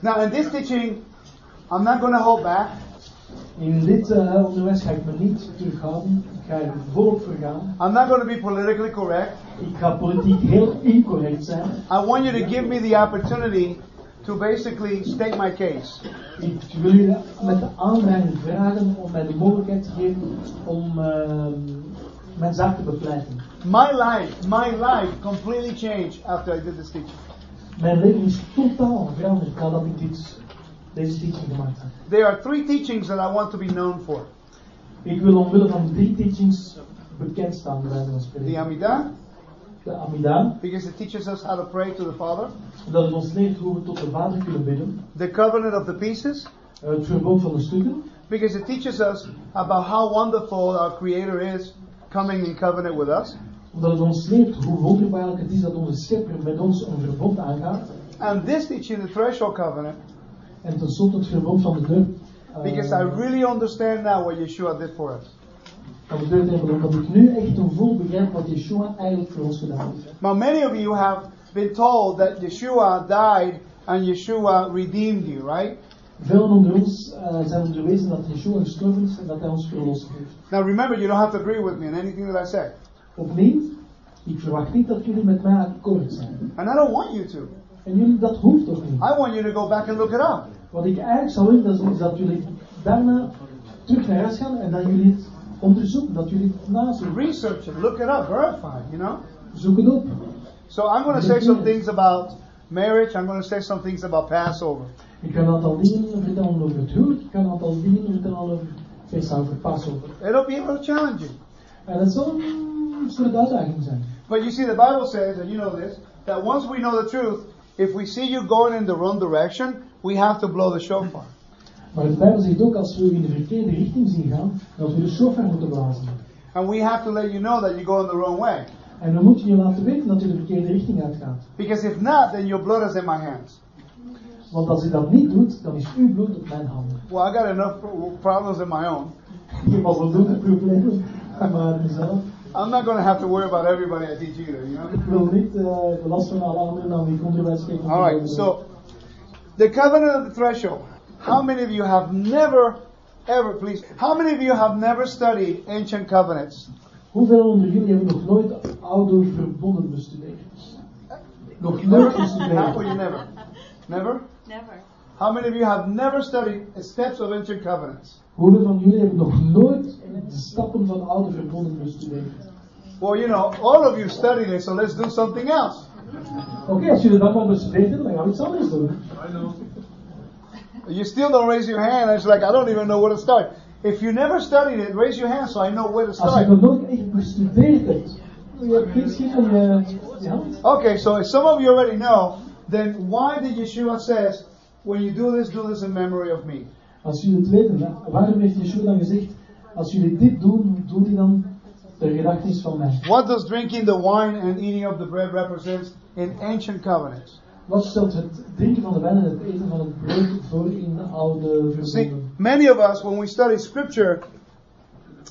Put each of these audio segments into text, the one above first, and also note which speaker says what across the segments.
Speaker 1: Now, in this teaching, I'm not going to hold back.
Speaker 2: In dit uh, onderwijs ga ik me niet terughouden. Ik ga volop voor gaan.
Speaker 1: I'm not going to be politically correct.
Speaker 2: Ik ga politiek heel incorrect zijn.
Speaker 1: I want you to give me the opportunity to basically state my case.
Speaker 2: Ik wil jullie met de aanleiding vragen om mij de mogelijkheid te geven om uh, mijn zaak te bepleiten.
Speaker 1: My life, my life completely changed after I did this teaching.
Speaker 2: Mijn leven is totaal veranderd nadat ik dit, deze teaching gemaakt heb.
Speaker 1: There are three teachings that I want to be known for.
Speaker 2: Ik wil omwille van drie teachings bekend staan, bij wijze van
Speaker 1: The. Amidah,
Speaker 2: De Amida,
Speaker 1: because it teaches us how to pray to the Father.
Speaker 2: dat het ons leert hoe we tot de Vader kunnen bidden.
Speaker 1: The covenant of the pieces,
Speaker 2: het verbond van de stukken,
Speaker 1: because it teaches us about how wonderful our Creator is coming in covenant with us.
Speaker 2: Omdat het ons leert hoe wonderbaarlijk het is dat onze schepper met ons een verbond aangaat.
Speaker 1: And this teaching, the threshold covenant,
Speaker 2: En tenslotte het verbond van de deur. uh,
Speaker 1: because I really understand now what Yeshua did for us.
Speaker 2: de deurtempel, omdat ik nu echt een vol begrijp wat Yeshua eigenlijk voor ons gedaan heeft.
Speaker 1: Now, many of you have been told that Yeshua died and Yeshua redeemed you, right?
Speaker 2: Velen onder ons uh, zijn onderwezen dat Yeshua gestorven is en dat hij ons verlost heeft.
Speaker 1: Now, remember, you don't have to agree with me on anything that I say.
Speaker 2: Opnieuw, ik verwacht niet dat jullie met mij akkoord zijn.
Speaker 1: And I don't want you to.
Speaker 2: En jullie, dat hoeft ook niet.
Speaker 1: I want you to go back and look it up.
Speaker 2: Wat ik eigenlijk zou willen, dat is, dat jullie daarna terug naar huis gaan en dat jullie het onderzoeken, dat jullie het nazoeken.
Speaker 1: Research it, look it up, verify, you know?
Speaker 2: Zoek het op.
Speaker 1: So I'm going to say some things about marriage. I'm going to say some things about Passover.
Speaker 2: Ik ga een aantal dingen vertellen over het huwelijk, ik ga een aantal dingen vertellen over Passover.
Speaker 1: It'll be a little challenging.
Speaker 2: En dat zal een uitdaging zijn.
Speaker 1: But you see, the Bible says, and you know this, that once we know the truth, if we see you going in the wrong direction, we have to blow the shofar.
Speaker 2: Maar de Bijbel zegt ook als we in de verkeerde richting zien gaan, dat we de shofar moeten blazen.
Speaker 1: And we have to let you know that you're going the wrong way.
Speaker 2: En dan moet je laten weten dat je de verkeerde richting uitgaat.
Speaker 1: Because if not, then your blood is in my hands.
Speaker 2: Want als je dat niet doet, dan is uw bloed op mijn handen.
Speaker 1: Well, I got enough problems in my own.
Speaker 2: Ik heb al voldoende problemen maar mezelf.
Speaker 1: I'm not going to have to worry about everybody I teach either, you know?
Speaker 2: Ik wil niet eh, de last van alle anderen aan wie ik onderwijs geef.
Speaker 1: All right, so the covenant of the threshold. How many of you have never, ever, please, how many of you have never studied ancient covenants?
Speaker 2: Hoeveel onder jullie hebben nog nooit oude verbonden bestudeerd? Nog nooit
Speaker 1: How
Speaker 2: bestudeerd?
Speaker 1: you never? Never?
Speaker 3: Never.
Speaker 1: How many of you have never studied the steps of ancient covenants?
Speaker 2: Hoeveel van jullie hebben nog nooit de stappen van oude verbonden bestudeerd?
Speaker 1: Well, you know, all of you studied it, so let's do something else.
Speaker 2: Oké, als jullie dat maar bestudeerd hebben, dan gaan we iets anders doen.
Speaker 1: You still don't raise your hand. It's like, I don't even know where to start. If you never studied it, raise your hand so I know where to
Speaker 2: Als je
Speaker 1: start.
Speaker 2: nog nooit echt bestudeerd hebt, je hebt geen schip van je, je hand.
Speaker 1: Okay, so if some of you already know, then why did Yeshua says, when you do this, do this in memory of me?
Speaker 2: Als jullie het weten, hè, waarom heeft Yeshua dan gezegd, als jullie dit doen, doet hij dan ter gedachtenis van mij?
Speaker 1: What does drinking the wine and eating of the bread represent in ancient covenants?
Speaker 2: Wat stelt het drinken van de wijn en het eten van het brood voor in de oude
Speaker 1: many of us, when we study scripture,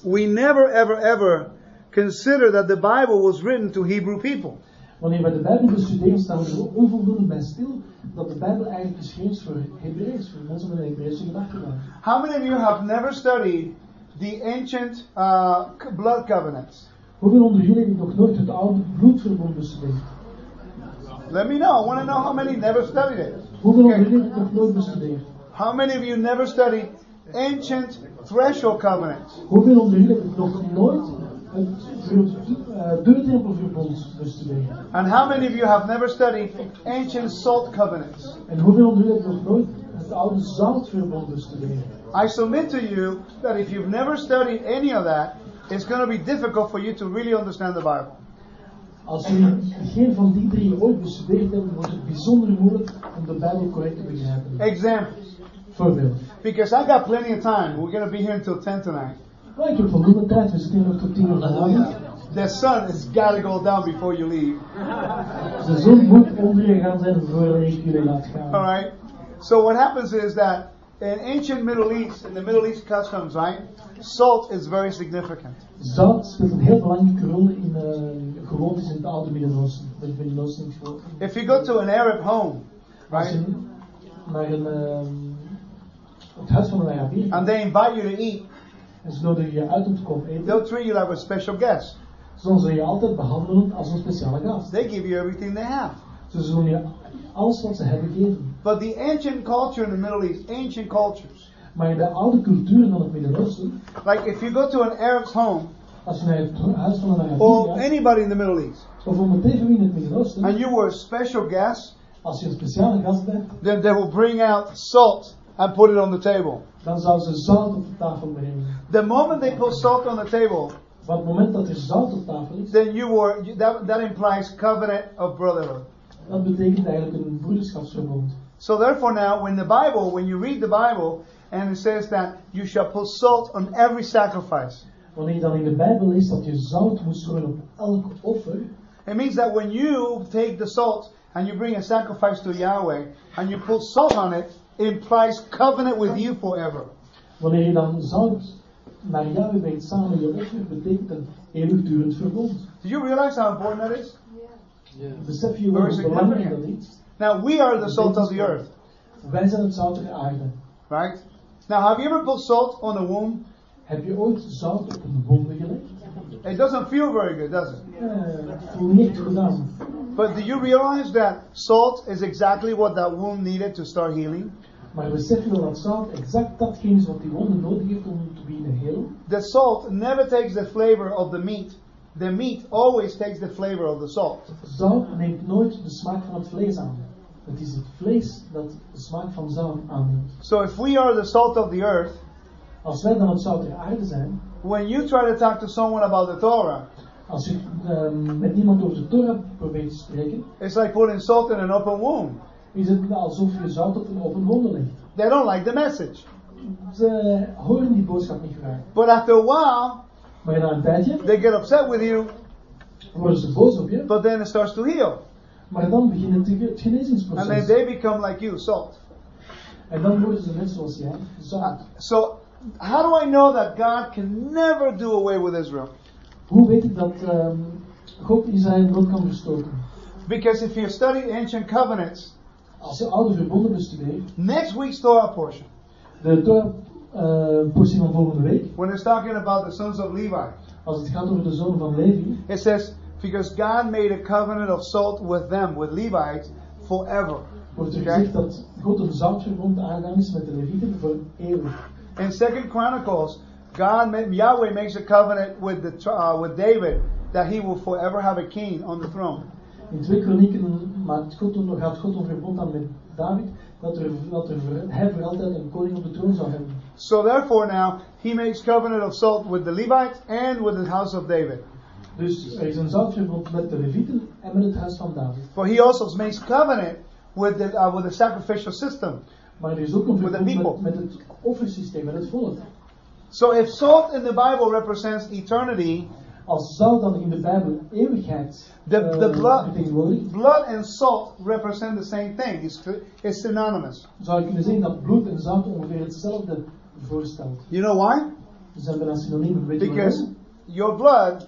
Speaker 1: we never, ever, ever consider that the Bible was written to Hebrew people.
Speaker 2: Wanneer wij de Bijbel bestuderen, staan we er onvoldoende bij stil dat de Bijbel eigenlijk geschreven is voor Hebreeën, voor mensen met een Hebreeuwse gedachtegang.
Speaker 1: How many of you have never studied the ancient uh, blood covenants?
Speaker 2: Hoeveel onder jullie hebben nog nooit het oude bloedverbond bestudeerd?
Speaker 1: Let me know. I want to know how many never studied it.
Speaker 2: Hoeveel onder jullie hebben het nog nooit bestudeerd?
Speaker 1: How many of you never studied ancient threshold covenants?
Speaker 2: Hoeveel onder jullie hebben nog nooit het ver- deurtempelverbond bestudeerd?
Speaker 1: And how many of you have never studied ancient salt covenants?
Speaker 2: En hoeveel onder jullie hebben nog nooit het oude zoutverbond bestudeerd?
Speaker 1: I submit to you that if you've never studied any of that, it's going to be difficult for you to really understand the Bible.
Speaker 2: Als jullie geen van die drie ooit bestudeerd hebben, wordt het bijzonder moeilijk om de Bijbel correct te begrijpen.
Speaker 1: Examples.
Speaker 2: Voorbeeld.
Speaker 1: Because I got plenty of time. We're going to be here until 10 tonight.
Speaker 2: Ik heb voldoende tijd, we zitten hier nog tot tien uur vanavond.
Speaker 1: The sun has got to go down before you leave.
Speaker 2: De zon moet ondergegaan zijn voordat jullie laat gaan.
Speaker 1: All right. So what happens is that in ancient Middle East, in the Middle East customs, right, salt is very significant.
Speaker 2: Zout speelt een heel belangrijke rol in uh, gewoontes in het oude Midden-Oosten. Het Midden-Oosten is gewoon-
Speaker 1: If you go to an Arab home, right,
Speaker 2: naar een, ehm, het huis van een Arabier
Speaker 1: and they invite you to eat,
Speaker 2: en ze nodigen je uit te komen eten,
Speaker 1: they'll treat you like a special guest.
Speaker 2: dan zullen je altijd behandelen als een speciale gast.
Speaker 1: They give you everything they have.
Speaker 2: Ze zullen je alles wat ze hebben geven.
Speaker 1: But the ancient culture in the Middle East, ancient cultures,
Speaker 2: Maar in de oude cultuur van het Midden-Oosten,
Speaker 1: like if you go to an Arab's home
Speaker 2: als je naar het huis van een Arabier
Speaker 1: or anybody in the Middle East,
Speaker 2: of om het even in het Midden-Oosten,
Speaker 1: and you were a special guest,
Speaker 2: als je een speciale gast bent,
Speaker 1: then they will bring out salt and put it on the table.
Speaker 2: dan zou ze zout op de tafel brengen.
Speaker 1: The moment they put salt on the table,
Speaker 2: Maar op het moment dat er zout op tafel is,
Speaker 1: then you were you- that that implies covenant of brotherhood.
Speaker 2: dat betekent eigenlijk een broederschapsverbond.
Speaker 1: So therefore now when the Bible, when you read the Bible and it says that you shall put salt on every sacrifice,
Speaker 2: Wanneer je dan in de Bijbel leest dat je zout moet strooien op elk offer,
Speaker 1: it means that when you take the salt and you bring a sacrifice to Yahweh and you put salt on it, it implies covenant with you forever.
Speaker 2: wanneer je dan zout naar jou brengt samen met je offer, betekent een eeuwigdurend verbond.
Speaker 1: Do you realize how important that is?
Speaker 2: Besef je wel
Speaker 1: Very
Speaker 2: hoe belangrijk dat
Speaker 1: significant.
Speaker 2: is?
Speaker 1: Now we are the salt of the earth,
Speaker 2: Wij zijn het zout der aarde.
Speaker 1: right? Now have you ever put salt on a wound?
Speaker 2: Heb je ooit zout op een wonde gelegd?
Speaker 1: It doesn't feel very good, does it?
Speaker 2: Eh, het voelt niet goed aan.
Speaker 1: But do you realize that salt is exactly what that wound needed to start healing?
Speaker 2: Maar besef je dat zout exact datgene is wat die wonde nodig heeft om te beginnen helen?
Speaker 1: The salt never takes the flavor of the meat. The meat always takes the flavor of the salt.
Speaker 2: Zout neemt nooit de smaak van het vlees aan. Het is het vlees dat de smaak van zout aanneemt.
Speaker 1: So if we are the salt of the earth,
Speaker 2: Als wij dan het zout der aarde zijn,
Speaker 1: when you try to talk to someone about the Torah,
Speaker 2: als je ehm, met over de Torah probeert te spreken,
Speaker 1: it's like putting salt in an open wound.
Speaker 2: is het alsof je zout op een open wonde legt.
Speaker 1: They don't like the message.
Speaker 2: Ze horen die boodschap niet graag.
Speaker 1: But after a while,
Speaker 2: Maar na een tijdje
Speaker 1: they get upset with you,
Speaker 2: worden ze boos op je,
Speaker 1: but then it starts to heal.
Speaker 2: maar dan begint het, het
Speaker 1: And then
Speaker 2: genezingsproces.
Speaker 1: they become like you, salt.
Speaker 2: En dan worden ze net zoals jij, zout.
Speaker 1: So, how do I know that God can never do away with Israel?
Speaker 2: Hoe weet ik dat ehm, God Israël nooit kan verstoten?
Speaker 1: Because if you study ancient covenants,
Speaker 2: Als je oude verbonden bestudeert,
Speaker 1: next week's Torah portion,
Speaker 2: de Torah portie van volgende week,
Speaker 1: when it's talking about the sons of Levi,
Speaker 2: als het gaat over de zoon van Levi,
Speaker 1: it says, because God made a covenant of salt with them, with Levites, forever.
Speaker 2: wordt er gezegd dat God een zoutverbond aangegaan is met de Levieten voor eeuwig.
Speaker 1: In Second Chronicles, God, Yahweh makes a covenant with the uh, with David that he will forever have a king on the throne.
Speaker 2: In twee kronieken maakt God een, gaat God een verbond aan met David dat, er, dat er hij voor altijd een koning op de troon zou hebben.
Speaker 1: So therefore, now he makes covenant of salt with the Levites and with the house of David.
Speaker 2: Dus er is een zoutverbond met de Levieten en met het huis van David.
Speaker 1: For he also makes covenant with the uh, with the sacrificial system.
Speaker 2: Maar er is ook een
Speaker 1: With the
Speaker 2: verbond met,
Speaker 1: people.
Speaker 2: met het offersysteem, met het volk.
Speaker 1: So if salt in the Bible represents eternity,
Speaker 2: Als zout dan in de Bijbel eeuwigheid
Speaker 1: The- the uh, blood-
Speaker 2: vertegenwoordigt,
Speaker 1: blood and salt represent the same thing. It's, it's synonymous.
Speaker 2: zou je kunnen zeggen dat bloed en zout ongeveer hetzelfde voorstelt.
Speaker 1: You know why?
Speaker 2: Ze zijn bijna.
Speaker 1: Because your blood,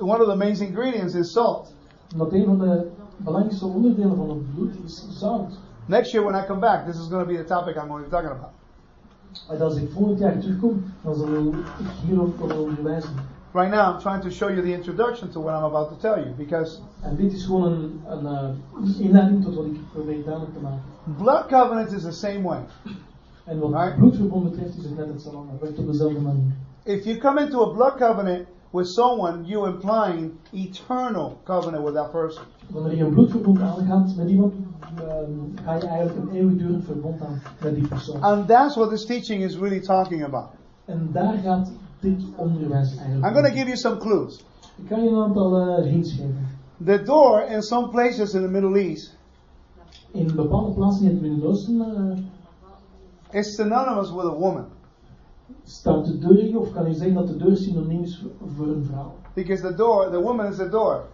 Speaker 1: one of the main ingredients is salt.
Speaker 2: Omdat een van de belangrijkste onderdelen van het bloed is zout.
Speaker 1: Next year when I come back, this is going to be the topic I'm going to be talking about.
Speaker 2: Als ik volgend jaar terugkom, dan zal ik hierop komen onderwijzen.
Speaker 1: Right now, I'm trying to show you the introduction to what I'm about to tell you because
Speaker 2: En dit is gewoon een, een eh, inleiding tot wat ik probeer duidelijk te maken.
Speaker 1: blood covenant is the same way.
Speaker 2: En wat
Speaker 1: Right.
Speaker 2: bloedverbond betreft is het net hetzelfde. Het werkt op dezelfde manier.
Speaker 1: If you come into a blood covenant with someone, you implying eternal covenant with that person.
Speaker 2: Wanneer je een bloedverbond aangaat met iemand, ehm, ga je eigenlijk een eeuwigdurend verbond aan met die persoon.
Speaker 1: And that's what this teaching is really talking about.
Speaker 2: En daar gaat dit onderwijs eigenlijk
Speaker 1: I'm going to give you some clues.
Speaker 2: Ik kan je een aantal eh, hints geven.
Speaker 1: The door in some places in the Middle East
Speaker 2: In bepaalde plaatsen in het Midden-Oosten eh,
Speaker 1: is synonymous with a woman
Speaker 2: staat de deur, of kan je zeggen dat de deur synoniem is voor, voor een vrouw.
Speaker 1: because the door, the woman is the door.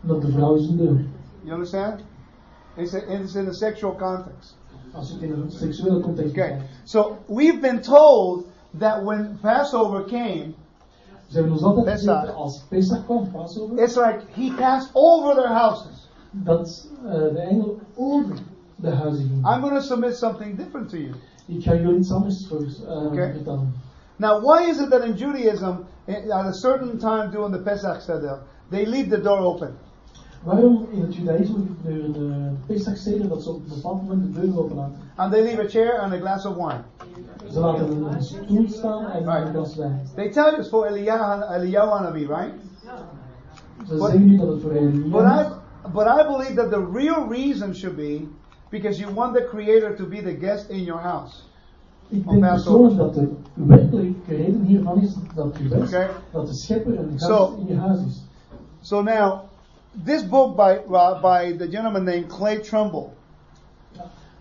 Speaker 2: Dat de vrouw is de deur.
Speaker 1: You understand? It's, a, it's in a sexual context.
Speaker 2: Als het in een seksuele context
Speaker 1: Okay. So we've been told that when Passover came,
Speaker 2: Ze hebben ons altijd gezegd, als Pesach kwam, Passover,
Speaker 1: it's like he passed over their houses.
Speaker 2: dat eh, de engel over de huiziging.
Speaker 1: I'm going to submit something different to you.
Speaker 2: Ik ga jullie iets anders voor, uh,
Speaker 1: Oké.
Speaker 2: vertellen.
Speaker 1: Now, why is it that in Judaism, eh, at a certain time during the Pesach Seder, they leave the door open?
Speaker 2: Waarom in het judaïsme gebeuren eh, de Pesachseder dat ze op een bepaald moment de deur open laten?
Speaker 1: And they leave a chair and a glass of wine.
Speaker 2: Ze laten een, stoel staan en een glas wijn.
Speaker 1: They tell you it's for Eliyahu, Eliyahu Hanavi, right?
Speaker 2: Ze
Speaker 1: But-
Speaker 2: zeggen nu dat het voor is.
Speaker 1: I, but I believe that the real reason should be because you want the Creator to be the guest in your house.
Speaker 2: Ik
Speaker 1: Of
Speaker 2: denk
Speaker 1: Passover.
Speaker 2: persoonlijk dat de werkelijke reden hiervan is dat u dat de schepper een gast
Speaker 1: So-
Speaker 2: in je huis is.
Speaker 1: So now, this book by uh, by the gentleman named Clay Trumbull.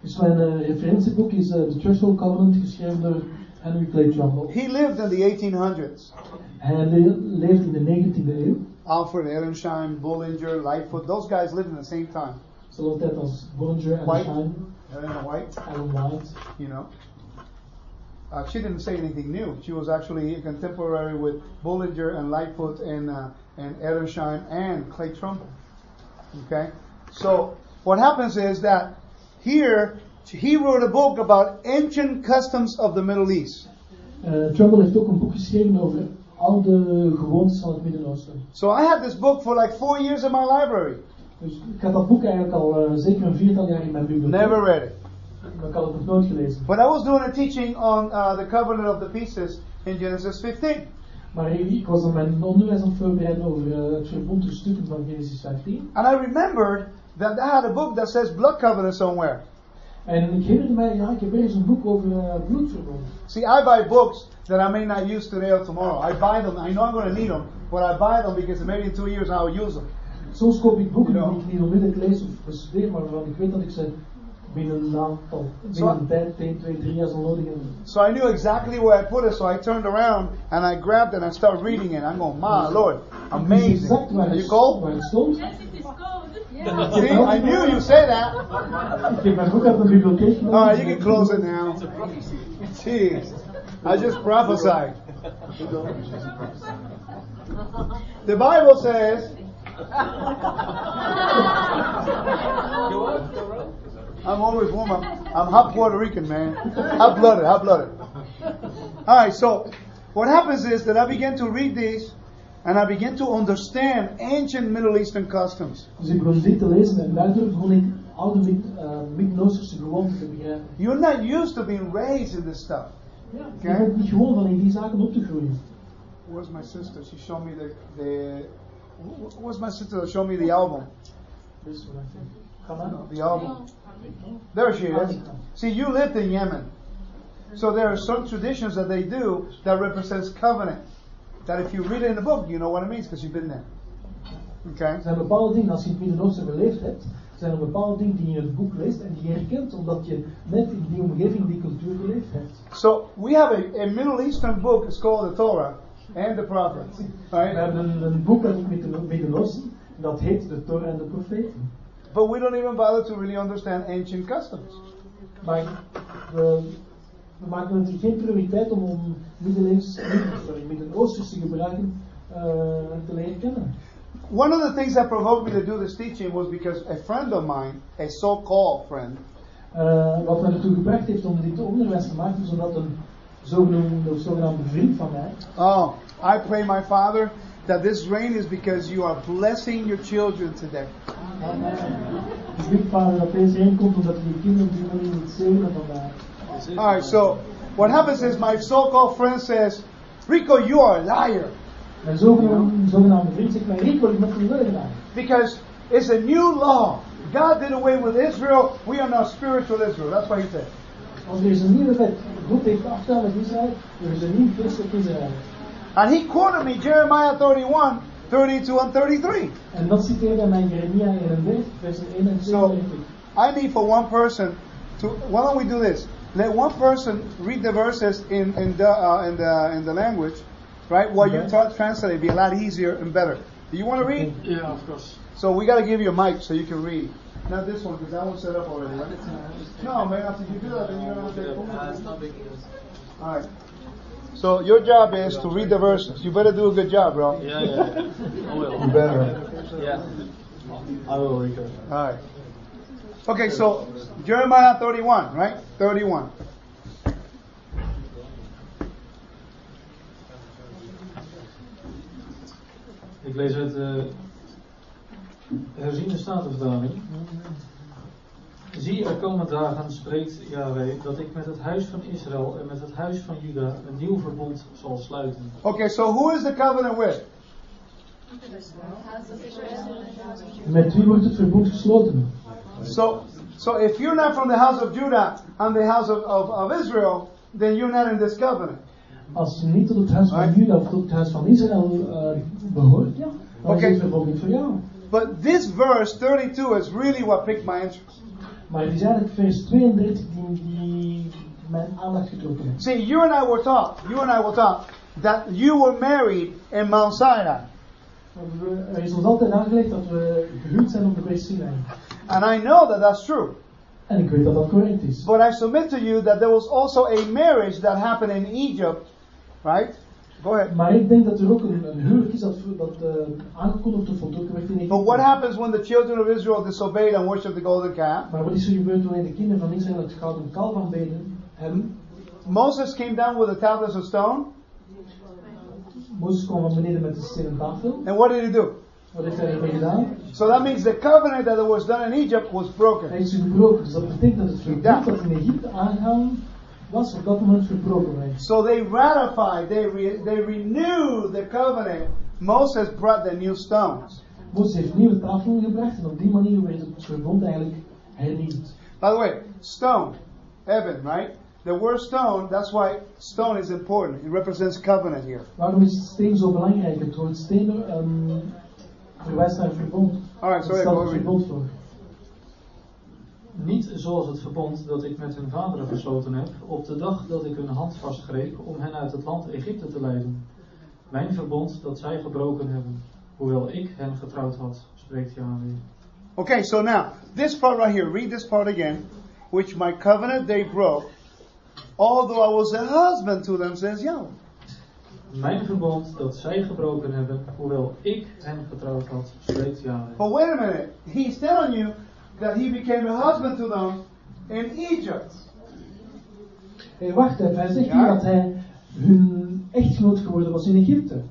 Speaker 2: Dus mijn eh, referentieboek is eh, The Threshold Covenant, geschreven door Henry Clay Trumbull.
Speaker 1: He lived in the 1800s.
Speaker 2: Hij le- leeft in de 19e eeuw,
Speaker 1: Alfred Edersheim, Bullinger, Lightfoot, those guys lived in the same time.
Speaker 2: dezelfde tijd als Bollinger en
Speaker 1: White. Helena White,
Speaker 2: Alan White.
Speaker 1: you know. Uh, she didn't say anything new. She was actually a contemporary with Bullinger and Lightfoot and uh, and Edersheim and Clay Trumbull. Okay, so what happens is that here he wrote a book about ancient customs of the Middle East.
Speaker 2: Eh, Trumbull heeft ook een boek geschreven over oude gewoontes van het Midden-Oosten.
Speaker 1: So I had this book for like four years in my library.
Speaker 2: Dus ik had dat boek eigenlijk al eh, zeker een viertal jaar in mijn bibliotheek.
Speaker 1: Never read it.
Speaker 2: Maar ik had het nog nooit gelezen.
Speaker 1: But I was doing a teaching on uh, the covenant of the pieces in Genesis 15.
Speaker 2: Maar ik, was dan mijn onderwijs aan het voorbereiden over eh, het verbond de stukken van Genesis 15.
Speaker 1: And I remembered that I had a book that says blood covenant somewhere.
Speaker 2: En ik herinnerde mij, ja, ik heb ergens een boek over eh, bloedverbond.
Speaker 1: See, I buy books that I may not use today or tomorrow. I buy them. I know I'm going to need them, but I buy them because maybe in two years I'll use them.
Speaker 2: Soms koop ik boeken
Speaker 1: Ja.
Speaker 2: die ik niet onmiddellijk lees of bestudeer, maar waarvan ik weet dat ik ze binnen een aantal,
Speaker 1: Zo-
Speaker 2: binnen een tijd, 1, 2, 3 jaar zal nodig hebben.
Speaker 1: So I knew exactly where I put it, so I turned around and I grabbed it and I started reading it. I'm going, my Lord, amazing. Are you cold?
Speaker 2: waar het stond.
Speaker 3: Yes, it is cold.
Speaker 1: See, I knew you say that.
Speaker 2: Ik heb mijn boek uit de bibliotheek.
Speaker 1: All right, you can close it now. Jeez, I just prophesied. The Bible says. I'm always warm. I'm, I'm half Puerto Rican, man. Half blooded, half blooded. All right, so what happens is that I begin to read these and I begin to understand ancient Middle Eastern customs.
Speaker 2: Dus ik begon dit te lezen en daardoor begon ik oude Mid- eh, Midden-Oosterse gewoonten te begrijpen.
Speaker 1: You're not used to being raised in this stuff.
Speaker 2: Ja,
Speaker 1: Oké.
Speaker 2: je bent niet gewoon van in die zaken op te groeien.
Speaker 1: Where's my sister? She showed me the the. Where's my sister? that showed me the album.
Speaker 2: Dus wat ik Ga maar.
Speaker 1: The album. There she is. See, you lived in Yemen, so there are some traditions that they do that represents covenant. That if you read it in the book, you know what it means because you've been there. Okay.
Speaker 2: Er zijn bepaalde dingen, als je in het Midden-Oosten geleefd hebt, zijn er bepaalde dingen die je in het boek leest en die je herkent omdat je net in die omgeving, die cultuur geleefd hebt.
Speaker 1: So we have a, a Middle Eastern book. It's called the Torah and the Prophets.
Speaker 2: We
Speaker 1: Right.
Speaker 2: hebben een, boek uit het Midden- Midden-Oosten, dat heet de Torah en de Profeten.
Speaker 1: But we don't even bother to really understand ancient customs.
Speaker 2: Maar we, we maken geen prioriteit om, om middeleeuws, sorry, Midden-Oosterse gebruiken te leren kennen.
Speaker 1: One of the things that provoked me to do this teaching was because a friend of mine, a so-called friend,
Speaker 2: Eh, wat mij ertoe gebracht heeft om dit onderwijs te maken, zodat een zogenoemde, of zogenaamde vriend van mij,
Speaker 1: oh, I pray my Father that this rain is because you are blessing your children today. All right, so what happens is my so-called friend says, Rico, you are a liar because it's a new law. God did away with Israel. We are now spiritual Israel. That's what he said.
Speaker 2: Want er is een nieuwe wet. God heeft met Israël, er is een nieuw christelijk Israël.
Speaker 1: And he quoted me Jeremiah 31, 32, and 33.
Speaker 2: En dat citeerde mij Jeremia 31, vers 1 en 2.
Speaker 1: So I need for one person to. Why don't we do this? Let one person read the verses in in the uh, in the in the language, right? While you
Speaker 2: Okay.
Speaker 1: tra- translate, it'd be a lot easier and better. Do you want to read?
Speaker 4: Yeah, of course.
Speaker 1: So we got to give you a mic so you can read. Not this one because that one's set up already, right? No, man. After you do that, then you're gonna have to. All right. So your job is to read the verses. You better do a good job, bro.
Speaker 4: Yeah, yeah, yeah. I will.
Speaker 1: You better.
Speaker 4: Yeah. I will, Rico.
Speaker 1: All right. Okay, so Jeremiah 31, right? 31.
Speaker 3: Ik lees uit eh, de herziende statenvertaling. Zie, er komen dagen, spreekt Yahweh, dat ik met het huis van Israël en met het huis van Juda een nieuw verbond zal sluiten.
Speaker 1: Okay, so who is the covenant with?
Speaker 2: Met wie wordt het verbond gesloten?
Speaker 1: So, so if you're not from the house of Judah and the house of, of, of Israel, then you're not in this covenant.
Speaker 2: Als je niet tot het huis van
Speaker 1: Right.
Speaker 2: Juda of tot het huis van Israël eh, behoort, ja, dan is het verbond niet voor jou.
Speaker 1: But this verse 32 is really what piqued my interest.
Speaker 2: Maar het is eigenlijk vers 32 die, die mijn aandacht getrokken heeft.
Speaker 1: See, you and I were taught, you and I were taught that you were married in Mount Sinai.
Speaker 2: We- Er is ons altijd aangelegd dat we gehuwd zijn op de berg Sinai.
Speaker 1: And I know that that's true.
Speaker 2: En ik weet dat dat correct is.
Speaker 1: But I submit to you that there was also a marriage that happened in Egypt, right? Go ahead.
Speaker 2: Maar ik denk dat er ook een, een huwelijk is dat, dat eh, aangekondigd of voltrokken werd in Egypte.
Speaker 1: But what happens when the children of Israel disobeyed and worshiped the golden calf?
Speaker 2: Maar wat is er gebeurd wanneer de kinderen van Israël het gouden kalf aanbeden hebben?
Speaker 1: Moses came down with the tablets of stone,
Speaker 2: Mozes kwam van beneden met de stenen tafel.
Speaker 1: and what did he do?
Speaker 2: Wat heeft hij ermee gedaan?
Speaker 1: So that means the covenant that was done in Egypt was
Speaker 2: Hij
Speaker 1: broken.
Speaker 2: is gebroken. Dus dat betekent dat het verbond dat in Egypte aangaan was moment verbroken werd.
Speaker 1: So they ratified, they, re, they renewed the covenant. Moses brought the new stones.
Speaker 2: Mozes heeft nieuwe tafelen gebracht en op die manier werd het verbond eigenlijk hernieuwd.
Speaker 1: By the way, stone, heaven, right? The word stone, that's why stone is important. It represents covenant here.
Speaker 2: Waarom is steen zo belangrijk? Het woord steen verwijst naar verbond.
Speaker 1: Alright, sorry, go read.
Speaker 3: Niet zoals het verbond dat ik met hun vaderen gesloten heb, op de dag dat ik hun hand vastgreep om hen uit het land Egypte te leiden. Mijn verbond dat zij gebroken hebben, hoewel ik hen getrouwd had, spreekt Yahweh.
Speaker 1: Okay, so now, this part right here, read this part again. Which my covenant they broke, although I was a husband to them, says Yahweh.
Speaker 3: Mijn verbond dat zij gebroken hebben, hoewel ik hen getrouwd had, spreekt Yahweh.
Speaker 1: But wait a minute, he's telling you that he became a husband to them in Egypt.
Speaker 2: Hey, wacht even, hij zegt
Speaker 1: Ja.
Speaker 2: dat hij eh, hun echtgenoot geworden was in Egypte.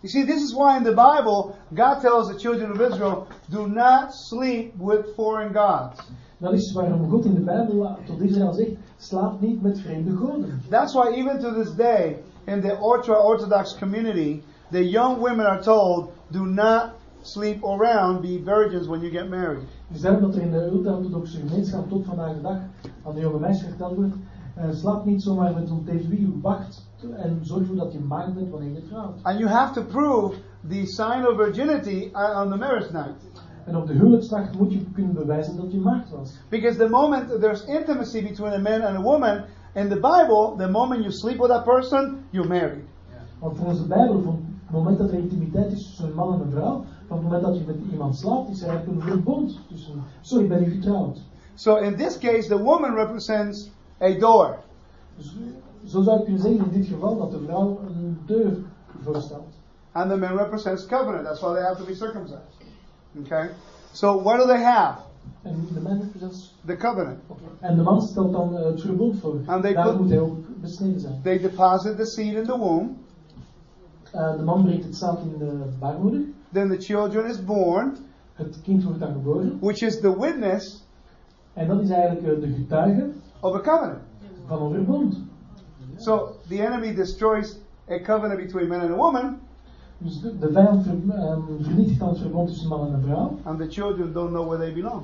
Speaker 1: You see, this is why in the Bible, God tells the children of Israel, do not sleep with foreign gods.
Speaker 2: Dat is waarom God in de Bijbel tot Israël zegt, slaap niet met vreemde goden.
Speaker 1: That's why even to this day, in the ultra-Orthodox community, the young women are told, do not sleep around, be virgins when you get married.
Speaker 2: Dus daarom dat er in de ultra-orthodoxe gemeenschap tot vandaag de dag aan de jonge meisjes verteld wordt, eh, slaap niet zomaar met een tegen wie u wacht en zorg ervoor dat je maagd bent wanneer je trouwt.
Speaker 1: And you have to prove the sign of virginity uh, on the marriage night.
Speaker 2: En op de huwelijksnacht moet je kunnen bewijzen dat je maagd was.
Speaker 1: Because the moment there's intimacy between a man and a woman, in the Bible, the moment you sleep with that person, you're married.
Speaker 2: Want volgens de Bijbel, van het moment dat er intimiteit is tussen een man en een vrouw, van het moment dat je met iemand slaapt, is er eigenlijk een verbond tussen. Zo, je bent getrouwd.
Speaker 1: So in this case, the woman represents a door.
Speaker 2: Dus zo zou je kunnen zeggen in dit geval dat de vrouw een deur voorstelt.
Speaker 1: And the man represents covenant. That's why they have to be circumcised. Okay? So what do they have?
Speaker 2: En de man represents
Speaker 1: The covenant.
Speaker 2: En de man stelt dan eh, het verbond voor.
Speaker 1: And they
Speaker 2: Daar
Speaker 1: put-
Speaker 2: moet hij ook besneden zijn.
Speaker 1: They deposit the seed in the womb.
Speaker 2: Eh, de man brengt het zaad in de baarmoeder.
Speaker 1: Then the children is born,
Speaker 2: Het kind wordt dan geboren.
Speaker 1: which is the witness
Speaker 2: En dat is eigenlijk eh, de getuige
Speaker 1: of a covenant.
Speaker 2: van een verbond.
Speaker 1: So the enemy destroys a covenant between man and a woman,
Speaker 2: Dus de, de vijand ehm, vernietigt dan het verbond tussen man en een vrouw.
Speaker 1: and the children don't know where they belong.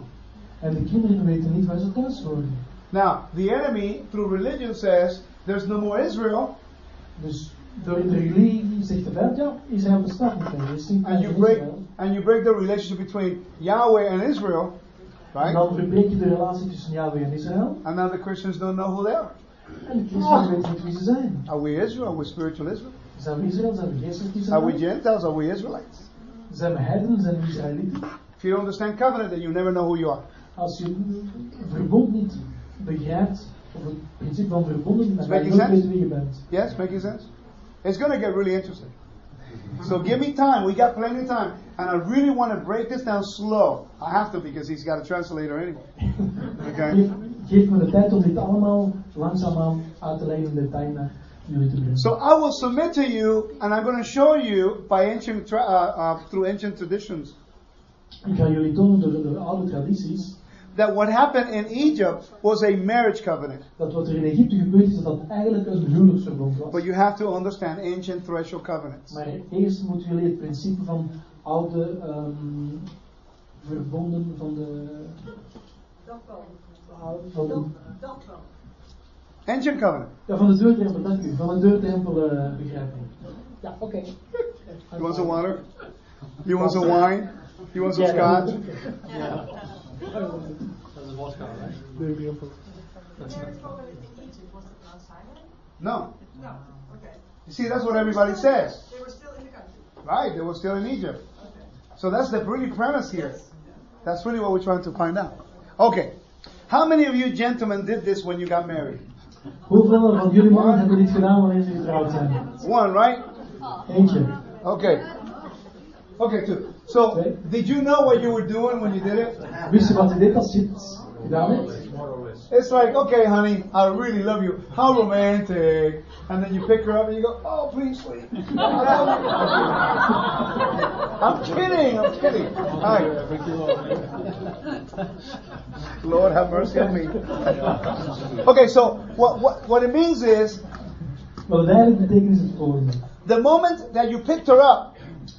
Speaker 2: En de kinderen weten niet waar ze thuis horen.
Speaker 1: Now, the enemy, through religion, says there's no more Israel,
Speaker 2: Dus in de religie zegt de vijand, ja, Israël bestaat niet meer. Er niet
Speaker 1: and you break
Speaker 2: Israël.
Speaker 1: and you break the relationship between Yahweh and Israel,
Speaker 2: En
Speaker 1: right?
Speaker 2: dan verbreek je de relatie tussen Yahweh en Israël.
Speaker 1: And now the Christians don't know who they are.
Speaker 2: En de christenen weten niet wie ze zijn.
Speaker 1: Are we Israel? Are we spiritual Israel?
Speaker 2: Zijn we Israël? Zijn we geestelijk
Speaker 1: Are we
Speaker 2: Israël?
Speaker 1: Gentiles? Are we Israelites?
Speaker 2: Zijn we heidenen? Zijn we Israëlieten?
Speaker 1: If you don't understand covenant, then you never know who you are.
Speaker 2: Als je verbond niet begrijpt, of het principe van verbonden, dan ga je wie je bent.
Speaker 1: Yes, making sense? It's going to get really interesting. So give me time. We got plenty of time. And I really want to break this down slow. I have to because he's got a translator anyway. Okay?
Speaker 2: Geef, me de tijd om dit allemaal langzaamaan uit te leggen in de tijd naar jullie te brengen.
Speaker 1: So I will submit to you, and I'm going to show you by ancient tra- uh, uh, through ancient traditions
Speaker 2: Ik ga jullie tonen door, door oude tradities
Speaker 1: that what happened in Egypt was a marriage covenant.
Speaker 2: dat wat er in Egypte gebeurd is, dat dat eigenlijk een huwelijksverbond was.
Speaker 1: But you have to understand ancient threshold covenants.
Speaker 2: Maar eerst moeten jullie het principe van oude ehm, verbonden van de,
Speaker 4: Dat wel.
Speaker 2: van de,
Speaker 4: Dat, wel.
Speaker 1: Ancient covenant.
Speaker 2: ja, van de deurtempel, dank u, van de deurtempel eh begrijp ik. Ja, oké.
Speaker 1: You want some water? You want some wine? You want some scotch?
Speaker 3: Ja. Dat is vodka, hè?
Speaker 2: Deurtempel.
Speaker 3: Dat is
Speaker 4: Marriage covenant in Egypt, wasn't
Speaker 1: No.
Speaker 4: No. Okay.
Speaker 1: You see, that's what everybody says.
Speaker 4: They were still in the country.
Speaker 1: Right? They were still in Egypt.
Speaker 4: Okay.
Speaker 1: So that's the really premise here. That's really what we're trying to find out. Okay. How many of you gentlemen did this when you got married?
Speaker 2: Hoeveel van jullie mannen hebben dit gedaan wanneer ze getrouwd zijn?
Speaker 1: One, right?
Speaker 2: Eentje.
Speaker 1: Okay. Okay, two. So, did you know what you were doing when you did it?
Speaker 2: Wist je wat je deed als je het gedaan hebt?
Speaker 1: It's like, okay, honey, I really love you. How romantic. And then you pick her up and you go, oh, please, sweet. I love you. I'm kidding, I'm kidding. All right. Lord have mercy on me. Okay, so what, what, what it means is
Speaker 2: Wat het eigenlijk betekent is het volgende.
Speaker 1: the moment that you picked her up,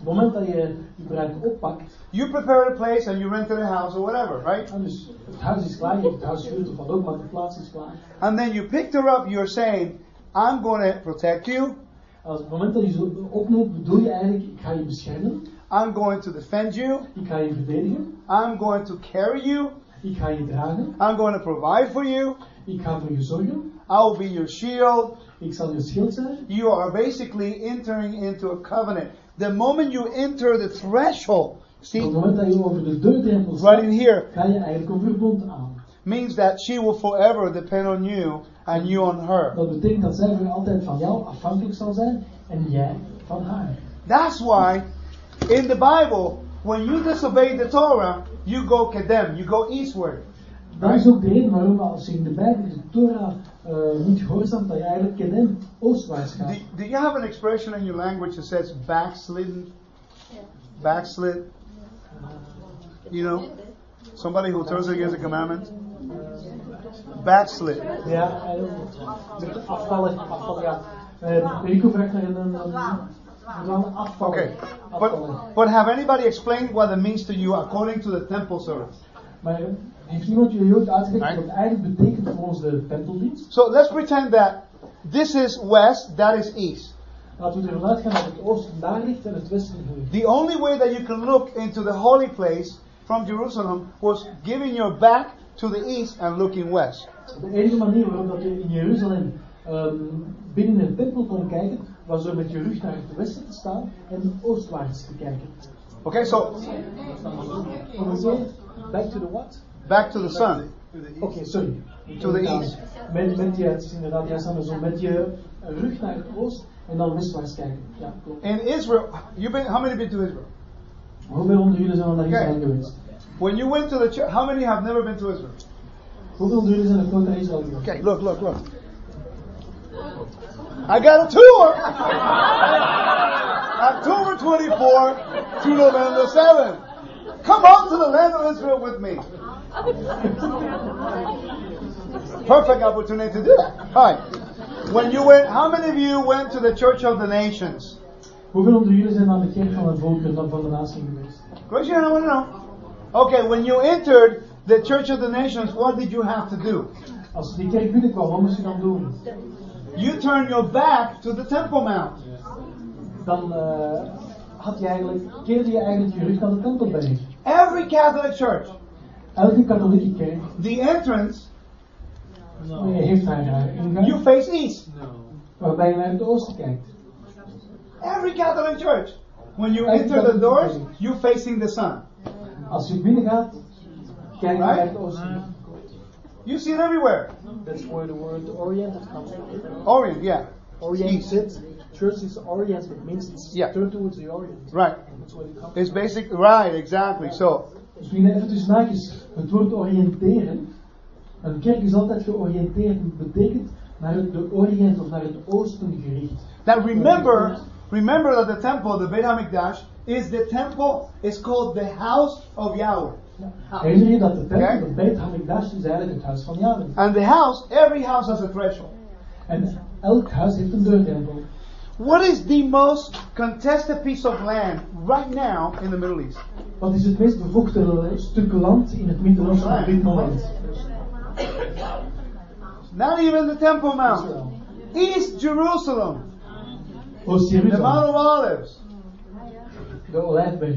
Speaker 2: het moment dat je je bruid oppakt,
Speaker 1: you prepare a place and you rented a house or whatever, right?
Speaker 2: en dus het huis is klaar, je het huis gehuurd of wat ook, maar de plaats is klaar.
Speaker 1: And then you picked her up, you're saying, I'm going to protect you,
Speaker 2: Als het moment dat je ze opneemt, bedoel je eigenlijk, ik ga je beschermen,
Speaker 1: I'm going to defend you,
Speaker 2: ik ga je verdedigen,
Speaker 1: I'm going to carry you,
Speaker 2: ik ga je dragen,
Speaker 1: I'm going to provide for you,
Speaker 2: ik ga voor je zorgen,
Speaker 1: I will be your shield.
Speaker 2: ik zal je schild zijn.
Speaker 1: You are basically entering into a covenant. The moment you enter the threshold, see,
Speaker 2: moment dat je over de deurdrempel
Speaker 1: right in here,
Speaker 2: ga je eigenlijk een verbond aan.
Speaker 1: means that she will forever depend on you and you on her.
Speaker 2: Dat betekent dat zij voor altijd van jou afhankelijk zal zijn en jij van haar.
Speaker 1: That's why in the Bible, when you disobey the Torah, you go Kedem, you go eastward.
Speaker 2: Dat is ook de reden waarom als je in de Bijbel de Torah niet gehoorzaamt, dat je eigenlijk kedem oostwaarts gaat.
Speaker 1: Do, do you have an expression in your language that says backslidden? Backslid? You know? Somebody who turns against a commandment? Backslid.
Speaker 2: Ja, afvallen, afvallen, ja. Uh, Rico vraagt naar een.
Speaker 1: Okay. But, but have anybody explained what it means to you according to the temple service?
Speaker 2: Maar eh, heeft iemand jullie ooit uitgelegd
Speaker 1: Nee.
Speaker 2: wat het eigenlijk betekent voor ons de tempeldienst?
Speaker 1: So let's pretend that this is west, that is east.
Speaker 2: Laten we ervan uitgaan dat het oosten daar ligt en het westen hier ligt.
Speaker 1: The only way that you can look into the holy place from Jerusalem was giving your back to the east and looking west.
Speaker 2: De enige manier waarop dat je in Jeruzalem ehm, binnen een tempel kon kijken, was door met je rug naar het westen te staan en oostwaarts te kijken.
Speaker 1: Okay, so?
Speaker 2: Back to the what?
Speaker 1: Back to the sun.
Speaker 2: Oké, sorry.
Speaker 1: To the east.
Speaker 2: Met, met je, het is inderdaad juist andersom, met je rug naar het oost en dan westwaarts kijken. Ja, klopt.
Speaker 1: In Israel, you been how many have been to Israel?
Speaker 2: Hoeveel onder jullie zijn al naar Israël geweest?
Speaker 1: When you went to the church, how many have never been to Israel?
Speaker 2: Hoeveel onder jullie zijn er nooit naar Israël geweest?
Speaker 1: Okay, look, look, look. I got a tour. October 24 to November 7. Come on to the land of Israel with me. Perfect opportunity to do that. All right. When you went, how many of you went to the Church of the Nations?
Speaker 2: Hoeveel onder jullie zijn naar de kerk van de volken van de natie geweest?
Speaker 1: Hand, I want to know. Okay, when you entered the Church of the Nations, what did you have to do?
Speaker 2: Als die kerk binnenkwam, wat moest je dan doen?
Speaker 1: You turn your back to the Temple Mount.
Speaker 2: Dan eh, had je eigenlijk, keerde je eigenlijk je rug naar de tempelberg.
Speaker 1: Every Catholic church,
Speaker 2: Elke katholieke kerk
Speaker 1: the entrance,
Speaker 2: heeft haar ingang,
Speaker 1: you face east.
Speaker 2: waarbij je naar het oosten kijkt.
Speaker 1: Every Catholic church, when you
Speaker 2: Every
Speaker 1: enter the
Speaker 2: Catholic
Speaker 1: doors,
Speaker 2: church.
Speaker 1: you facing the sun.
Speaker 2: Als je binnen gaat, kijk je
Speaker 1: Right.
Speaker 2: naar het oosten.
Speaker 1: You see it everywhere.
Speaker 2: That's where the word oriented comes from.
Speaker 1: Orient, yeah.
Speaker 2: Oriented. Church is oriented. It means it's
Speaker 1: Yeah.
Speaker 2: turned towards the Orient.
Speaker 1: Right.
Speaker 2: That's where it comes
Speaker 1: It's
Speaker 2: from.
Speaker 1: basic, right, exactly. So,
Speaker 2: Dus we even tussen haakjes het woord oriënteren. Een kerk is altijd georiënteerd, betekent naar het, de Oriënt of naar het oosten gericht.
Speaker 1: now remember, remember that the temple, the Beit HaMikdash, is the temple, is called the house of Yahweh.
Speaker 2: Herinner je dat de tempel, de Beit HaMikdash, is eigenlijk het huis van Yahweh.
Speaker 1: And the house, every house has a threshold.
Speaker 2: En elk huis heeft een deurdrempel.
Speaker 1: What is the most contested piece of land right now in the Middle East?
Speaker 2: Wat is het meest bevochten stuk land in het Midden-Oosten op dit moment?
Speaker 1: Not even the Temple Mount. East Jerusalem, oh, the Mount of Olives.
Speaker 2: de Olijfberg.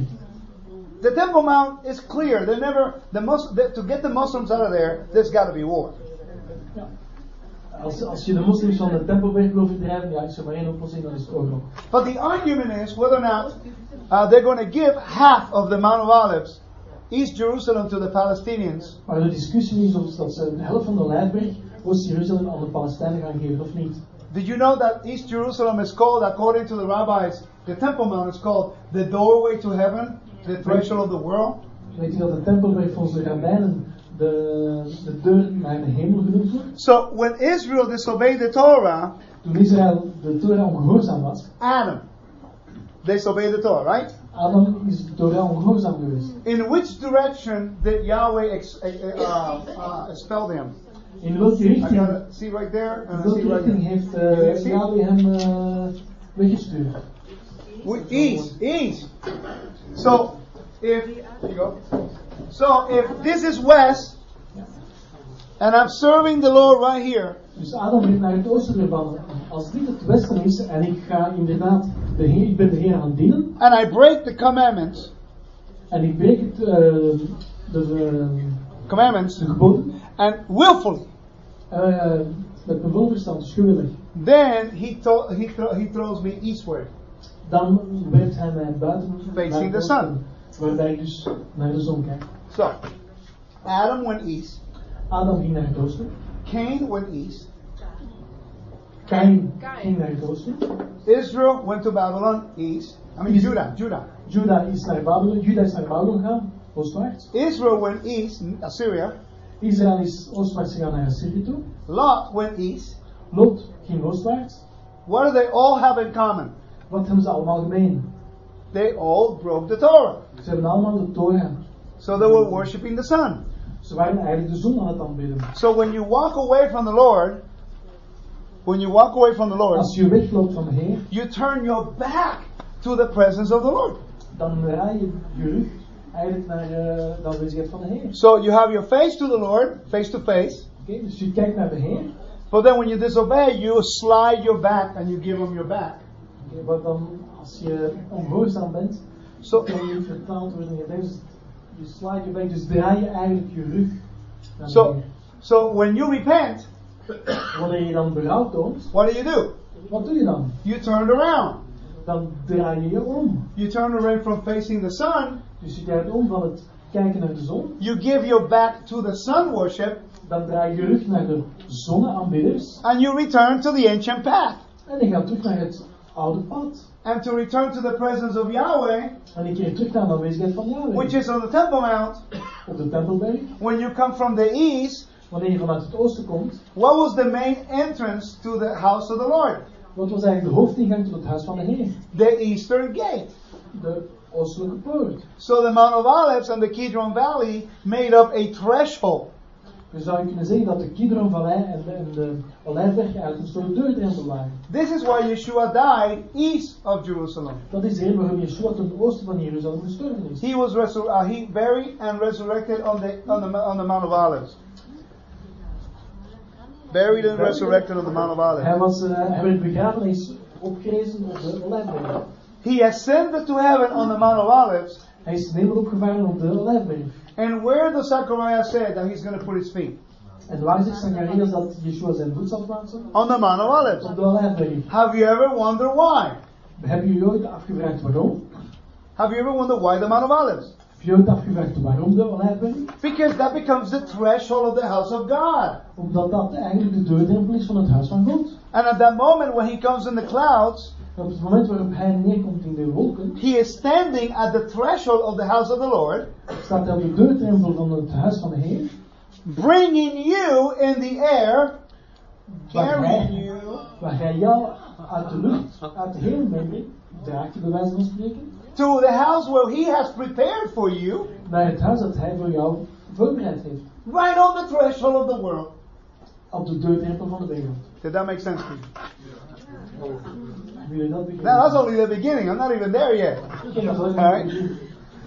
Speaker 1: The Temple Mount is clear. They never, the Mus- the, to get the Muslims out of there, there's got to be war.
Speaker 2: Als, als je de moslims van de Tempelberg wil verdrijven, ja, is er maar één oplossing, dat is oorlog.
Speaker 1: But the argument is whether or not uh, they're going to give half of the Mount of Olives, East Jerusalem, to the Palestinians,
Speaker 2: Maar de discussie is of dat ze de helft van de Olijfberg Oost-Jeruzalem aan de Palestijnen gaan geven of niet.
Speaker 1: Did you know that East Jerusalem is called, according to the rabbis, the Temple Mount is called the doorway to heaven, the threshold of the world?
Speaker 2: Weet je dat de Tempelberg volgens de rabbijnen de, de deur naar de hemel wordt?
Speaker 1: So when Israel disobeyed the Torah,
Speaker 2: Toen Israël de Torah ongehoorzaam was,
Speaker 1: Adam disobeyed the Torah, right?
Speaker 2: Adam is de Torah ongehoorzaam geweest.
Speaker 1: In which direction did Yahweh ex- uh, uh, uh, expel him?
Speaker 2: In welke richting,
Speaker 1: see right there
Speaker 2: in
Speaker 1: see
Speaker 2: welke richting heeft uh? Yahweh hem uh, weggestuurd?
Speaker 1: We- East, east. So if you go. So if this is west, and I'm serving the Lord right here,
Speaker 2: Dus Adam heeft naar het oosten gebannen. Als dit het westen is en ik ga inderdaad, de Heer, ik ben de Heer aan dienen
Speaker 1: and I break the commandments,
Speaker 2: en ik breek het, uh, de, uh,
Speaker 1: commandments,
Speaker 2: de geboden
Speaker 1: and willfully,
Speaker 2: uh, met mijn volverstand, gewillig,
Speaker 1: then he he, thro- he throws me eastward.
Speaker 2: dan werpt hij mij buiten
Speaker 1: Facing the
Speaker 2: oosten, Waarbij ik dus naar de zon kijk.
Speaker 1: So Adam went east,
Speaker 2: Adam ging naar het oosten.
Speaker 1: Cain went east,
Speaker 2: Cain
Speaker 4: Kain.
Speaker 2: ging naar het oosten.
Speaker 1: Israel went to Babylon east. I mean Judah, Judah.
Speaker 2: Judah is naar Babylon, Judah is naar Babylon gegaan, oostwaarts.
Speaker 1: Israel went east, Assyria.
Speaker 2: Uh, Israël is oostwaarts gegaan naar Assyrië toe.
Speaker 1: Lot went east.
Speaker 2: Lot ging oostwaarts.
Speaker 1: What do they all have in common?
Speaker 2: Wat hebben ze allemaal gemeen?
Speaker 1: They all broke the Torah.
Speaker 2: Ze hebben allemaal de Torah.
Speaker 1: So they were worshiping the sun.
Speaker 2: Ze waren eigenlijk de zon aan het aanbidden.
Speaker 1: So when you walk away from the Lord, when you walk away from the Lord,
Speaker 2: Als je wegloopt van de Heer,
Speaker 1: you turn your back to the presence of the Lord.
Speaker 2: dan draai je je rug eigenlijk naar eh, de aanwezigheid van de Heer.
Speaker 1: So you have your face to the Lord, face to face.
Speaker 2: Oké, dus je kijkt naar de Heer.
Speaker 1: But then when you disobey, you slide your back and you give him your back.
Speaker 2: Oké, wat dan, als je ongehoorzaam bent,
Speaker 1: So
Speaker 2: kan je vertaald worden in. Dus je slaat je bek, dus draai je eigenlijk je rug
Speaker 1: So, so when you repent,
Speaker 2: Wanneer je dan berouw toont,
Speaker 1: what do you do?
Speaker 2: wat doe je dan?
Speaker 1: You turn around.
Speaker 2: Dan draai je je om.
Speaker 1: You turn away from facing the sun.
Speaker 2: Dus je draait om van het kijken naar de zon.
Speaker 1: You give your back to the sun worship,
Speaker 2: Dan draai je je rug naar de zonneaanbidders.
Speaker 1: and you return to the ancient path.
Speaker 2: En je gaat terug naar het oude pad.
Speaker 1: And to return to the presence of Yahweh,
Speaker 2: En ik keer terug naar de aanwezigheid van Yahweh.
Speaker 1: which is on the Temple Mount.
Speaker 2: Op de Tempelberg.
Speaker 1: When you come from the east,
Speaker 2: Wanneer je vanuit het oosten komt.
Speaker 1: what was the main entrance to the house of the Lord?
Speaker 2: Wat was eigenlijk de hoofdingang tot het huis van de Heer?
Speaker 1: The eastern gate.
Speaker 2: De oostelijke poort.
Speaker 1: So the Mount of Olives and the Kidron Valley made up a threshold.
Speaker 2: Dus zou je kunnen zeggen dat de Kidronvallei en de, en de Olijfberg eigenlijk een soort deurdrempel waren.
Speaker 1: This is why Yeshua died east of Jerusalem.
Speaker 2: Dat is de reden waarom Yeshua ten oosten van Jeruzalem gestorven is.
Speaker 1: He was uh, he buried and resurrected on the on the on the Mount of Olives. Buried and resurrected on the Mount of Olives.
Speaker 2: Hij, was, uh, hij werd begraven en is opgerezen op de Olijfberg.
Speaker 1: He ascended to heaven on the Mount of Olives.
Speaker 2: Hij is opgevaren op de Olijfberg.
Speaker 1: And where does Zechariah said that he's going to put his feet?
Speaker 2: En waar zegt Zacharias dat Yeshua zijn voet zal plaatsen?
Speaker 1: On the Mount of Olives.
Speaker 2: Op de Olijfberg.
Speaker 1: Have you ever wondered why?
Speaker 2: Hebben jullie ooit afgevraagd waarom?
Speaker 1: Have you ever wondered why the Mount of Olives?
Speaker 2: Heb je ooit afgevraagd waarom de Olijfberg?
Speaker 1: Because that becomes the threshold of the house of God.
Speaker 2: Omdat dat eigenlijk de deurdrempel is van het huis van God.
Speaker 1: And at that moment when he comes in the clouds,
Speaker 2: op het moment waarop hij neerkomt in de wolken,
Speaker 1: he is standing at the threshold of the house of the Lord,
Speaker 2: staat hij op de deurtrempel van het huis van de Heer,
Speaker 1: bringing you in the air,
Speaker 2: waar
Speaker 1: carrying
Speaker 2: hij,
Speaker 1: you
Speaker 2: waar hij jou uit de lucht, uit de hemel meeneemt, draagt hij bij wijze van spreken,
Speaker 1: to the house where he has prepared for you,
Speaker 2: naar het huis dat hij voor jou voorbereid heeft.
Speaker 1: right on the threshold of the world.
Speaker 2: Op de deurtrempel van de wereld.
Speaker 1: Did that make sense to you? Now that's only the beginning. I'm not even there yet.
Speaker 2: Alleen
Speaker 1: Alright.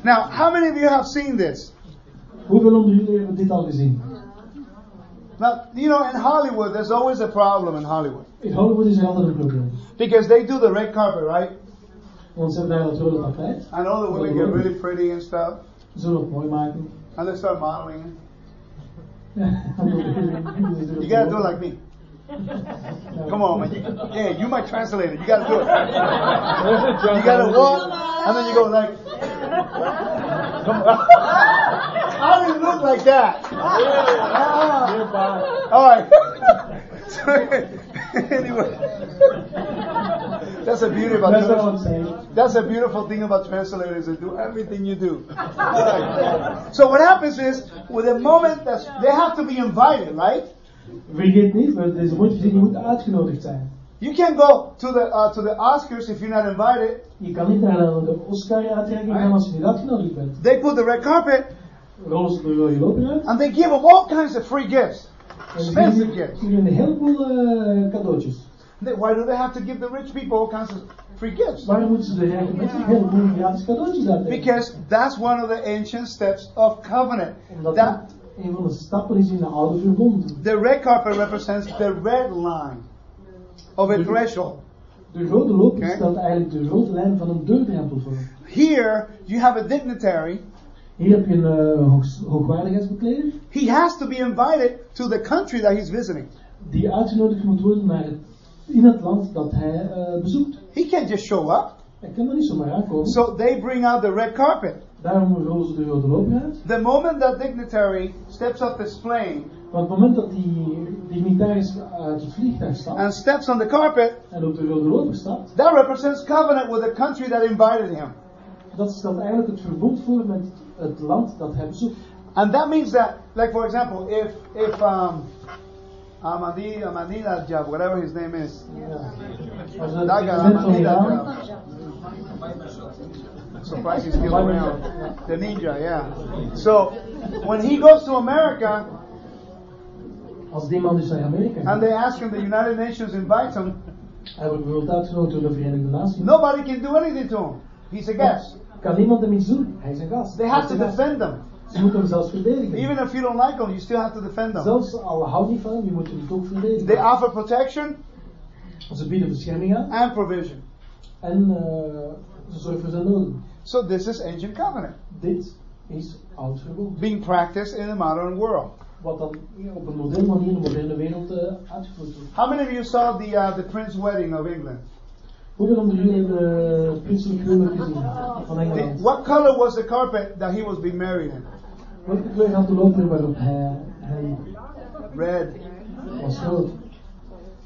Speaker 1: Now, how many of you have seen this?
Speaker 2: Hoeveel onder jullie hebben dit al gezien?
Speaker 1: Now, you know, in Hollywood, there's always a problem in Hollywood
Speaker 2: In Hollywood is altijd een probleem.
Speaker 1: because they do the red carpet, right?
Speaker 2: Want ze hebben daar dat rode tapijt.
Speaker 1: And all the women get really pretty and stuff,
Speaker 2: Ze het mooi maken.
Speaker 1: and they start modeling.
Speaker 2: you
Speaker 1: You gotta do it like me. Come on, man. Yeah, you my translator. You gotta do it. You gotta walk, and then you go like. Come on. Do you look like that? Ah. All right. So, anyway, that's a beauty about
Speaker 2: That's what I'm saying.
Speaker 1: That's a beautiful thing about translators. They do everything you do. so what happens is, with the moment that they have to be invited, right?
Speaker 2: Vergeet niet, want deze mondjes die moet uitgenodigd zijn.
Speaker 1: You can't go to the uh, to the Oscars if you're not invited.
Speaker 2: Je kan niet naar de Oscar-uitreiking gaan als je niet uitgenodigd bent.
Speaker 1: They put the red carpet
Speaker 2: Rollen ze de rode loper uit.
Speaker 1: and they give them all kinds of free gifts,
Speaker 2: En
Speaker 1: expensive gifts.
Speaker 2: een heleboel cadeautjes.
Speaker 1: They- why do they have to give the rich people all kinds of free gifts?
Speaker 2: Waarom moeten ze de rijke mensen gratis cadeautjes?
Speaker 1: Because that's one of the ancient steps of covenant.
Speaker 2: Omdat
Speaker 1: That
Speaker 2: een van de stappen is in de oude verbond.
Speaker 1: the red carpet represents the red line of a threshold.
Speaker 2: De rode loper
Speaker 1: Oké.
Speaker 2: stelt eigenlijk de rode lijn van een deurdrempel voor.
Speaker 1: Here you have a dignitary.
Speaker 2: Hier heb je een eh, hoog- hoogwaardigheidsbekleder
Speaker 1: He has to be invited to the country that he's visiting.
Speaker 2: die uitgenodigd moet worden naar het, in het land dat hij eh, bezoekt.
Speaker 1: He can't just show up.
Speaker 2: Hij kan er niet zomaar aankomen.
Speaker 1: So they bring out the red carpet.
Speaker 2: Daarom rollen ze de rode loper uit.
Speaker 1: The moment that dignitary steps off his plane
Speaker 2: op het moment dat die dignitaris uit het vliegtuig stapt
Speaker 1: and steps on the carpet,
Speaker 2: en op de rode loper stapt,
Speaker 1: that represents covenant with the country that invited him.
Speaker 2: dat stelt eigenlijk het verbond voor met het land dat hij bezoekt.
Speaker 1: And that means that, like for example, if if um, Amadi Amadinejad, whatever his name is.
Speaker 2: Als het
Speaker 1: that guy
Speaker 2: president van Iran,
Speaker 1: Ahmadinejad, surprised he's still around, the ninja, yeah. So when he goes to America
Speaker 2: als die man dus naar Amerika
Speaker 1: and they ask him, the United Nations invites him,
Speaker 2: hij wordt uitgenodigd door de Verenigde Naties,
Speaker 1: nobody can do anything to him. He's a guest.
Speaker 2: kan niemand hem iets doen. Hij is een gast.
Speaker 1: They have to defend them.
Speaker 2: Ze moeten hem zelfs verdedigen.
Speaker 1: Even if you don't like them, you still have to defend them.
Speaker 2: Zelfs al hou niet van hem, je moet hem toch verdedigen.
Speaker 1: They offer protection
Speaker 2: Ze bieden bescherming aan
Speaker 1: and provision.
Speaker 2: en eh, ze zorgen voor zijn noden.
Speaker 1: So this is ancient covenant
Speaker 2: Dit is oud verbond.
Speaker 1: being practiced in the modern world.
Speaker 2: Wat dan op een moderne manier in de moderne wereld eh, uitgevoerd wordt.
Speaker 1: How many of you saw the uh, the Prince wedding of England?
Speaker 2: Hoeveel onder jullie hebben de prinselijk huwelijk gezien van Engeland?
Speaker 1: what color was the carpet that he was being married in?
Speaker 2: Welke kleur had de loper waarop hij, hij
Speaker 1: Red.
Speaker 2: was groot?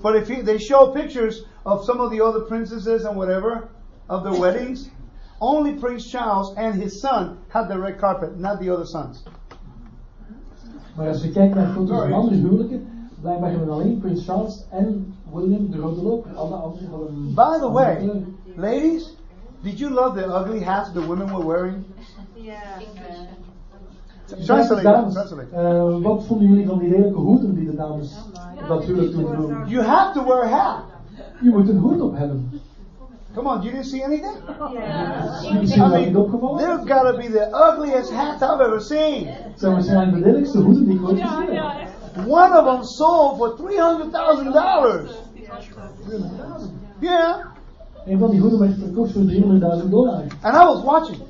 Speaker 1: But if you, they show pictures of some of the other princesses and whatever of their weddings, only Prince Charles and his son had the red carpet, not the other sons.
Speaker 2: Maar als je kijkt naar foto's
Speaker 1: Sorry.
Speaker 2: van andere huwelijken, blijkbaar hebben alleen Prins Charles en William de rode loper. Alle anderen hadden
Speaker 1: By the way, ladies, did you love the ugly hats the women were wearing? Translate,
Speaker 2: dames,
Speaker 1: translate.
Speaker 2: eh, wat vonden jullie van die lelijke hoeden die de dames op dat huwelijk toen droegen?
Speaker 1: You have to wear a hat.
Speaker 2: Je moet een hoed op hebben.
Speaker 1: Come on, you didn't see anything?
Speaker 2: Is je
Speaker 1: I mean,
Speaker 2: opgevallen?
Speaker 1: there's gotta be the ugliest hats I've ever seen.
Speaker 2: Het zijn waarschijnlijk de lelijkste hoeden die ik ooit gezien.
Speaker 1: One of them sold for three hundred thousand dollars. Yeah,
Speaker 2: Een van die hoeden werd verkocht voor 300.000 dollar.
Speaker 1: and I was watching,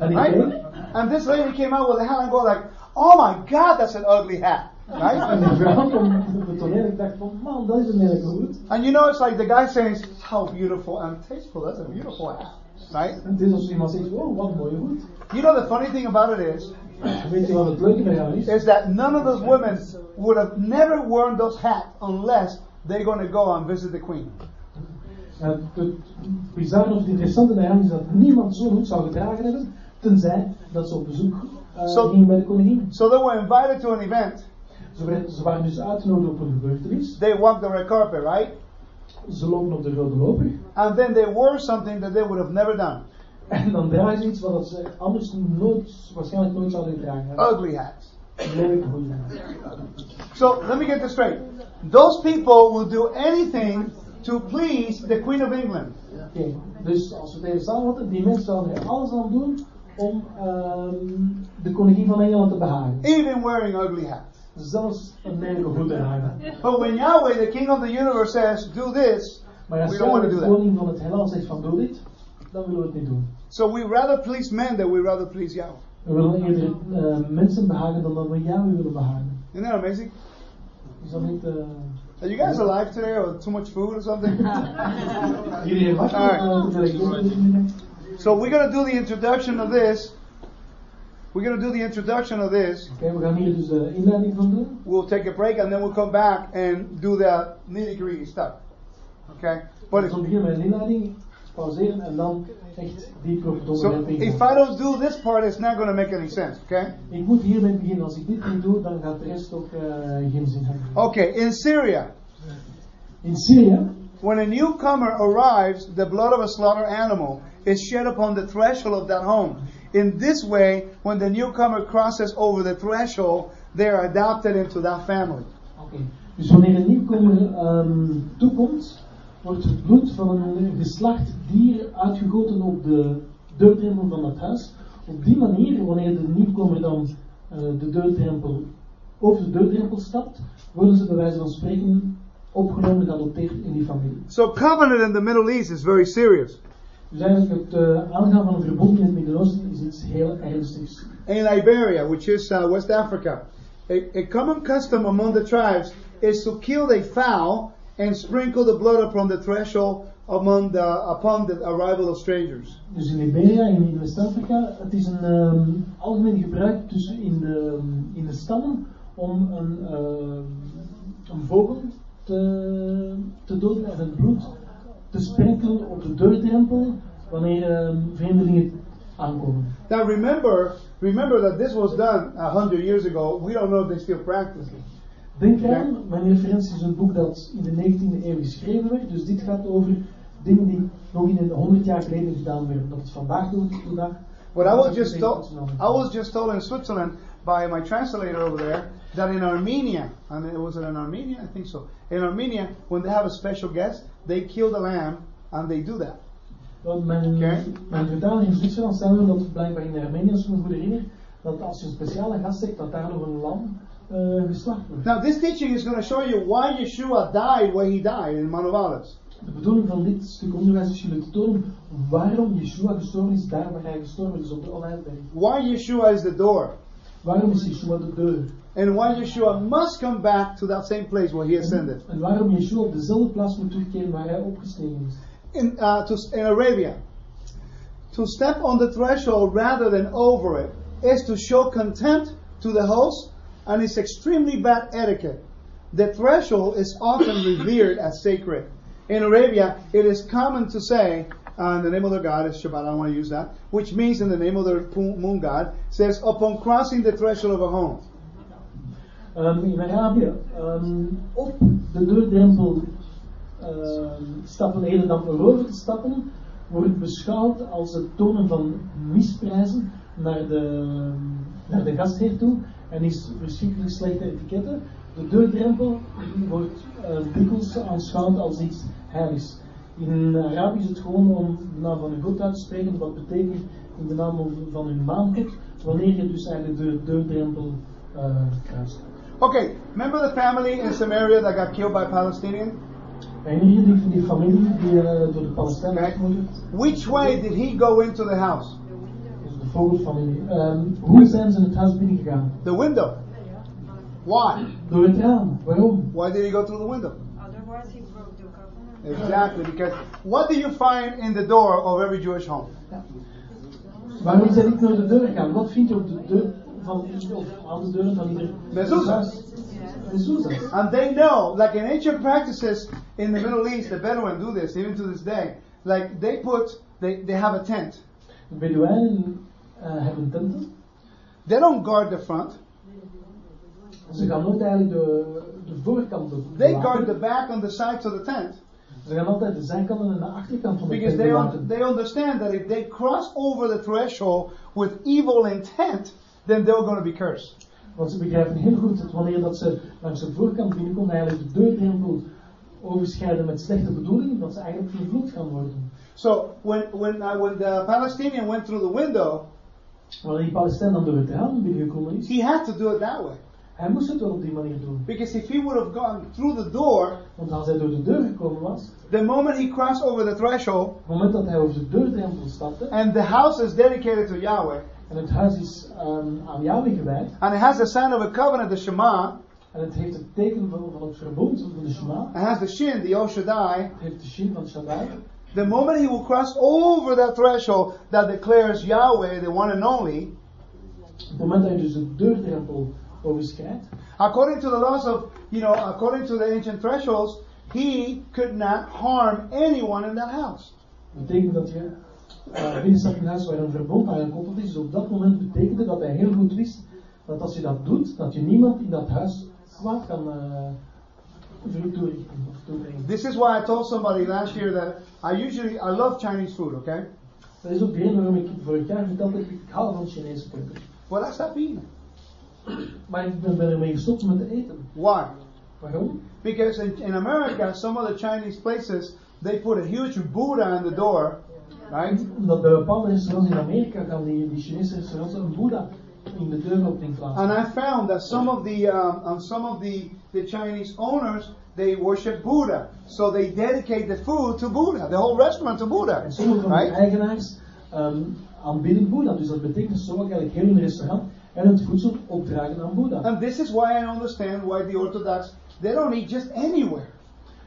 Speaker 1: right? And this lady came out with a hat and go like, "Oh my God, that's an ugly hat." Right?
Speaker 2: en die vrouw op het toneel. Ik dacht van, man, dat is een lelijke hoed.
Speaker 1: And you know, it's like the guy saying, "How beautiful and tasteful! That's a beautiful hat." Right?
Speaker 2: En het is als iemand zegt, oh, wat een mooie hoed.
Speaker 1: You know, the funny thing about it is,
Speaker 2: Weet je wat het leuke bij jou is?
Speaker 1: is that none of those women would have never worn those hats unless they're going to go and visit the queen.
Speaker 2: Het, het bizarre of het interessante daaraan is dat niemand zo'n hoed zou gedragen hebben, tenzij dat ze op bezoek uh, gingen bij de koningin.
Speaker 1: So they were invited to an event.
Speaker 2: Ze, waren dus uitgenodigd op een gebeurtenis.
Speaker 1: They walked the red carpet, right?
Speaker 2: Ze lopen op de rode loper.
Speaker 1: And then they wore something that they would have never done.
Speaker 2: En dan dragen ze iets wat ze anders nooit, waarschijnlijk nooit zouden hebben.
Speaker 1: Ugly hats. So let me get this straight. Those people will do anything to please the Queen of England.
Speaker 2: Oké, dus als we samenvatten, die mensen zouden er alles aan doen om ehm, de koningin van Engeland te behagen.
Speaker 1: Even wearing ugly hats.
Speaker 2: Zelfs een lelijke hoed.
Speaker 1: But when Yahweh, the King of the universe, says, do this,
Speaker 2: Maar als
Speaker 1: we don't want to do that.
Speaker 2: koning van het heelal zegt van doe dit, dan willen we het niet doen.
Speaker 1: So we rather please men than we rather please Yahweh.
Speaker 2: We willen eerder eh, mensen behagen dan dat we jou willen behagen.
Speaker 1: Isn't that amazing?
Speaker 2: Is dat niet... eh
Speaker 1: Are you guys alive today or too much food or something?
Speaker 2: Iedereen wacht
Speaker 1: Alright.
Speaker 2: uh,
Speaker 1: so we're going to do the introduction of this. We're going to do the introduction of this.
Speaker 2: Oké, we gaan hier dus de inleiding van doen.
Speaker 1: We'll take a break and then we'll come back and do the nitty gritty stuff. Okay? But if,
Speaker 2: we beginnen met een inleiding, pauzeren en dan echt dieper op het
Speaker 1: so if. I don't do this part, it's not going to make any sense. Okay?
Speaker 2: Ik moet hiermee beginnen. Als ik dit niet doe, dan gaat de rest ook geen zin hebben.
Speaker 1: Okay, in Syria,
Speaker 2: In Syrië,
Speaker 1: when a newcomer arrives, the blood of a slaughtered animal is shed upon the threshold of that home. In this way, when the newcomer crosses over the threshold, they are adopted into that family.
Speaker 2: Oké. Dus wanneer een nieuwkomer ehm, toekomt, wordt het bloed van een geslacht dier uitgegoten op de deurdrempel van het huis. Op die manier, wanneer de nieuwkomer dan eh, de deurdrempel over de deurdrempel stapt, worden ze bij wijze van spreken opgenomen, geadopteerd in die familie.
Speaker 1: So covenant in the Middle East is very serious.
Speaker 2: Dus eigenlijk het eh, aangaan van een verbond in het Midden-Oosten is iets heel ernstigs.
Speaker 1: In Liberia, which is uh, West Africa, a, a common custom among the tribes is to kill a fowl and sprinkle the blood upon the threshold among the, upon the arrival of strangers.
Speaker 2: Dus in Liberia en in West-Afrika, het is een ehm, algemeen gebruik tussen in de, in de stammen om een, ehm, een vogel te, te doden en het bloed te sprenkelen op de deurdrempel wanneer ehm, vreemdelingen aankomen.
Speaker 1: Now remember, remember that this was done a hundred years ago. We don't know if they still practice it.
Speaker 2: Denk eraan, mijn referentie is een boek dat in de 19e eeuw geschreven werd, dus dit gaat over dingen die nog in de 100 jaar geleden gedaan werden. Dat het vandaag doet, dag.
Speaker 1: But I was just told. I was just told in Switzerland by my translator over there that in Armenia, and it was in Armenia, I think so. In Armenia, when they have a special guest, they kill the lamb and they do that.
Speaker 2: Want mijn,
Speaker 1: Oké.
Speaker 2: mijn vertaling in Zwitserland zei me dat blijkbaar in Armenië, als ik me goed herinner, dat als je een speciale gast hebt, dat daar nog een lam eh geslacht wordt.
Speaker 1: Now, this teaching is going to show you why Yeshua died where he died in Olives.
Speaker 2: De bedoeling van dit stuk onderwijs is jullie te tonen waarom Yeshua gestorven is daar waar hij gestorven is, op de Olijfberg.
Speaker 1: Why Yeshua is the door.
Speaker 2: Waarom is Yeshua de deur?
Speaker 1: And why Yeshua must come back to that same place where he ascended.
Speaker 2: En waarom Yeshua op dezelfde plaats moet terugkeren waar hij opgestegen is.
Speaker 1: In, uh, to, in Arabia, to step on the threshold rather than over it is to show contempt to the host and it's extremely bad etiquette. The threshold is often revered as sacred. In Arabia, it is common to say, uh, in the name of the God, is Shabbat, I don't want to use that, which means in the name of the moon god, says, upon crossing the threshold of a home.
Speaker 2: Ehm, in Arabië, ehm, op de deurdrempel ehm, stappen, eerder dan te stappen, wordt beschouwd als het tonen van misprijzen naar de, naar de gastheer toe en is verschrikkelijk slechte etiketten. De deurdrempel wordt dikwijls aanschouwd als iets heiligs. In Arabisch is het gewoon om de naam van hun God uit te spreken, wat betekent in de naam van hun maangod, wanneer je dus eigenlijk de deurdrempel eh kruist.
Speaker 1: Okay, remember the family in Samaria that got killed by Palestinians?
Speaker 2: Herinner je die van die familie die eh, door de Palestijnen
Speaker 1: Oké.
Speaker 2: uitgemoeid werd?
Speaker 1: Which way did he go into the house?
Speaker 2: Dus de vogelfamilie. Ehm, hoe zijn ze het huis binnengegaan?
Speaker 1: The window. Why?
Speaker 2: Door het raam. Waarom?
Speaker 1: Why did he go through the window?
Speaker 4: Otherwise, he broke the covenant.
Speaker 1: Exactly, because what do you find in the door of every Jewish home?
Speaker 2: Waarom zijn niet naar de deur gegaan? Wat vind je op de deur van, of aan de deuren van ieder
Speaker 1: Mezuzah.
Speaker 2: huis. Mezuzah.
Speaker 1: And they know, like in ancient practices in the Middle East, the Bedouin do this even to this day. Like they put, they, they have a tent.
Speaker 2: De Bedouinen eh, hebben tenten.
Speaker 1: They don't guard the front.
Speaker 2: Ze gaan nooit eigenlijk de, de voorkant
Speaker 1: They guard the back on the sides of the tent.
Speaker 2: Ze gaan altijd de zijkanten en de achterkant van de
Speaker 1: Because
Speaker 2: tent
Speaker 1: they, un- they understand that if they cross over the threshold with evil intent, then they're going to be cursed.
Speaker 2: Want ze begrijpen heel goed dat wanneer dat ze langs de voorkant binnenkomen, eigenlijk de deurdrempel overschrijden met slechte bedoelingen, dat ze eigenlijk vervloekt gaan worden.
Speaker 1: So when, when, uh, when the Palestinian went through the window,
Speaker 2: Wanneer die Palestijn dan door het raam binnengekomen is,
Speaker 1: he had to do it that way.
Speaker 2: hij moest het op die manier doen.
Speaker 1: Because if he would have gone through the door,
Speaker 2: Want als hij door de deur gekomen was,
Speaker 1: the moment he crossed over the threshold,
Speaker 2: het moment dat hij over de deurdrempel stapte,
Speaker 1: and the house is dedicated to Yahweh,
Speaker 2: en het huis is aan, aan Yahweh gewijd,
Speaker 1: and it has the sign of a covenant, the Shema,
Speaker 2: en het heeft het teken van, van het verbond van de Shema,
Speaker 1: it has the Shin, the El Shaddai,
Speaker 2: het heeft de shin van Shaddai,
Speaker 1: the moment he will cross over that threshold that declares Yahweh, the one and only,
Speaker 2: op het moment dat je dus de deurdrempel overschrijdt,
Speaker 1: according to the laws of, you know, according to the ancient thresholds, he could not harm anyone in that house.
Speaker 2: betekent dat je uh, een huis waar een verbond aan gekoppeld is. Dus op dat moment betekende dat hij heel goed wist dat als je dat doet, dat je niemand in dat huis kwaad kan uh.
Speaker 1: This is why I told somebody last year that I usually, I love Chinese food, okay?
Speaker 2: Dat is ook de reden waarom ik vorig jaar vertelde dat ik hou van Chinese keuken.
Speaker 1: But I stopped eating.
Speaker 2: Maar ik ben, ermee gestopt met te eten.
Speaker 1: Why?
Speaker 2: Waarom?
Speaker 1: Because in, in America, some of the Chinese places, they put a huge Buddha in the door, right?
Speaker 2: Omdat bij bepaalde restaurants in Amerika gaan die, die Chinese restaurants een Boeddha in de deuropening plaatsen.
Speaker 1: And I found that some of the um, um, some of the, the Chinese owners they worship Buddha, so they dedicate the food to Buddha, the whole restaurant to Buddha,
Speaker 2: En sommige van de
Speaker 1: right?
Speaker 2: eigenaars um, aanbidden Boeddha. Dus dat betekent dat sommigen eigenlijk heel hun restaurant en het voedsel opdragen aan Boeddha.
Speaker 1: And this is why I understand why the Orthodox they don't eat just anywhere,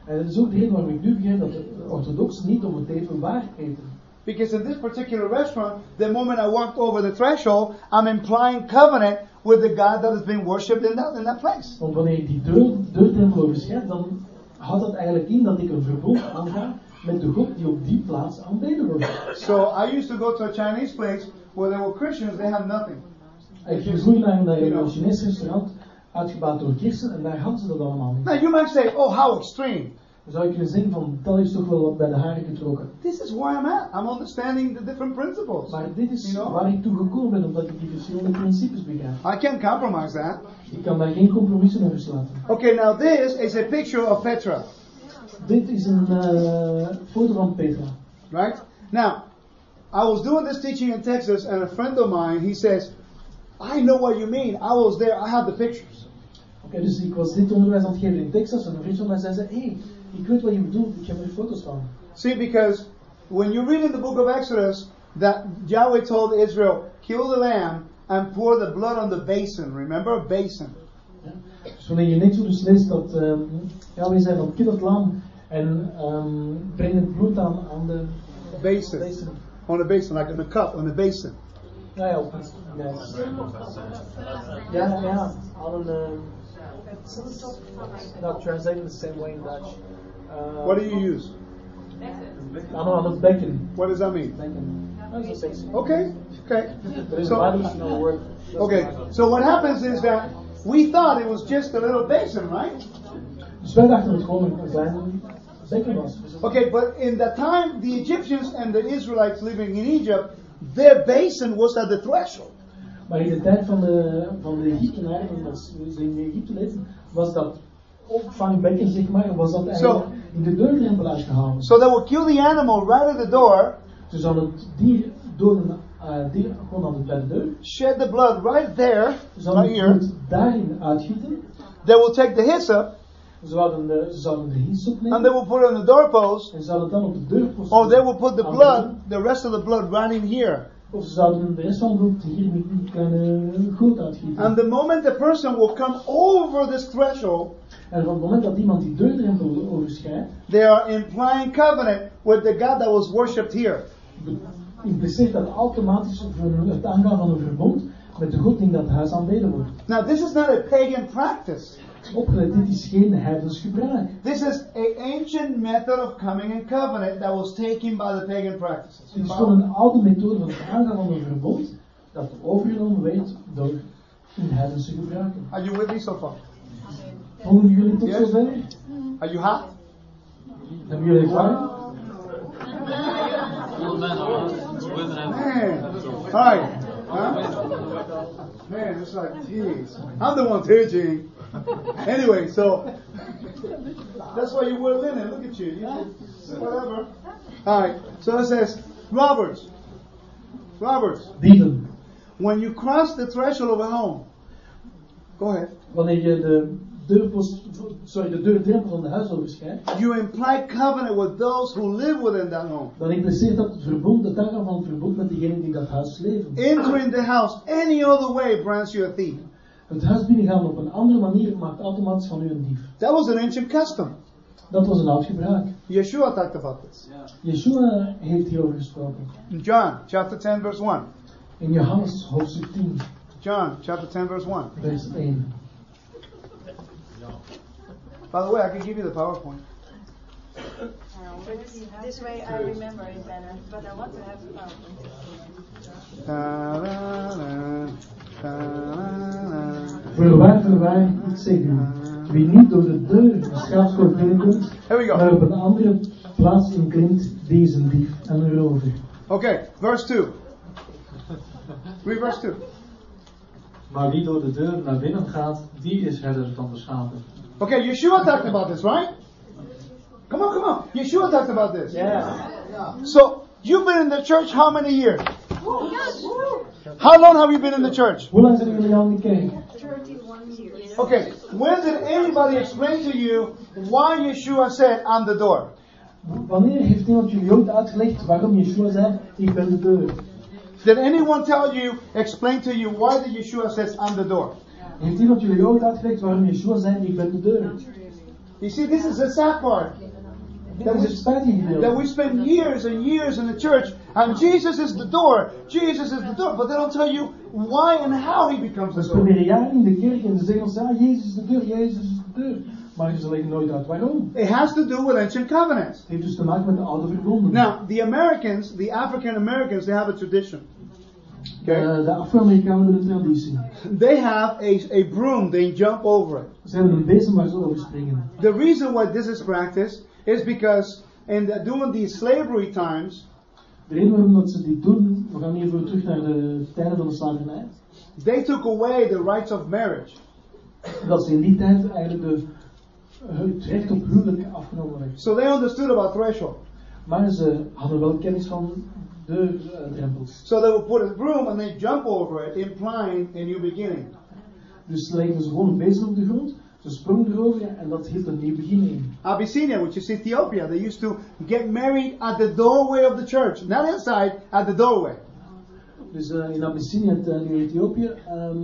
Speaker 2: En dat is ook de reden waarom ik nu begrijp dat de orthodoxen niet om het even waar eten.
Speaker 1: Because in this particular restaurant, the moment I walked over the threshold, I'm implying covenant with the God that has been worshipped in that in that place.
Speaker 2: Want wanneer ik die deur, deurdrempel overschrijd, dan houdt dat eigenlijk in dat ik een verbond aanga met de God die op die plaats aanbeden wordt.
Speaker 1: So I used to go to a Chinese place where there were Christians, they had nothing.
Speaker 2: Ik ging vroeger naar, naar een Chinees restaurant, uitgebouwd door christen, en daar hadden ze dat allemaal niet.
Speaker 1: Now you might say, oh, how extreme.
Speaker 2: Dan zou je kunnen zeggen van, dat is toch wel wat bij de haren getrokken.
Speaker 1: This is where I'm at. I'm understanding the different principles.
Speaker 2: Maar dit is
Speaker 1: You know?
Speaker 2: waar ik toe gekomen ben, omdat ik die verschillende principes begrijp.
Speaker 1: I can't compromise that.
Speaker 2: Ik kan daar geen compromissen over sluiten.
Speaker 1: Okay, now this is a picture of Petra,
Speaker 2: Dit is een eh, foto van Petra.
Speaker 1: right? Now, I was doing this teaching in Texas, and a friend of mine, he says, I know what you mean. I was there. I have the pictures.
Speaker 2: Oké, dus ik was dit onderwijs aan het geven in Texas en een vriend van mij zei, hé, hey, ik weet wat je bedoelt, ik heb er foto's van.
Speaker 1: See, because when you read in the book of Exodus that Yahweh told Israel, kill the lamb and pour the blood on the basin. Remember, a basin.
Speaker 2: Ja. Dus wanneer je in Exodus leest dat, ja, wij zijn van kill het lam en ehm, breng het bloed aan, aan de
Speaker 1: Basin.
Speaker 2: basin.
Speaker 1: On a basin, like in a cup, on a basin.
Speaker 2: Ja, ja, op het, ja. Ja, ja, aan een, not translated the same way in Dutch. Uh,
Speaker 1: What do you use?
Speaker 2: Aan, aan het bekken.
Speaker 1: What does that mean?
Speaker 2: Bekken. Dat is een sexy.
Speaker 1: Okay, okay. So-
Speaker 2: een additional word.
Speaker 1: Okay, so what happens is that we thought it was just a little basin, right?
Speaker 2: Dus wij dachten dat het gewoon een klein bekken was. Dus
Speaker 1: Okay, but in that time, the Egyptians and the Israelites living in Egypt, their basin was at the threshold.
Speaker 2: Maar in de tijd van de, van de Egyptenaren, als ze in Egypte leefden, was dat opvangbekken, zeg maar, was dat eigenlijk in de deurdrempel uitgehouden.
Speaker 1: So they will kill the animal right at the door,
Speaker 2: Ze zouden het dier doden, eh dier gewoon aan de, bij de deur.
Speaker 1: shed the blood right there,
Speaker 2: Ze
Speaker 1: right here.
Speaker 2: daarin uitgieten.
Speaker 1: They will take the hyssop
Speaker 2: Ze zouden de, ze zouden de hyssop
Speaker 1: and they will put it on the doorpost,
Speaker 2: En ze zouden het dan op de deurpost
Speaker 1: or they will put the blood, the rest of the blood, right in here.
Speaker 2: Of ze zouden de rest van het bloed hier met een kleine goot uitgieten.
Speaker 1: And the moment the person will come over this threshold,
Speaker 2: En van het moment dat iemand die deurdrempel overschrijdt,
Speaker 1: they are implying covenant with the God that was worshipped here.
Speaker 2: impliceert dat automatisch het aangaan van een verbond met de God in dat huis aanbeden wordt.
Speaker 1: Now, this is not a pagan practice.
Speaker 2: Opgelet, dit is geen heidens gebruik.
Speaker 1: This is a ancient method of coming in covenant that was taken by the pagan practices.
Speaker 2: Het is gewoon een oude methode van het aangaan van een verbond dat overgenomen werd door een heidense gebruiken.
Speaker 1: Are you with me so far?
Speaker 2: Volgen jullie tot
Speaker 1: Yes.
Speaker 2: zover?
Speaker 1: Are you hot?
Speaker 2: Hebben jullie ervaring?
Speaker 1: Man, hi. Huh? Man, it's like, jeez. I'm the one teaching. Anyway, so that's why you wear linen. Look at you. you know, whatever. All right. So it says, Roberts. Roberts.
Speaker 2: Dieven.
Speaker 1: When you cross the threshold of a home, go ahead.
Speaker 2: Wanneer je de deurpost, sorry, de deurdrempel van de huis overschrijdt,
Speaker 1: You imply covenant with those who live within that home.
Speaker 2: dan impliceert dat het verbond, het aangaan van het verbond met diegenen die dat huis leven.
Speaker 1: Entering the house any other way brands you a thief.
Speaker 2: Het huis binnengaan op een andere manier maakt automatisch van u een dief.
Speaker 1: That was an ancient custom.
Speaker 2: Dat was een oud gebruik.
Speaker 1: Yeshua talked about this.
Speaker 2: Yeshua heeft hierover gesproken.
Speaker 1: John chapter 10, verse 1.
Speaker 2: In Johannes hoofdstuk 10,
Speaker 1: John chapter 10, verse 1.
Speaker 2: vers 1.
Speaker 1: By the way, I can give you the PowerPoint.
Speaker 4: But this way I remember it better, but I want to have the PowerPoint.
Speaker 1: Ta-da-da, ta-da-da.
Speaker 2: Voorwaar, voorwaar, ik zeg u, wie niet door de deur de schaapskoot binnenkomt, maar op een andere plaats in klinkt, die is een dief en een rover.
Speaker 1: Okay, verse 2. Read verse 2.
Speaker 3: Maar wie door de deur naar binnen gaat, die is herder van de schapen.
Speaker 1: Okay, Yeshua talked about this, right? Come on, come on. Yeshua talked about this. So, you've been in the church how many years? How long have you been in the church?
Speaker 2: Hoe lang zijn jullie al in de kerk?
Speaker 4: 31 years.
Speaker 1: Okay, when did anybody explain to you why Yeshua said, I'm the door?
Speaker 2: Wanneer heeft iemand jullie ooit uitgelegd waarom Yeshua zei, ik ben de deur?
Speaker 1: Did anyone tell you, explain to you why did Yeshua says, I'm the door?
Speaker 2: Heeft iemand jullie ooit uitgelegd waarom Yeshua zei, ik ben de deur?
Speaker 1: You see, this is the sad part.
Speaker 2: Is
Speaker 1: That we spend years and years in the church, and Jesus is the door. Jesus is the door. But they don't tell you why and how he becomes the door.
Speaker 2: spenderen jaren in de kerk en ze zeggen ons, ja, Jezus is de deur, Jezus is de deur. Maar ze leggen nooit uit waarom.
Speaker 1: It has to do with ancient covenants.
Speaker 2: Het heeft dus te maken met de oude verbonden.
Speaker 1: Now, the Americans, the African Americans, they have a tradition. Okay?
Speaker 2: Eh, de Afro-Amerikanen hebben een traditie.
Speaker 1: They have a, a broom, they jump over it.
Speaker 2: Ze hebben een bezem waar ze over springen.
Speaker 1: The reason why this is practiced is because in the, during these slavery times,
Speaker 2: De reden waarom dat ze dit doen, we gaan even terug naar de tijden van de slavernij.
Speaker 1: they took away the rights of marriage.
Speaker 2: Dat ze in die tijd eigenlijk de, het recht op huwelijk afgenomen werd.
Speaker 1: So they understood about threshold.
Speaker 2: Maar ze hadden wel kennis van de eh, drempels.
Speaker 1: So they would put a broom and they jump over it, implying a new beginning.
Speaker 2: Dus ze legden ze gewoon een bezem op de grond, ze sprongen erover en dat hield een nieuw in.
Speaker 1: Abyssinia, which is Ethiopia, they used to get married at the doorway of the church. Not inside, at the doorway.
Speaker 2: Dus eh, in Abyssinia, uh, nu Ethiopië, ehm,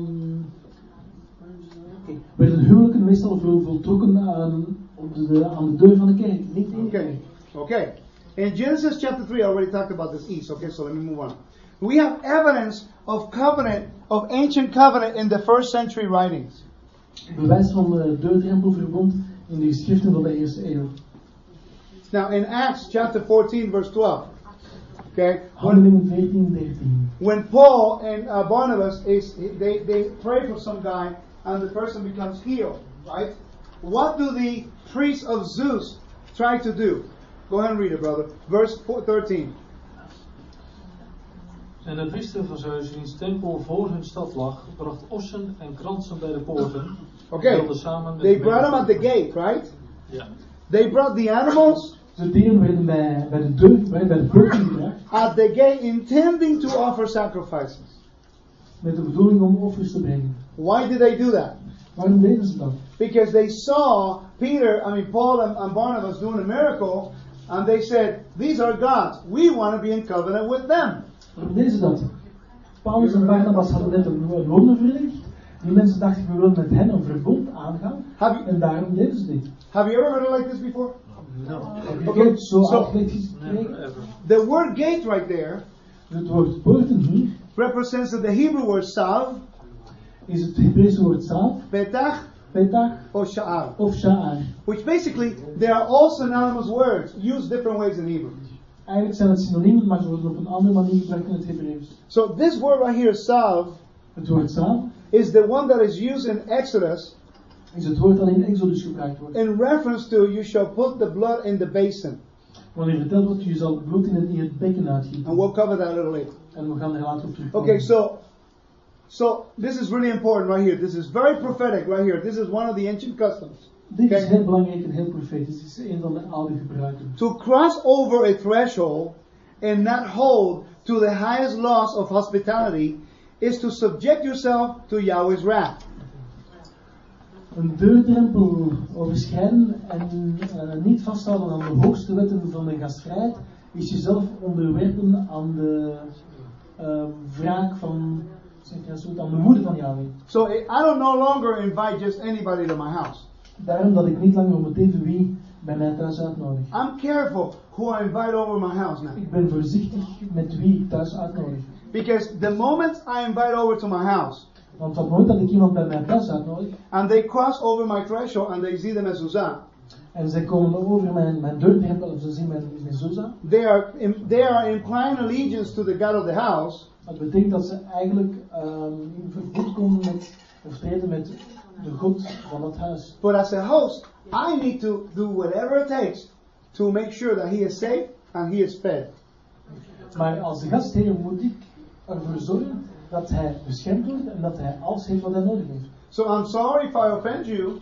Speaker 2: oké, werden huwelijken meestal vol- voltrokken aan, op de, aan de deur van de kerk, niet in de
Speaker 1: Okay.
Speaker 2: kerk.
Speaker 1: Okay. In Genesis chapter 3, I already talked about this east. Okay, so let me move on. We have evidence of covenant, of ancient covenant in the first century writings.
Speaker 2: Bewijs van de deurdrempelverbond in de geschriften van de eerste eeuw.
Speaker 1: Now, in Acts chapter 14, verse 12. Okay, when,
Speaker 2: 14, 13.
Speaker 1: when Paul and uh, Barnabas is they, they pray for some guy and the person becomes healed, right? What do the priests of Zeus try to do? Go ahead and read it, brother. Verse 13.
Speaker 3: En de priester van Zeus, wiens tempel voor hun stad lag, bracht ossen en kransen bij de poorten.
Speaker 1: Okay,
Speaker 3: Wilde samen met
Speaker 1: they
Speaker 3: de
Speaker 1: brought them at the gate, right?
Speaker 3: Ja.
Speaker 1: They brought the animals
Speaker 2: De dieren werden bij, bij de deur, bij de poorten
Speaker 1: at the gate intending to offer sacrifices.
Speaker 2: met de bedoeling om offers te brengen.
Speaker 1: Why did they do that?
Speaker 2: Waarom deden ze dat?
Speaker 1: Because they saw Peter, I mean Paul and, and Barnabas doing a miracle, and they said, These are gods. We want to be in covenant with them.
Speaker 2: Waarom deden dat? Paulus en Barnabas hadden net een, een wonder verricht. Die mensen dachten, we willen met hen een verbond aangaan.
Speaker 1: Have you,
Speaker 2: En daarom deden ze dit.
Speaker 1: have you ever heard it like this before?
Speaker 3: No,
Speaker 2: Heb je
Speaker 1: Oké,
Speaker 2: ooit zo
Speaker 1: zo-
Speaker 2: uitgelegd
Speaker 3: never
Speaker 2: gekregen?
Speaker 3: ever.
Speaker 1: The word gate right there
Speaker 2: Het woord poorten hier
Speaker 1: represents the Hebrew word saf,
Speaker 2: is het Hebreeuwse woord zaaf,
Speaker 1: petach,
Speaker 2: petach
Speaker 1: or sha'ar.
Speaker 2: of sha'ar.
Speaker 1: Which basically, they are all synonymous words used different ways in Hebrew.
Speaker 2: Eigenlijk zijn het synoniemen, maar ze worden op een andere manier gebruikt in het Hebreeuws.
Speaker 1: So this word right here, saf,
Speaker 2: Het woord zaaf
Speaker 1: is the one that is used in Exodus
Speaker 2: is het woord dat in Exodus gebruikt wordt.
Speaker 1: in reference to you shall put the blood in the basin.
Speaker 2: Wanneer verteld wordt, je zal bloed in het, in het bekken uitgieten.
Speaker 1: And we'll cover that a little later.
Speaker 2: En we gaan er later op terugkomen.
Speaker 1: Okay, so so this is really important right here. This is very prophetic right here. This is one of the ancient customs.
Speaker 2: Dit is heel belangrijk en heel profetisch. Is een van de oude gebruiken.
Speaker 1: To cross over a threshold and not hold to the highest laws of hospitality is to subject yourself to Yahweh's wrath.
Speaker 2: Een deurdrempel overschrijden en eh, niet vasthouden aan de hoogste wetten van de gastvrijheid is jezelf onderwerpen aan de eh, wraak van, zeg je dat zo, aan de woede van Yahweh.
Speaker 1: So I don't no longer invite just anybody to my house.
Speaker 2: Daarom dat ik niet langer om het even wie bij mij thuis uitnodig.
Speaker 1: I'm careful who I invite over my house now.
Speaker 2: Ik ben voorzichtig met wie ik thuis uitnodig.
Speaker 1: Because the moment I invite over to my house
Speaker 2: Want van het moment dat ik iemand bij mij thuis uitnodig
Speaker 1: and they cross over my threshold and they see them as Suzanne,
Speaker 2: en zij komen over mijn, mijn deurdrempel of ze zien mijn mezuzah,
Speaker 1: they are im- they are implying allegiance to the God of the house,
Speaker 2: dat betekent dat ze eigenlijk ehm, in komen met, of treden met de God van dat huis.
Speaker 1: but as a host, I need to do whatever it takes to make sure that he is safe and he is fed.
Speaker 2: Maar als gastheer moet ik ervoor zorgen dat hij beschermd wordt en dat hij alles heeft wat hij nodig heeft.
Speaker 1: So I'm sorry if I offend you,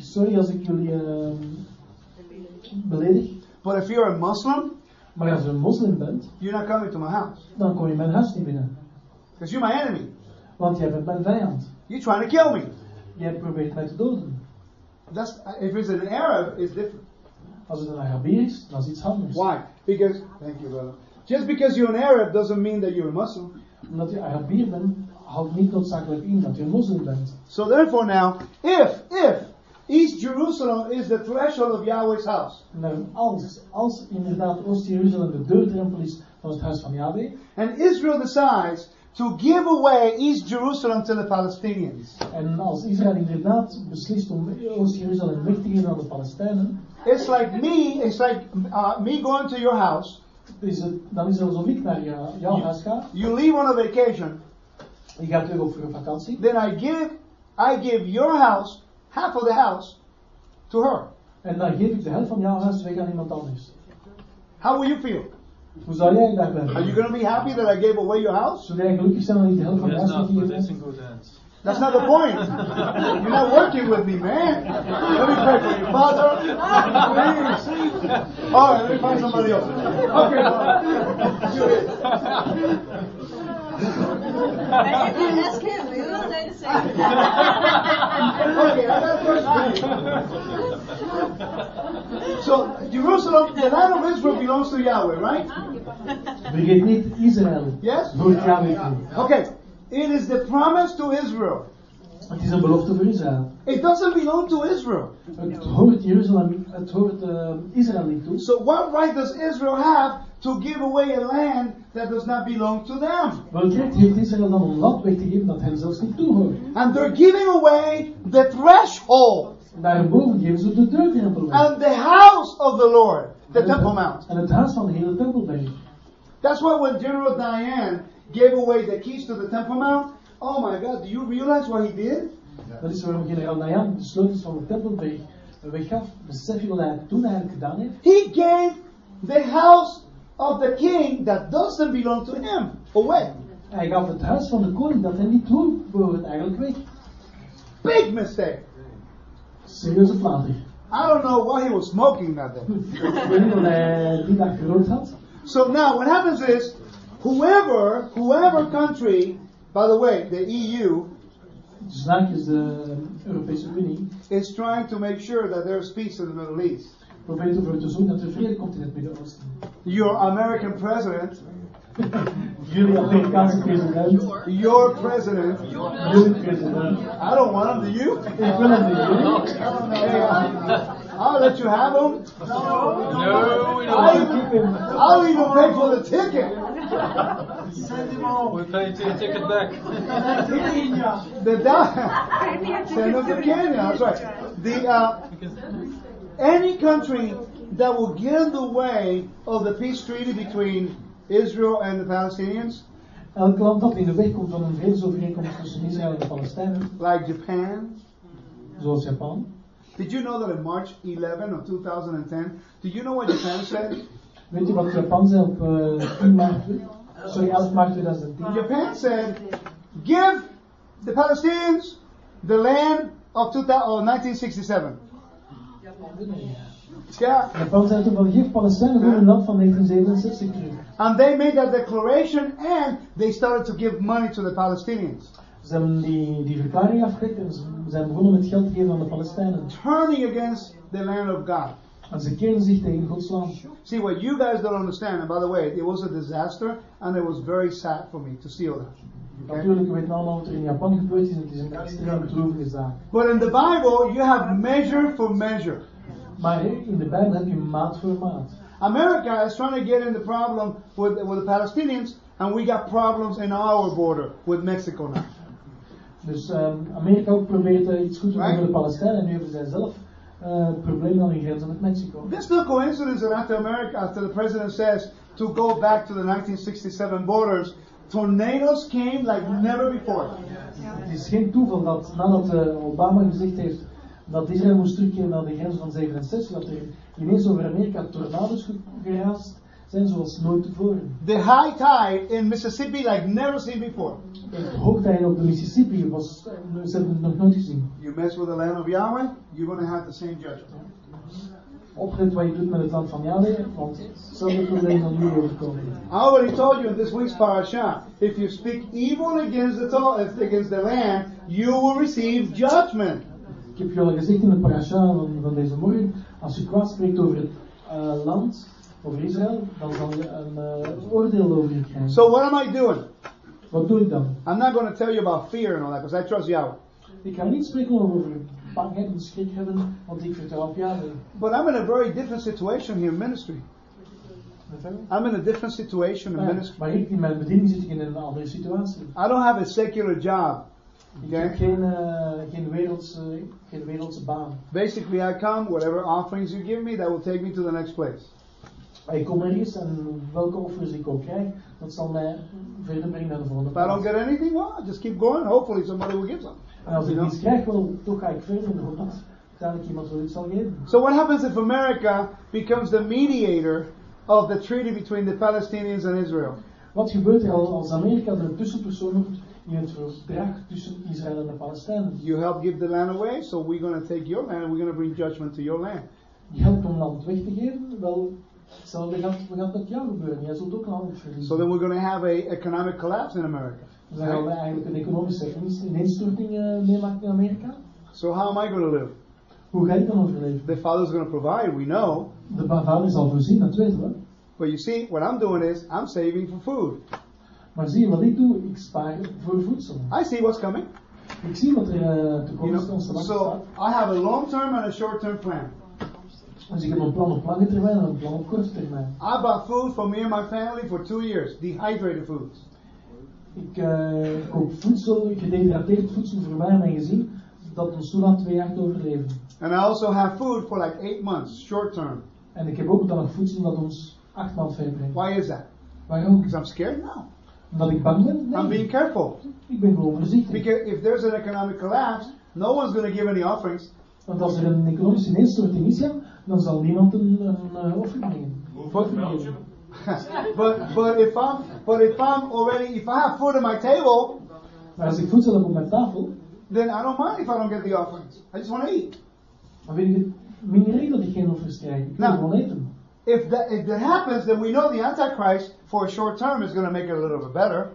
Speaker 2: Sorry als ik jullie ehm, beledig,
Speaker 1: but if you're a Muslim,
Speaker 2: maar als je een moslim bent,
Speaker 1: you're not coming to my house
Speaker 2: dan kom je mijn huis niet binnen.
Speaker 1: because you're my enemy.
Speaker 2: Want jij bent mijn vijand.
Speaker 1: You're trying to kill me.
Speaker 2: Jij probeert mij te doden.
Speaker 1: That's uh, if it's an Arab, it's different.
Speaker 2: Als het een Arabier is, dan is iets anders.
Speaker 1: Why? Because thank you, brother. Just because you're an Arab doesn't mean that you're a Muslim.
Speaker 2: Omdat je Arabier bent, houdt niet noodzakelijk in dat je een moslim bent.
Speaker 1: So therefore now, if if East Jerusalem is the threshold of Yahweh's house,
Speaker 2: Maar als, als inderdaad Oost-Jeruzalem de deurdrempel is van het huis van Yahweh,
Speaker 1: and Israel decides to give away East Jerusalem to the Palestinians,
Speaker 2: en als Israël inderdaad beslist om Oost-Jeruzalem weg te geven aan de Palestijnen,
Speaker 1: it's like me. It's like uh, me going to your house.
Speaker 2: is het, dan is het alsof ik naar jou- jouw huis ga,
Speaker 1: You leave on a vacation,
Speaker 2: je gaat terug op een vakantie,
Speaker 1: then I give I give your house half of the house to her.
Speaker 2: en dan geef ik de helft van jouw huis weg aan iemand anders.
Speaker 1: How will you feel?
Speaker 2: Hoe zou jij daarbij
Speaker 1: Are you going to be happy that I gave away your house?
Speaker 2: Zou jij gelukkig zijn dat ik de helft van
Speaker 3: Yes,
Speaker 2: jouw huis
Speaker 3: not, but
Speaker 2: weggegeven
Speaker 3: in good hands.
Speaker 1: That's not the point. You're not working with me, man. Let me pray for you, Father. Please. All right, let me find somebody else. Okay, Father. You it.
Speaker 4: If you ask him, he will say the same.
Speaker 1: Okay, I got a question. So, Jerusalem, the land of Israel belongs to Yahweh, right?
Speaker 2: Vergeet niet Israël.
Speaker 1: Yes?
Speaker 2: Voor Yahweh.
Speaker 1: Okay. It is the promise to Israel.
Speaker 2: Het is een belofte voor Israël.
Speaker 1: It doesn't belong to Israel.
Speaker 2: Het hoort Jeruzalem, het hoort eh, Israël niet toe.
Speaker 1: So, what right does Israel have to give away a land that does not belong to them?
Speaker 2: Welk recht heeft Israël dan om land weg te geven dat hen zelfs niet toehoort?
Speaker 1: And they're giving away the threshold
Speaker 2: En daarboven geven ze de deurdrempel weg.
Speaker 1: and the house of the Lord, the Temple Mount.
Speaker 2: En het huis van de hele tempelberg.
Speaker 1: That's why when General Dayan gave away the keys to the Temple Mount, oh my God, do you realize what he did?
Speaker 2: Dat is waarom Dayan de sleutels van de tempelberg weggaf. Besef je wat hij toen eigenlijk gedaan heeft?
Speaker 1: He gave the house of the king that doesn't belong to him away.
Speaker 2: Hij gaf het huis van de koning dat hij niet toebehoort eigenlijk weg.
Speaker 1: Big mistake.
Speaker 2: Serieuze flater.
Speaker 1: I don't know what he was smoking that day.
Speaker 2: Ik weet niet wat hij die dag had.
Speaker 1: So now what happens is, whoever, whoever country, by the way, the EU,
Speaker 2: Dus zaakjes de Europese Unie
Speaker 1: is trying to make sure that there's peace in the Middle East.
Speaker 2: probeert ervoor te zorgen dat er vrede komt in het Midden-Oosten.
Speaker 1: Your American president,
Speaker 2: Jullie Amerikaanse president,
Speaker 1: your president,
Speaker 2: jullie president.
Speaker 1: I don't want him, do you?
Speaker 2: Ik wil hem niet. jullie.
Speaker 1: Hey, I'll let you have him.
Speaker 3: No, we
Speaker 1: I'll,
Speaker 2: Keep him.
Speaker 1: I'll even pay for the ticket.
Speaker 5: Send him home.
Speaker 3: We paid your ticket back.
Speaker 5: Kenya.
Speaker 1: The da-
Speaker 4: Kenya
Speaker 1: Send them to
Speaker 4: tickets
Speaker 1: Kenya. That's right. The uh, any country that will get in the way of the peace treaty between Israel and the Palestinians,
Speaker 2: Elk land dat in de weg komt van een vredesovereenkomst tussen Israël en de Palestijnen,
Speaker 1: like Japan.
Speaker 2: zoals Japan.
Speaker 1: Did you know that in March 11 of 2010, did you know what Japan said?
Speaker 2: Weet je wat Japan zei op eh, 10 maart, sorry, 11 maart 2010?
Speaker 1: Japan said, give the Palestinians the land of, 2000, 1967. Yeah.
Speaker 2: Japan zei toen van geef Palestijnen gewoon land van 1967.
Speaker 1: And they made that declaration and they started to give money to the Palestinians.
Speaker 2: Ze hebben die, die verklaring afgelegd en ze zijn begonnen met geld te geven aan de Palestijnen.
Speaker 1: Turning against the land of God.
Speaker 2: En ze keren zich tegen Gods land.
Speaker 1: See, what you guys don't understand, and by the way, it was a disaster and it was very sad for me to see all that. Okay?
Speaker 2: Natuurlijk, we weten allemaal wat er in Japan gebeurd is het is een extreem droevige zaak.
Speaker 1: But in the Bible, you have measure for measure.
Speaker 2: Maar in de Bijbel heb je maat voor maat.
Speaker 1: America is trying to get in the problem with, with the Palestinians, and we got problems in our border with Mexico now.
Speaker 2: Dus ehm, Amerika ook probeert eh, iets goed te doen
Speaker 1: Right.
Speaker 2: voor de Palestijnen en nu hebben zij zelf eh problemen aan hun grenzen met Mexico.
Speaker 1: There's no coincidence that after America, after the president says to go back to the 1967 borders, tornadoes came like never before.
Speaker 2: Het is geen toeval dat nadat eh, Obama gezegd heeft dat Israël moest terugkeren naar de grens van 67, dat er ineens over Amerika tornado's ge- geraast zijn zoals nooit tevoren.
Speaker 1: The high tide in Mississippi like never seen before.
Speaker 2: De hoogtijden op de Mississippi was, ze hebben het nog nooit gezien.
Speaker 1: You mess with the land of Yahweh, you're going to have the same judgment.
Speaker 2: Opgelet wat je doet met het land van Yahweh, want hetzelfde probleem zal nu overkomen.
Speaker 1: I already told you in this week's parasha, if you speak evil against the to- against the land, you will receive judgment.
Speaker 2: Ik heb je al gezegd in de parasha van, van deze morgen, als je kwaad spreekt over het eh, land, over dan zal je een oordeel over je krijgen.
Speaker 1: So what am I doing?
Speaker 2: Wat doe ik dan?
Speaker 1: I'm not going to tell you about fear and all that because I trust Yahweh.
Speaker 2: Ik ga niet spreken over bangheid en schrik hebben, want ik vertrouw op Yahweh.
Speaker 1: But I'm in a very different situation here in ministry. I'm in a different situation in
Speaker 2: Maar,
Speaker 1: ministry.
Speaker 2: maar ik in mijn bediening zit ik in een andere situatie.
Speaker 1: I don't have a secular job.
Speaker 2: Ik heb geen, eh, geen, wereldse, geen wereldse baan.
Speaker 1: Basically, I come, whatever offerings you give me, that will take me to the next place.
Speaker 2: Maar ik kom ergens en welke offers ik ook krijg, dat zal mij verder brengen naar de volgende
Speaker 1: If I don't
Speaker 2: plaats.
Speaker 1: get anything, well, just keep going. Hopefully, somebody will give some.
Speaker 2: En als ik niets krijg, wel, toch ga ik verder hoop dat uiteindelijk iemand wel iets zal geven.
Speaker 1: So, what happens if America becomes the mediator of the treaty between the Palestinians and Israel?
Speaker 2: Wat gebeurt er als, als Amerika de tussenpersoon wordt in het verdrag tussen Israël en de Palestijnen?
Speaker 1: You help give the land away, so we're going to take your land and we're going to bring judgment to your land.
Speaker 2: Je helpt om land weg te geven, wel, hetzelfde gaat, gaat met jou gebeuren. Jij zult ook land
Speaker 1: So
Speaker 2: verliezen.
Speaker 1: then we're going to have a economic collapse in America.
Speaker 2: Dan gaan we eigenlijk een economische ineenstorting meemaken in Amerika.
Speaker 1: So how am I going to live?
Speaker 2: Hoe ga ik dan overleven?
Speaker 1: The Father's going to provide, we know.
Speaker 2: De ba- vader zal voorzien, dat weten we.
Speaker 1: But you see, what I'm doing is I'm saving for food.
Speaker 2: Maar zie je wat ik doe? Ik spaar voor voedsel.
Speaker 1: I see what's coming.
Speaker 2: Ik zie wat er uh, te
Speaker 1: You know,
Speaker 2: ons te wachten
Speaker 1: so. I have a long-term and a short-term plan.
Speaker 2: Dus ik heb een plan op lange termijn en een plan op korte termijn.
Speaker 1: I bought food for me and my family for two years, dehydrated foods.
Speaker 2: Ik eh, koop voedsel, gedehydrateerd voedsel voor mij en mijn gezin, dat ons toelaat twee jaar te overleven.
Speaker 1: And I also have food for like eight months, short-term.
Speaker 2: En ik heb ook dan nog voedsel dat ons acht maanden verder brengt.
Speaker 1: Why is that?
Speaker 2: Waarom?
Speaker 1: Because I'm scared now.
Speaker 2: Omdat ik bang ben?
Speaker 1: I'm being
Speaker 2: Nee.
Speaker 1: careful.
Speaker 2: Ik ben gewoon voorzichtig.
Speaker 1: Because if there's an economic collapse, no one's going to give any offerings.
Speaker 2: Want als er een economische ineenstorting is, ja, dan zal niemand een, een uh, offer brengen.
Speaker 1: But but if I'm but if I'm already if I have food on my table,
Speaker 2: Maar als ik voedsel heb op mijn tafel,
Speaker 1: then I don't mind if I don't get the offerings. I just want to eat.
Speaker 2: dan vind ik het minder dat ik geen offers krijg. Ik wil
Speaker 1: Nou.
Speaker 2: gewoon eten.
Speaker 1: If that if that happens, then we know the Antichrist for a short term is going to make it a little bit better.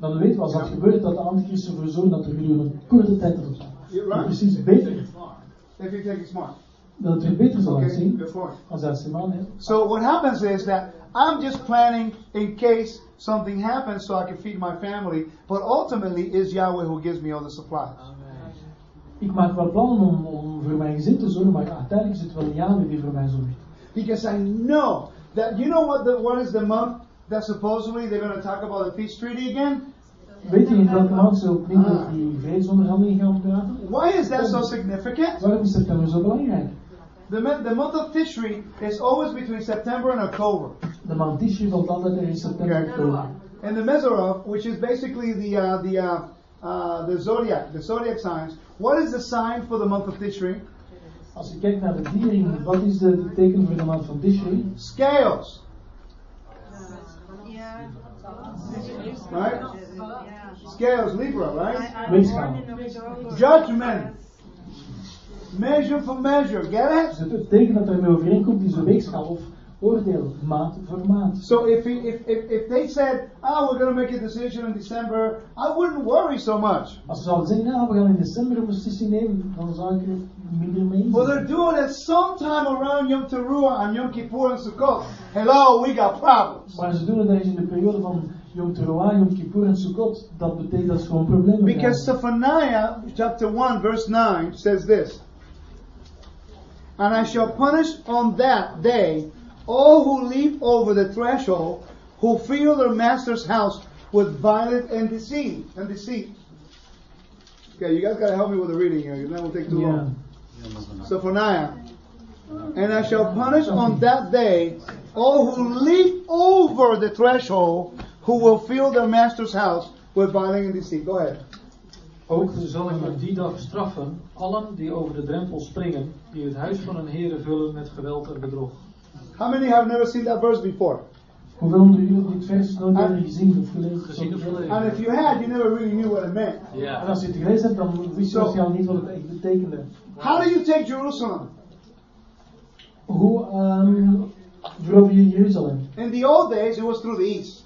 Speaker 2: Dan weten we als dat gebeurt dat de antichrist ervoor zorgt dat er gedurende een korte tijd precies beter,
Speaker 1: If you take it smart.
Speaker 2: dat het er beter zal
Speaker 1: Okay,
Speaker 2: uitzien als hij zijn man heeft.
Speaker 1: So what happens is that I'm just planning in case something happens so I can feed my family, but ultimately it's Yahweh who gives me all the supplies.
Speaker 2: Ik maak wel plannen om, om voor mijn gezin te zorgen, maar uiteindelijk is het wel Yahweh die voor mij zorgt.
Speaker 1: Because I know that you know what the what is the month that supposedly they're going to talk about the peace treaty again?
Speaker 2: Weet je in welke maand ze opnieuw over die vredesonderhandelingen gaan praten?
Speaker 1: Why is that so significant?
Speaker 2: Waarom is september zo belangrijk?
Speaker 1: The, mon- the month of Tishri is always between September and October.
Speaker 2: De maand Tishri valt altijd in september
Speaker 1: Okay.
Speaker 2: oktober.
Speaker 1: And the Mazzaroth, which is basically the uh, the uh, uh, the zodiac, the zodiac signs. What is the sign for the month of Tishri?
Speaker 2: Als je kijkt naar de diering, wat is de, de teken voor de maand van Tishri?
Speaker 1: Scales, right?
Speaker 4: Yeah.
Speaker 1: Scales, Libra, right?
Speaker 4: I, I'm
Speaker 2: Weegschaal.
Speaker 4: born in October.
Speaker 1: Judgment. Measure for measure, get
Speaker 2: Dus
Speaker 1: it?
Speaker 2: het, het teken dat ermee overeenkomt is een weegschaal of oordeel, maat voor maat.
Speaker 1: So if, he, if, if, if they said, oh, we're going to make a decision in December, I wouldn't worry so much.
Speaker 2: Als ze zouden zeggen, nou, we gaan in december een beslissing nemen, dan zou ik er minder mee
Speaker 1: Well, they're doing it sometime around Yom Teruah and Yom Kippur and Sukkot. Hello, we got problems.
Speaker 2: Maar ze doen het ergens in de periode van Yom Teruah, Yom Kippur en Sukkot. Dat betekent dat ze gewoon problemen
Speaker 1: Because
Speaker 2: krijgen.
Speaker 1: Zephaniah chapter 1 verse 9 says this. And I shall punish on that day all who leap over the threshold, who fill their master's house with violence and deceit. And deceit. Okay, you guys gotta help me with the reading here, because that will take too
Speaker 2: Ja.
Speaker 1: long. Zephaniah. And I shall punish on that day all who leap over the threshold, who will fill their master's house with violence and deceit. Go ahead.
Speaker 3: Ook zal ik op die dag straffen allen die over de drempel springen, die het huis van hun heren vullen met geweld en bedrog.
Speaker 1: How many have never seen that verse before?
Speaker 2: Hoeveel onder jullie dit vers nooit hebben gezien of gelezen?
Speaker 1: And if you had, you never really knew what it meant.
Speaker 2: En als je het gelezen hebt, dan wist je
Speaker 1: Zo.
Speaker 2: waarschijnlijk niet wat het echt betekende.
Speaker 1: How do you take Jerusalem?
Speaker 2: Hoe um, verover je Jeruzalem?
Speaker 1: In the old days, it was through the east.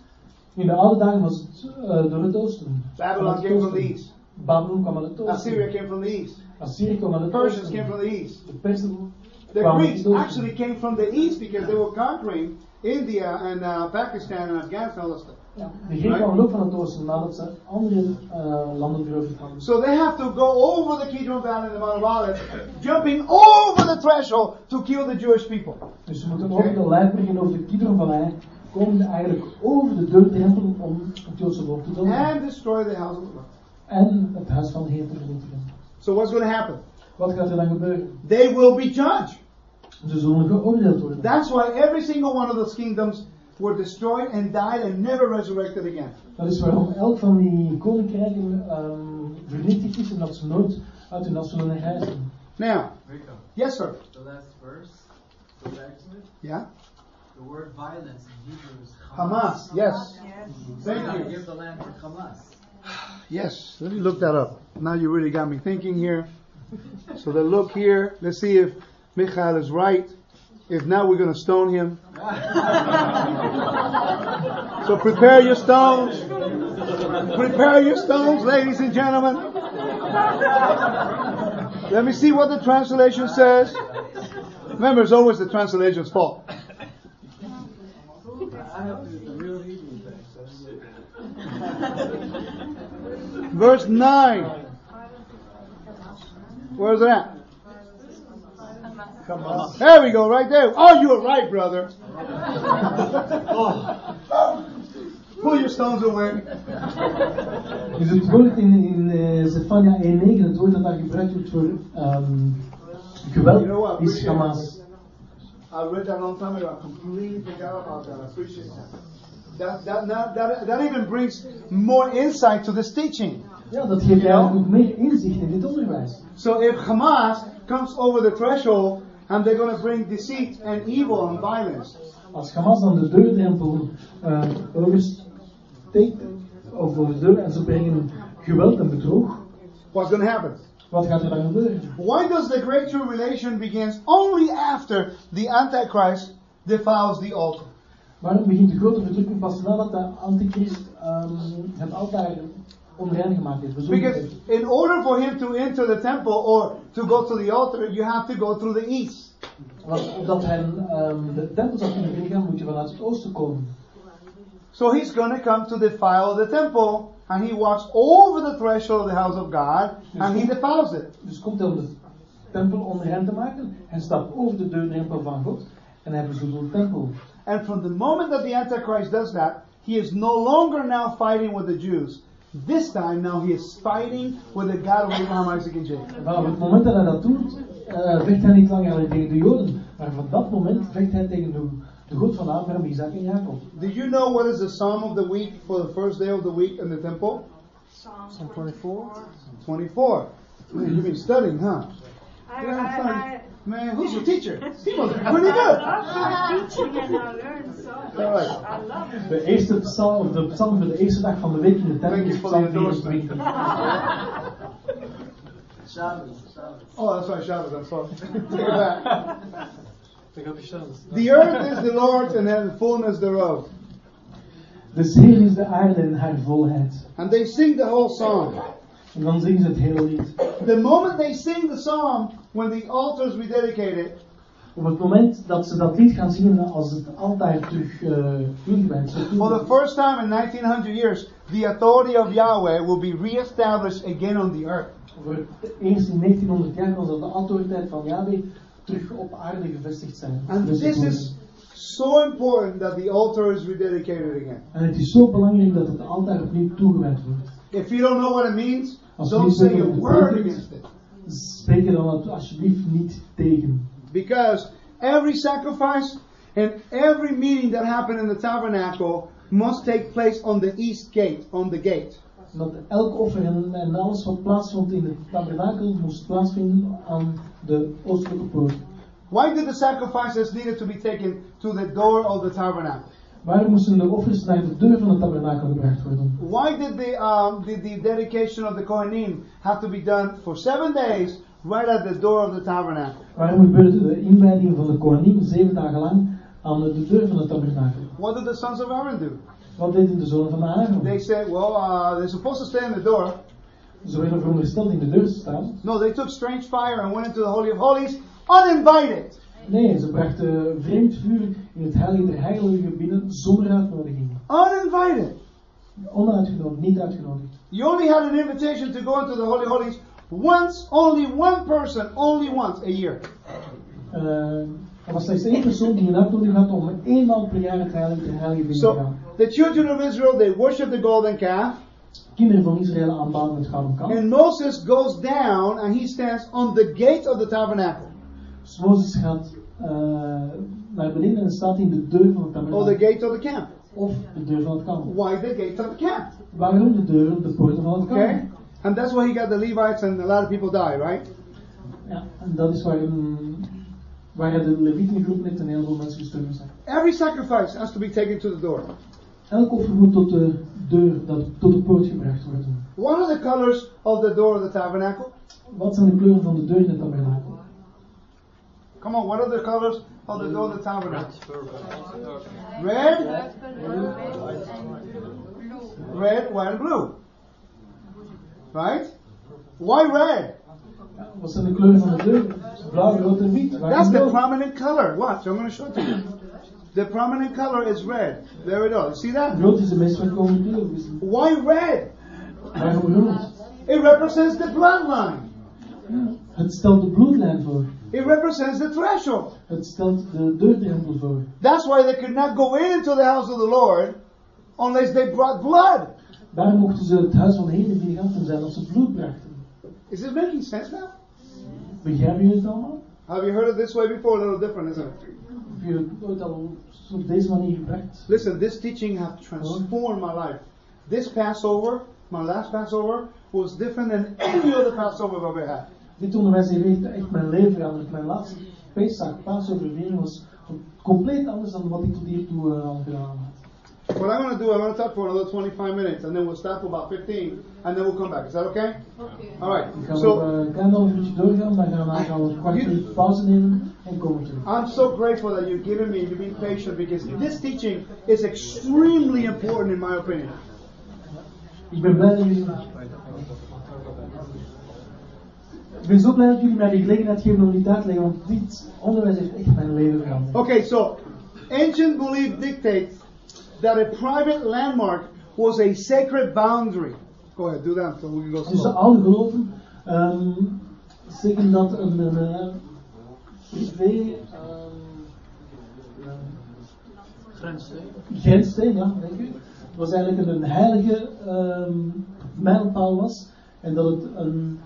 Speaker 2: In de oude dagen was het eh, door het oosten.
Speaker 1: Babylon
Speaker 2: Van het
Speaker 1: came from the
Speaker 2: oosten.
Speaker 1: east.
Speaker 2: Babylon kwam uit het oosten.
Speaker 1: Assyria came from the east.
Speaker 2: Assyrië kwam uit het
Speaker 1: Persians
Speaker 2: oosten.
Speaker 1: came from the east.
Speaker 2: De Persen
Speaker 1: The
Speaker 2: kwamen uit
Speaker 1: Greeks
Speaker 2: het oosten.
Speaker 1: actually came from the east because they were conquering India and uh, Pakistan and Afghanistan. all that stuff.
Speaker 2: Ja, de Grieken kwamen ook van het oosten nadat ze andere eh, landen veroverd hadden.
Speaker 1: So they have to go over the Kidron Valley and the Mount of Olives, jumping over the threshold to kill the Jewish people.
Speaker 2: Dus ze moeten over de Lijfberg en over de Kidronvallei komen eigenlijk over de deurdrempel om het Joodse volk te doden.
Speaker 1: And destroy the house of God.
Speaker 2: En het huis van de Heer te vernietigen.
Speaker 1: So what's going to happen?
Speaker 2: Wat gaat er dan gebeuren?
Speaker 1: They will be judged.
Speaker 2: Ze zullen geoordeeld worden.
Speaker 1: That's why every single one of those kingdoms were destroyed and died and never resurrected again.
Speaker 2: Dat is waarom elk van die koninkrijken um, vernietigd is en dat ze nooit uit hun as zullen herrijzen.
Speaker 1: Now, yes, sir.
Speaker 6: the last verse, go back to it.
Speaker 1: Yeah.
Speaker 6: The word violence in Hebrew is
Speaker 1: Hamas. Yes.
Speaker 4: Yes.
Speaker 1: Thank you.
Speaker 6: give the land to Hamas.
Speaker 1: Yes. Let me look that up. Now you really got me thinking here. So the look here. Let's see if Michael is right. If not, we're going to stone him. So prepare your stones. Prepare your stones, ladies and gentlemen. Let me see what the translation says. Remember, it's always the translation's fault.
Speaker 6: I have to use the real Hebrew text.
Speaker 1: Verse 9. Where's it at? There we go, right there. Oh, you were right, brother. Pull your stones away.
Speaker 2: Dus het woord in, in uh, Zephania 1.9, het woord dat daar gebruikt wordt voor um, geweld,
Speaker 1: You know what?
Speaker 2: is
Speaker 1: Appreciate
Speaker 2: Hamas.
Speaker 1: I read that a long time ago. I completely forgot about that. I appreciate that. That, that, that, that, that even brings more insight to this teaching.
Speaker 2: Ja, dat geeft ook meer inzicht in dit onderwijs.
Speaker 1: So if Hamas comes over the threshold and they're going to bring deceit and evil and violence,
Speaker 2: Als Hamas dan de deurdrempel uh, oversteekt, over de deur, en ze brengen geweld en bedrog,
Speaker 1: what's going to happen?
Speaker 2: Wat gaat er dan gebeuren?
Speaker 1: Why does the Great Tribulation begins only after the Antichrist defiles the altar?
Speaker 2: Waarom begint de grote verdrukking pas nadat de antichrist um, het altaar onrein gemaakt heeft?
Speaker 1: Because in order for him to enter the temple or to go to the altar, you have to go through the east.
Speaker 2: Want opdat hij um, de tempel zou kunnen binnengaan, moet je vanuit het oosten komen.
Speaker 1: So he's going to come to defile the temple, and he walks over the threshold of the house of God, and he defiles it.
Speaker 2: Dus komt hij om de tempel onrein te maken, hij stapt over de deurdrempel van God En hij bezoedelt de tempel.
Speaker 1: And from the moment that the Antichrist does that, he is no longer now fighting with the Jews. This time now he is fighting with the God of Abraham, Isaac, and Jacob.
Speaker 2: Maar op het moment dat hij dat doet, eh, vecht hij niet langer tegen de Joden, maar van dat moment vecht hij tegen de, de God van Abraham, Isaac en Jacob.
Speaker 1: Do you know what is the psalm of the week for the first day of the week in the temple?
Speaker 4: Psalm
Speaker 1: 24. 24. Man, you've been studying, huh?
Speaker 4: I,
Speaker 1: Yeah,
Speaker 4: I,
Speaker 1: fine.
Speaker 4: I,
Speaker 1: Man, who's your teacher? He must be pretty good.
Speaker 4: I love teaching and I learn so much.
Speaker 1: All right.
Speaker 4: I love it.
Speaker 2: De eerste psalm, of de psalm voor de eerste dag van de week in de tempel is psalm 24.
Speaker 6: Shabbos, Shabbos.
Speaker 1: Oh, that's right, Shabbos. I'm sorry. Take it back. The earth is the Lord's and the fullness thereof.
Speaker 2: De Heer is de aarde en haar volheid.
Speaker 1: And they sing the whole song.
Speaker 2: En dan zingen ze het hele lied.
Speaker 1: The moment they sing the psalm, when the altar is rededicated,
Speaker 2: Op het moment dat ze dat lied gaan zingen als het altaar terug uh, ingewijd is.
Speaker 1: for the first time in 1900 years, the authority of Yahweh will be reestablished again on the earth.
Speaker 2: Voor het eerst in 1900 jaar was dat de autoriteit van Yahweh terug op aarde gevestigd zijn.
Speaker 1: And
Speaker 2: Dus
Speaker 1: this is so important that the altar is rededicated again.
Speaker 2: En het is zo belangrijk dat het altaar opnieuw toegewijd wordt.
Speaker 1: If you don't know what it means,
Speaker 2: Als
Speaker 1: don't
Speaker 2: je
Speaker 1: say
Speaker 2: niet
Speaker 1: a word against it.
Speaker 2: spreek er dan alsjeblieft niet tegen.
Speaker 1: Because every sacrifice and every meeting that happened in the tabernacle must take place on the east gate, on the gate.
Speaker 2: Want elk offer en, en alles wat plaatsvond in het tabernakel moest plaatsvinden aan de oostelijke poort.
Speaker 1: Why did the sacrifices needed to be taken to the door of the tabernacle?
Speaker 2: Waarom moesten de offers naar de deur van het tabernakel gebracht worden?
Speaker 1: Why did the, um, did the dedication of the Kohanim have to be done for seven days right at the door of the tabernacle?
Speaker 2: Waarom gebeurde de inwijding van de koning zeven dagen lang aan de deur van het tabernakel?
Speaker 1: What did the sons of Aaron do?
Speaker 2: Wat deden de zonen van Aaron?
Speaker 1: They said, well, uh, they're supposed to stay in the door.
Speaker 2: Ze werden verondersteld in de deur te staan.
Speaker 1: No, they took strange fire and went into the Holy of Holies uninvited.
Speaker 2: Nee, ze brachten vreemd vuur in het heilige der heiligen binnen zonder uitnodiging.
Speaker 1: Uninvited.
Speaker 2: Onuitgenodigd, niet uitgenodigd.
Speaker 1: You only had an invitation to go into the Holy of Holies once, only one person, only once a year.
Speaker 2: Eh, er was slechts één persoon die een uitnodiging had om eenmaal per jaar het heilige der heiligen binnen te gaan.
Speaker 1: The children of Israel, they worship the golden calf.
Speaker 2: Kinderen van Israël aanbouwen het gouden kalf.
Speaker 1: And Moses goes down and he stands on the gate of the tabernacle.
Speaker 2: Dus Mozes gaat eh, naar beneden en staat in de deur van het
Speaker 1: Or the gate of the camp.
Speaker 2: Of de deur van het kamp.
Speaker 1: Why the gate of the camp?
Speaker 2: Waarom de deuren, de poorten van het kamp?
Speaker 1: Okay? And that's why he got the Levites and a lot of people die, right?
Speaker 2: Ja, en dat is waar, mm, waar de Levieten groep met een heleboel mensen gestorven zijn.
Speaker 1: Every sacrifice has to be taken to the door.
Speaker 2: Elk offer moet tot de deur, dat, tot de poort gebracht worden.
Speaker 1: What are the colors of the door of the tabernacle?
Speaker 2: Wat zijn de kleuren van de deur in het tabernakel?
Speaker 1: Come on, what are the colors of the door of the tabernacle? Red, red, white, and blue. Right? Why red?
Speaker 2: Wat zijn de kleuren van de deur? Blauw, rood en wit.
Speaker 1: That's the prominent color. Watch, I'm going to show it to you. The prominent color is red. There we go. See that?
Speaker 2: Rood is de meest voorkomende kleur.
Speaker 1: Why red?
Speaker 2: waarom rood?
Speaker 1: It represents the bloodline.
Speaker 2: Ja, het stelt de bloedlijn voor.
Speaker 1: It represents the threshold.
Speaker 2: Het stelt de deurdrempel voor.
Speaker 1: That's why they could not go into the house of the Lord unless they brought blood.
Speaker 2: Daarom mochten ze het huis van de Heer binnen gaan zijn als ze bloed brachten.
Speaker 1: Is this making sense now?
Speaker 2: Begrijpen jullie het allemaal?
Speaker 1: Have you heard it this way before? A little different, isn't it?
Speaker 2: Heb je het ooit al op deze manier gebracht?
Speaker 1: Listen, this teaching has transformed my life. This Passover, my last Passover, was different than any other Passover I've ever had.
Speaker 2: Dit onderwijs heeft echt mijn leven veranderd. Mijn laatste Pesach, Pasoverviering was compleet anders dan wat ik tot hiertoe uh, al gedaan had.
Speaker 1: What I'm going to do, I'm going to talk for another 25 minutes, and then we'll stop for about 15, and then we'll come back. Is that okay?
Speaker 4: Okay.
Speaker 1: All right.
Speaker 2: Dan gaan we
Speaker 1: So
Speaker 2: uh, een klein half uurtje doorgaan, dan gaan we gaan we een kwartier pauze nemen en komen terug.
Speaker 1: I'm so grateful that you've given me, you've been patient, because this teaching is extremely important in my opinion.
Speaker 2: Ik ben blij dat jullie. Ik ben zo blij dat jullie mij de gelegenheid geven om dit uit te leggen, want dit onderwijs heeft echt mijn leven veranderd.
Speaker 1: Okay, so ancient belief dictates that a private landmark was a sacred boundary. Go ahead, do that so we can go
Speaker 2: Dus de
Speaker 1: slow.
Speaker 2: oude geloven um, zeggen dat een, een, eh, privé, ehm,
Speaker 3: Grenssteen.
Speaker 2: grenssteen, ja, denk ik. Het was eigenlijk een heilige ehm mijlpaal was. En dat het een,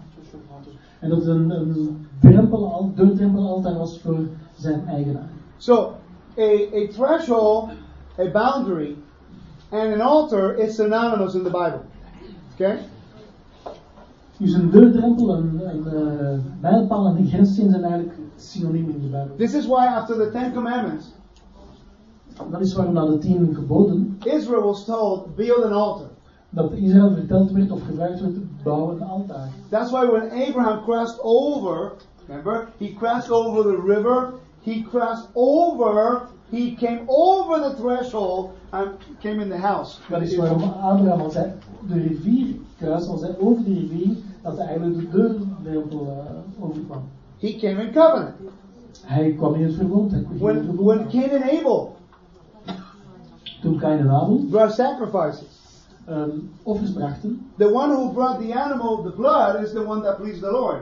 Speaker 2: en dat het een, een drempel, al- deurdrempelaltaar was voor zijn eigenaar.
Speaker 1: So, a, a threshold, a boundary, and an altar is synonymous in the Bible. Okay?
Speaker 2: Dus een deurdrempel, een, een eh, mijlpaal en een grenssteen zijn eigenlijk synoniemen in de Bijbel.
Speaker 1: This is why after the Ten Commandments,
Speaker 2: Dat is waarom na de tien geboden
Speaker 1: Israel was told, build an altar.
Speaker 2: dat Israël verteld werd of gevraagd werd, bouw een altaar.
Speaker 1: That's why when Abraham crossed over, remember, he crossed over the river, he crossed over, he came over the threshold and came in the house.
Speaker 2: Dat is waarom Abraham, als hij de rivier kruiste, als hij over de rivier, dat hij eigenlijk de deurdrempel eh, overkwam.
Speaker 1: He came in covenant.
Speaker 2: Hij kwam in het verbond. Hij kwam in
Speaker 1: When, when Cain and Abel
Speaker 2: Toen Kain en Abel
Speaker 1: brought sacrifices,
Speaker 2: ehm, offers brachten,
Speaker 1: the one who brought the animal, of the blood, is the one that pleased the Lord.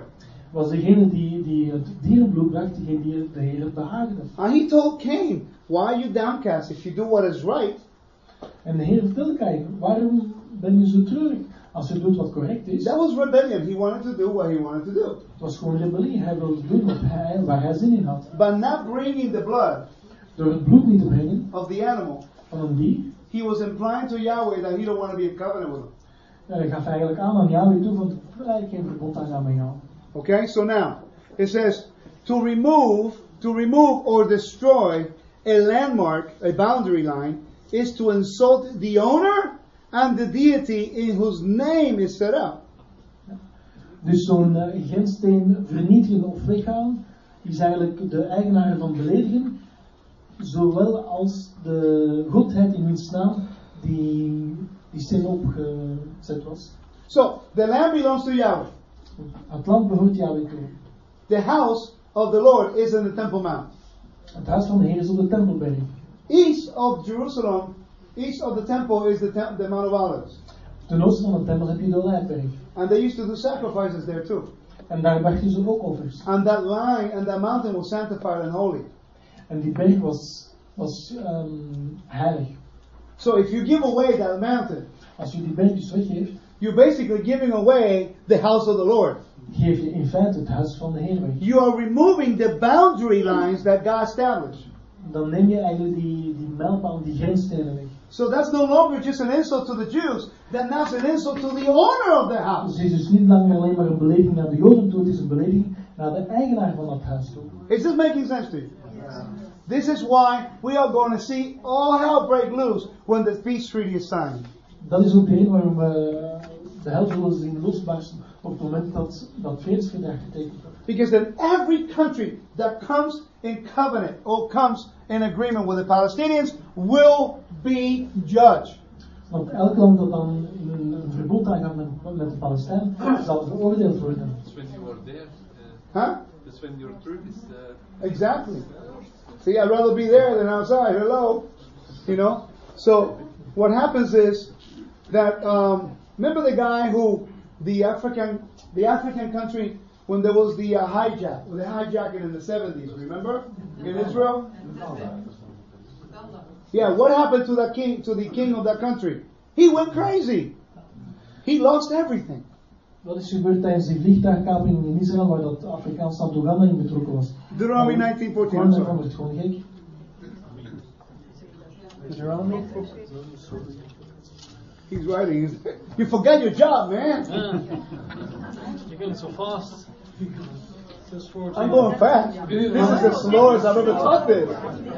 Speaker 2: Was degene die, die het dierenbloed bracht, degene die de Heer behaagde.
Speaker 1: And he told Cain, Why are you downcast? If you do what is right,
Speaker 2: En de Heer vertelde Kain, waarom ben je zo treurig? Als je doet wat correct is,
Speaker 1: that was rebellion. He wanted to do what he wanted to do.
Speaker 2: het was gewoon rebellie. Hij wilde doen wat hij, waar hij zin in had.
Speaker 1: By not bringing the blood
Speaker 2: Door het bloed niet te brengen
Speaker 1: of the animal,
Speaker 2: van een dier,
Speaker 1: he was implying to Yahweh that he don't want to be in covenant with him.
Speaker 2: eh, gaf hij eigenlijk aan aan Yahweh toe van, ik geen verbond aangaan met jou.
Speaker 1: Okay, so now it says to remove, to remove or destroy a landmark, a boundary line, is to insult the owner and the deity in whose name is set up.
Speaker 2: Dus zo'n eh, grenssteen vernietigen of weghalen, is eigenlijk de eigenaar van beledigen, zowel als de godheid in wiens naam die, die steen opgezet was.
Speaker 1: So the land belongs to Yahweh.
Speaker 2: Het land behoort Yahweh.
Speaker 1: The house of the Lord is in the Temple Mount.
Speaker 2: Het huis van de Heer is op de Tempelberg.
Speaker 1: East of Jerusalem, east of the temple is the, the Mount of Olives.
Speaker 2: Ten oosten van de tempel heb je de Olijfberg.
Speaker 1: And they used to do sacrifices there too.
Speaker 2: En daar brachten ze ook offers.
Speaker 1: And that line and that mountain was sanctified and holy.
Speaker 2: En die berg was, was ehm, heilig.
Speaker 1: So if you give away that mountain,
Speaker 2: Als je die berg dus weggeeft,
Speaker 1: you're basically giving away the house of the Lord.
Speaker 2: geef je in feite het huis van de Heer weg.
Speaker 1: You are removing the boundary lines that God established.
Speaker 2: Dan neem je eigenlijk die, die mijlpaal, die grensstenen weg.
Speaker 1: So that's no longer just an insult to the Jews, then that's an insult to the owner of the
Speaker 2: Dus
Speaker 1: house.
Speaker 2: het is dus niet langer alleen maar een belediging naar de Joden toe, het is een belediging naar de eigenaar van dat huis toe.
Speaker 1: Is this making sense to you? This is why we are going to see all hell break loose when the peace treaty is signed.
Speaker 2: Dat is ook de reden waarom we de hel zullen zien losbarsten op het moment dat dat vredesverdrag getekend wordt.
Speaker 1: Because then every country that comes in covenant or comes in agreement with the Palestinians will be judged.
Speaker 2: Want elk land dat dan in een, een verbond aangaat met, met de Palestijn, zal veroordeeld worden.
Speaker 7: That's when you are there. Uh,
Speaker 1: Huh?
Speaker 7: that's when your truth is. Uh,
Speaker 1: Exactly. See, I'd rather be there than outside. Hello. You know? So, what happens is that, um, remember the guy who, the African, the African country, when there was the uh, hijack, the hijacking in the 70s, remember? In Israel? Yeah, what happened to the king, to the king of that country? He went crazy. He lost everything.
Speaker 2: Wat is gebeurd tijdens die vliegtuigkaping in Israël, waar dat Afrikaans land Oeganda in betrokken was?
Speaker 1: Deuteronomy 1914.
Speaker 2: Gewoon, dan het gewoon gek.
Speaker 1: Deuteronomy? He's writing. He's- You forgot your job, man.
Speaker 3: Kunt zo vast. Just for
Speaker 1: I'm going fast. This is the slowest I've ever taught this.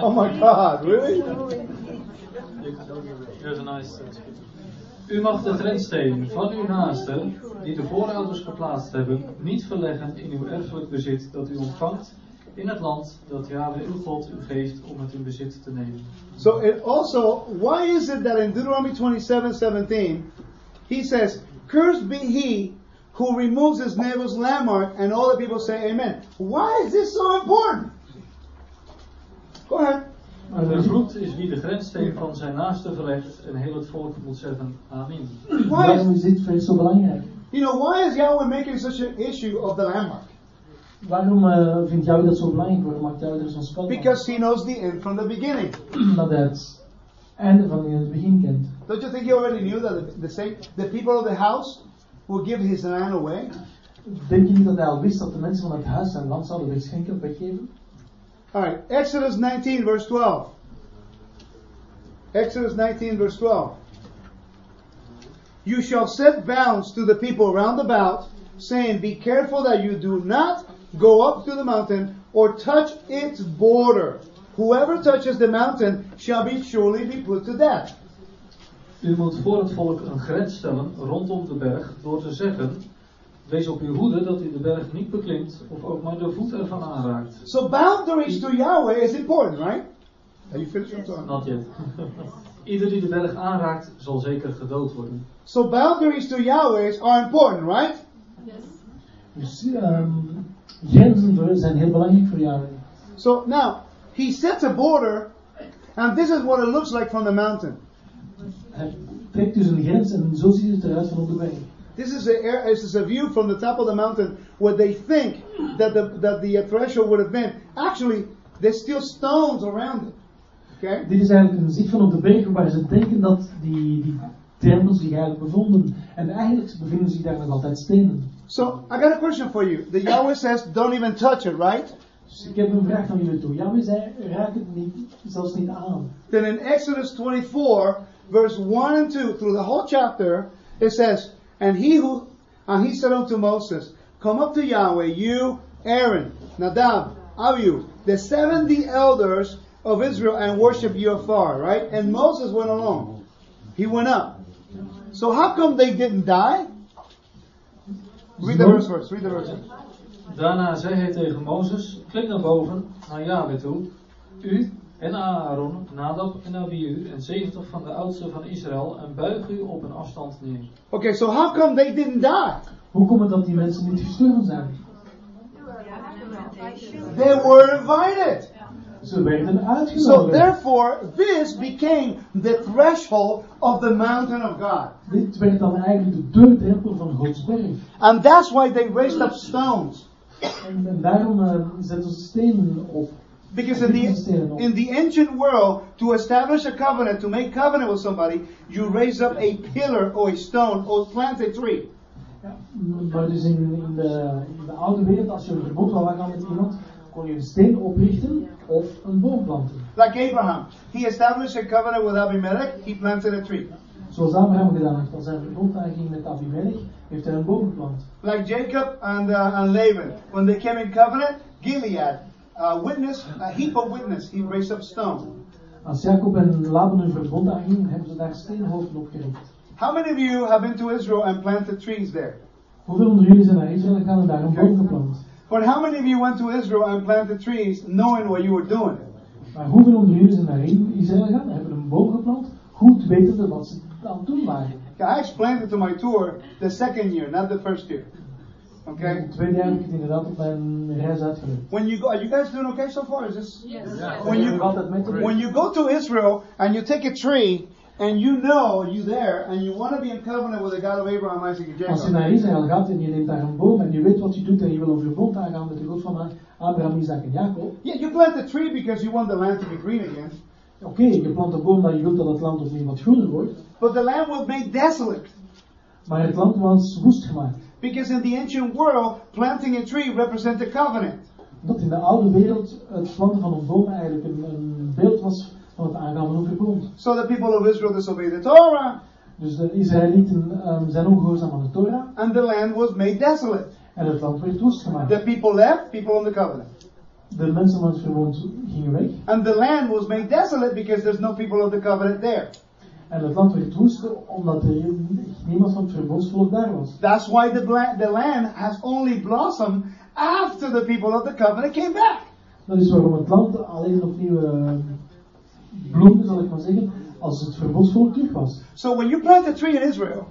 Speaker 1: Oh my God, really?
Speaker 3: Here's a nice U mag de grenssteen van uw naaste, die de voorouders geplaatst hebben, niet verleggen in uw erfelijk bezit dat u ontvangt in het land dat Yahweh uw God u geeft om het in bezit te nemen.
Speaker 1: So it also, why is it that in Deuteronomy 27, 17, he says, Cursed be he who removes his neighbor's landmark, and all the people say amen. Why is this so important? Go ahead.
Speaker 2: Maar de
Speaker 3: Vervloekt is wie de grenssteen van zijn naaste verlegt en heel het volk moet zeggen amen.
Speaker 1: Why
Speaker 2: waarom
Speaker 1: is,
Speaker 2: is dit vers zo belangrijk?
Speaker 1: you know, why is Yahweh making such an issue of the landmark?
Speaker 2: Waarom eh, vindt jou dat zo belangrijk? Waarom maakt jou er zo'n spel?
Speaker 1: Because he knows the end from the beginning.
Speaker 2: Dat hij het einde van het begin kent.
Speaker 1: Don't you think he already knew that the, the same the people of the house will give his land away?
Speaker 2: Denk je niet dat hij al wist dat de mensen van het huis zijn land zouden wegschenken, weggeven?
Speaker 1: All right, Exodus 19, verse 12. Exodus 19, verse 12. You shall set bounds to the people round about, saying, Be careful that you do not go up to the mountain or touch its border. Whoever touches the mountain shall be surely be put to death.
Speaker 3: U moet voor het volk een grens stellen rondom de berg door te zeggen: Wees op uw hoede dat u de berg niet beklimt of ook maar de voet ervan aanraakt.
Speaker 1: So boundaries to Yahweh is important, right? Are you finished? Sorry.
Speaker 3: Not yet. Ieder die de berg aanraakt, zal zeker gedood worden.
Speaker 1: So boundaries to Yahweh are important, right?
Speaker 2: Dus ehm, grenzen zijn heel belangrijk voor jou.
Speaker 1: So now he sets a border, and this is what it looks like from the mountain.
Speaker 2: Hij trekt dus een grens en zo ziet het eruit van op de berg.
Speaker 1: This is a this is a view from the top of the mountain where they think that the that the uh, threshold would have been. Actually, there's still stones around it. Okay.
Speaker 2: Dit is eigenlijk een zicht van op de berg waar ze denken dat die, die tempels zich eigenlijk bevonden. En eigenlijk bevinden zich daar nog altijd stenen.
Speaker 1: So I got a question for you. The Yahweh says, "Don't even touch it," right?
Speaker 2: Dus ik heb een vraag van jullie toe. Yahweh zei, raak het niet, zelfs niet aan.
Speaker 1: Then in Exodus 24, verse 1 and 2, through the whole chapter, it says, And he who and he said unto Moses, Come up to Yahweh, you, Aaron, Nadab, Abihu, the seventy elders of Israel, and worship you afar, right? And Moses went along. He went up. So how come they didn't die? Read the verse first. Read the verse.
Speaker 3: Daarna zei hij tegen Mozes: Klim naar boven, naar Yahweh toe. U en Aaron, Nadab en Abihu en 70 van de oudsten van Israël en buig u op een afstand neer.
Speaker 1: Okay, so how come they didn't die?
Speaker 2: Hoe komt het dat die mensen niet gestorven zijn?
Speaker 1: They were invited.
Speaker 2: Ze werden
Speaker 1: So therefore, this became the threshold of the mountain of God.
Speaker 2: Dit werd dan eigenlijk de deurdrempel van Gods berg.
Speaker 1: And that's why they raised up stones.
Speaker 2: En, en daarom eh, zetten ze stenen op.
Speaker 1: Because in the, in the ancient world, to establish a covenant, to make covenant with somebody, you raise up a pillar or a stone or plant a tree.
Speaker 2: Ja, maar dus in, in, de, in de oude wereld, als je een verbond wou aangaan met iemand, kon je een steen oprichten of een boom planten.
Speaker 1: Like Abraham. He established a covenant with Abimelech, he planted a tree.
Speaker 2: Zoals Abraham gedaan heeft. Als hij verbond aanging met Abimelech, heeft hij een boom geplant.
Speaker 1: Like Jacob and, uh, and Laban. When they came in covenant, Gilead, uh, witness, a heap of witness, he raised up stone.
Speaker 2: Als Jacob en Laban een verbond aangingen, hebben ze daar steenhoofden opgericht.
Speaker 1: How many of you have been to Israel and planted trees there?
Speaker 2: Hoeveel onder jullie zijn naar Israël gegaan en daar een boom geplant?
Speaker 1: But how many of you went to Israel and planted trees knowing what you were doing?
Speaker 2: Maar hoeveel onder jullie zijn naar Israël gegaan en hebben een boom geplant, goed wetende wat ze aan het doen waren?
Speaker 1: I explained it to my tour the second year, not the first year. Okay?
Speaker 2: tweede jaar heb ik het inderdaad op mijn reis uitgelegd.
Speaker 1: When you go, are you guys doing okay so far? Is this? When you
Speaker 2: heb altijd mee te doen.
Speaker 1: when you go to Israel and you take a tree and you know you there and you want to be in covenant with the God of Abraham, Isaac, and
Speaker 2: Als je
Speaker 1: Jacob.
Speaker 2: naar Israël gaat en je neemt daar een boom en je weet wat je doet en je wil een verbond aangaan met de God van Abraham, Isaac en Jacob.
Speaker 1: Yeah, you plant the tree because you want the land to be green again.
Speaker 2: Oké, je plant een boom dat je wilt dat het land opnieuw wat groener wordt.
Speaker 1: But the land was made desolate
Speaker 2: Maar het land was woest gemaakt.
Speaker 1: because in the ancient world, planting a tree represented covenant.
Speaker 2: Omdat in de oude wereld het planten van een boom eigenlijk een, een beeld was van een verbond.
Speaker 1: So the people of Israel disobeyed the Torah,
Speaker 2: Dus de Israëlieten ehm, zijn ongehoorzaam aan de Torah
Speaker 1: and the land was made desolate.
Speaker 2: en het land werd woest gemaakt.
Speaker 1: The people left, people on the covenant.
Speaker 2: De mensen van het verbond gingen weg
Speaker 1: And the land was made desolate because there's no people of the covenant there.
Speaker 2: en het land werd woest omdat er niemand van het verbondsvolk daar was.
Speaker 1: That's why the, the land has only blossomed after the people of the covenant came back.
Speaker 2: Dat is waarom het land alleen opnieuw eh, bloemde, zal ik maar zeggen, als het verbondsvolk terug was.
Speaker 1: So when you plant a tree in Israel,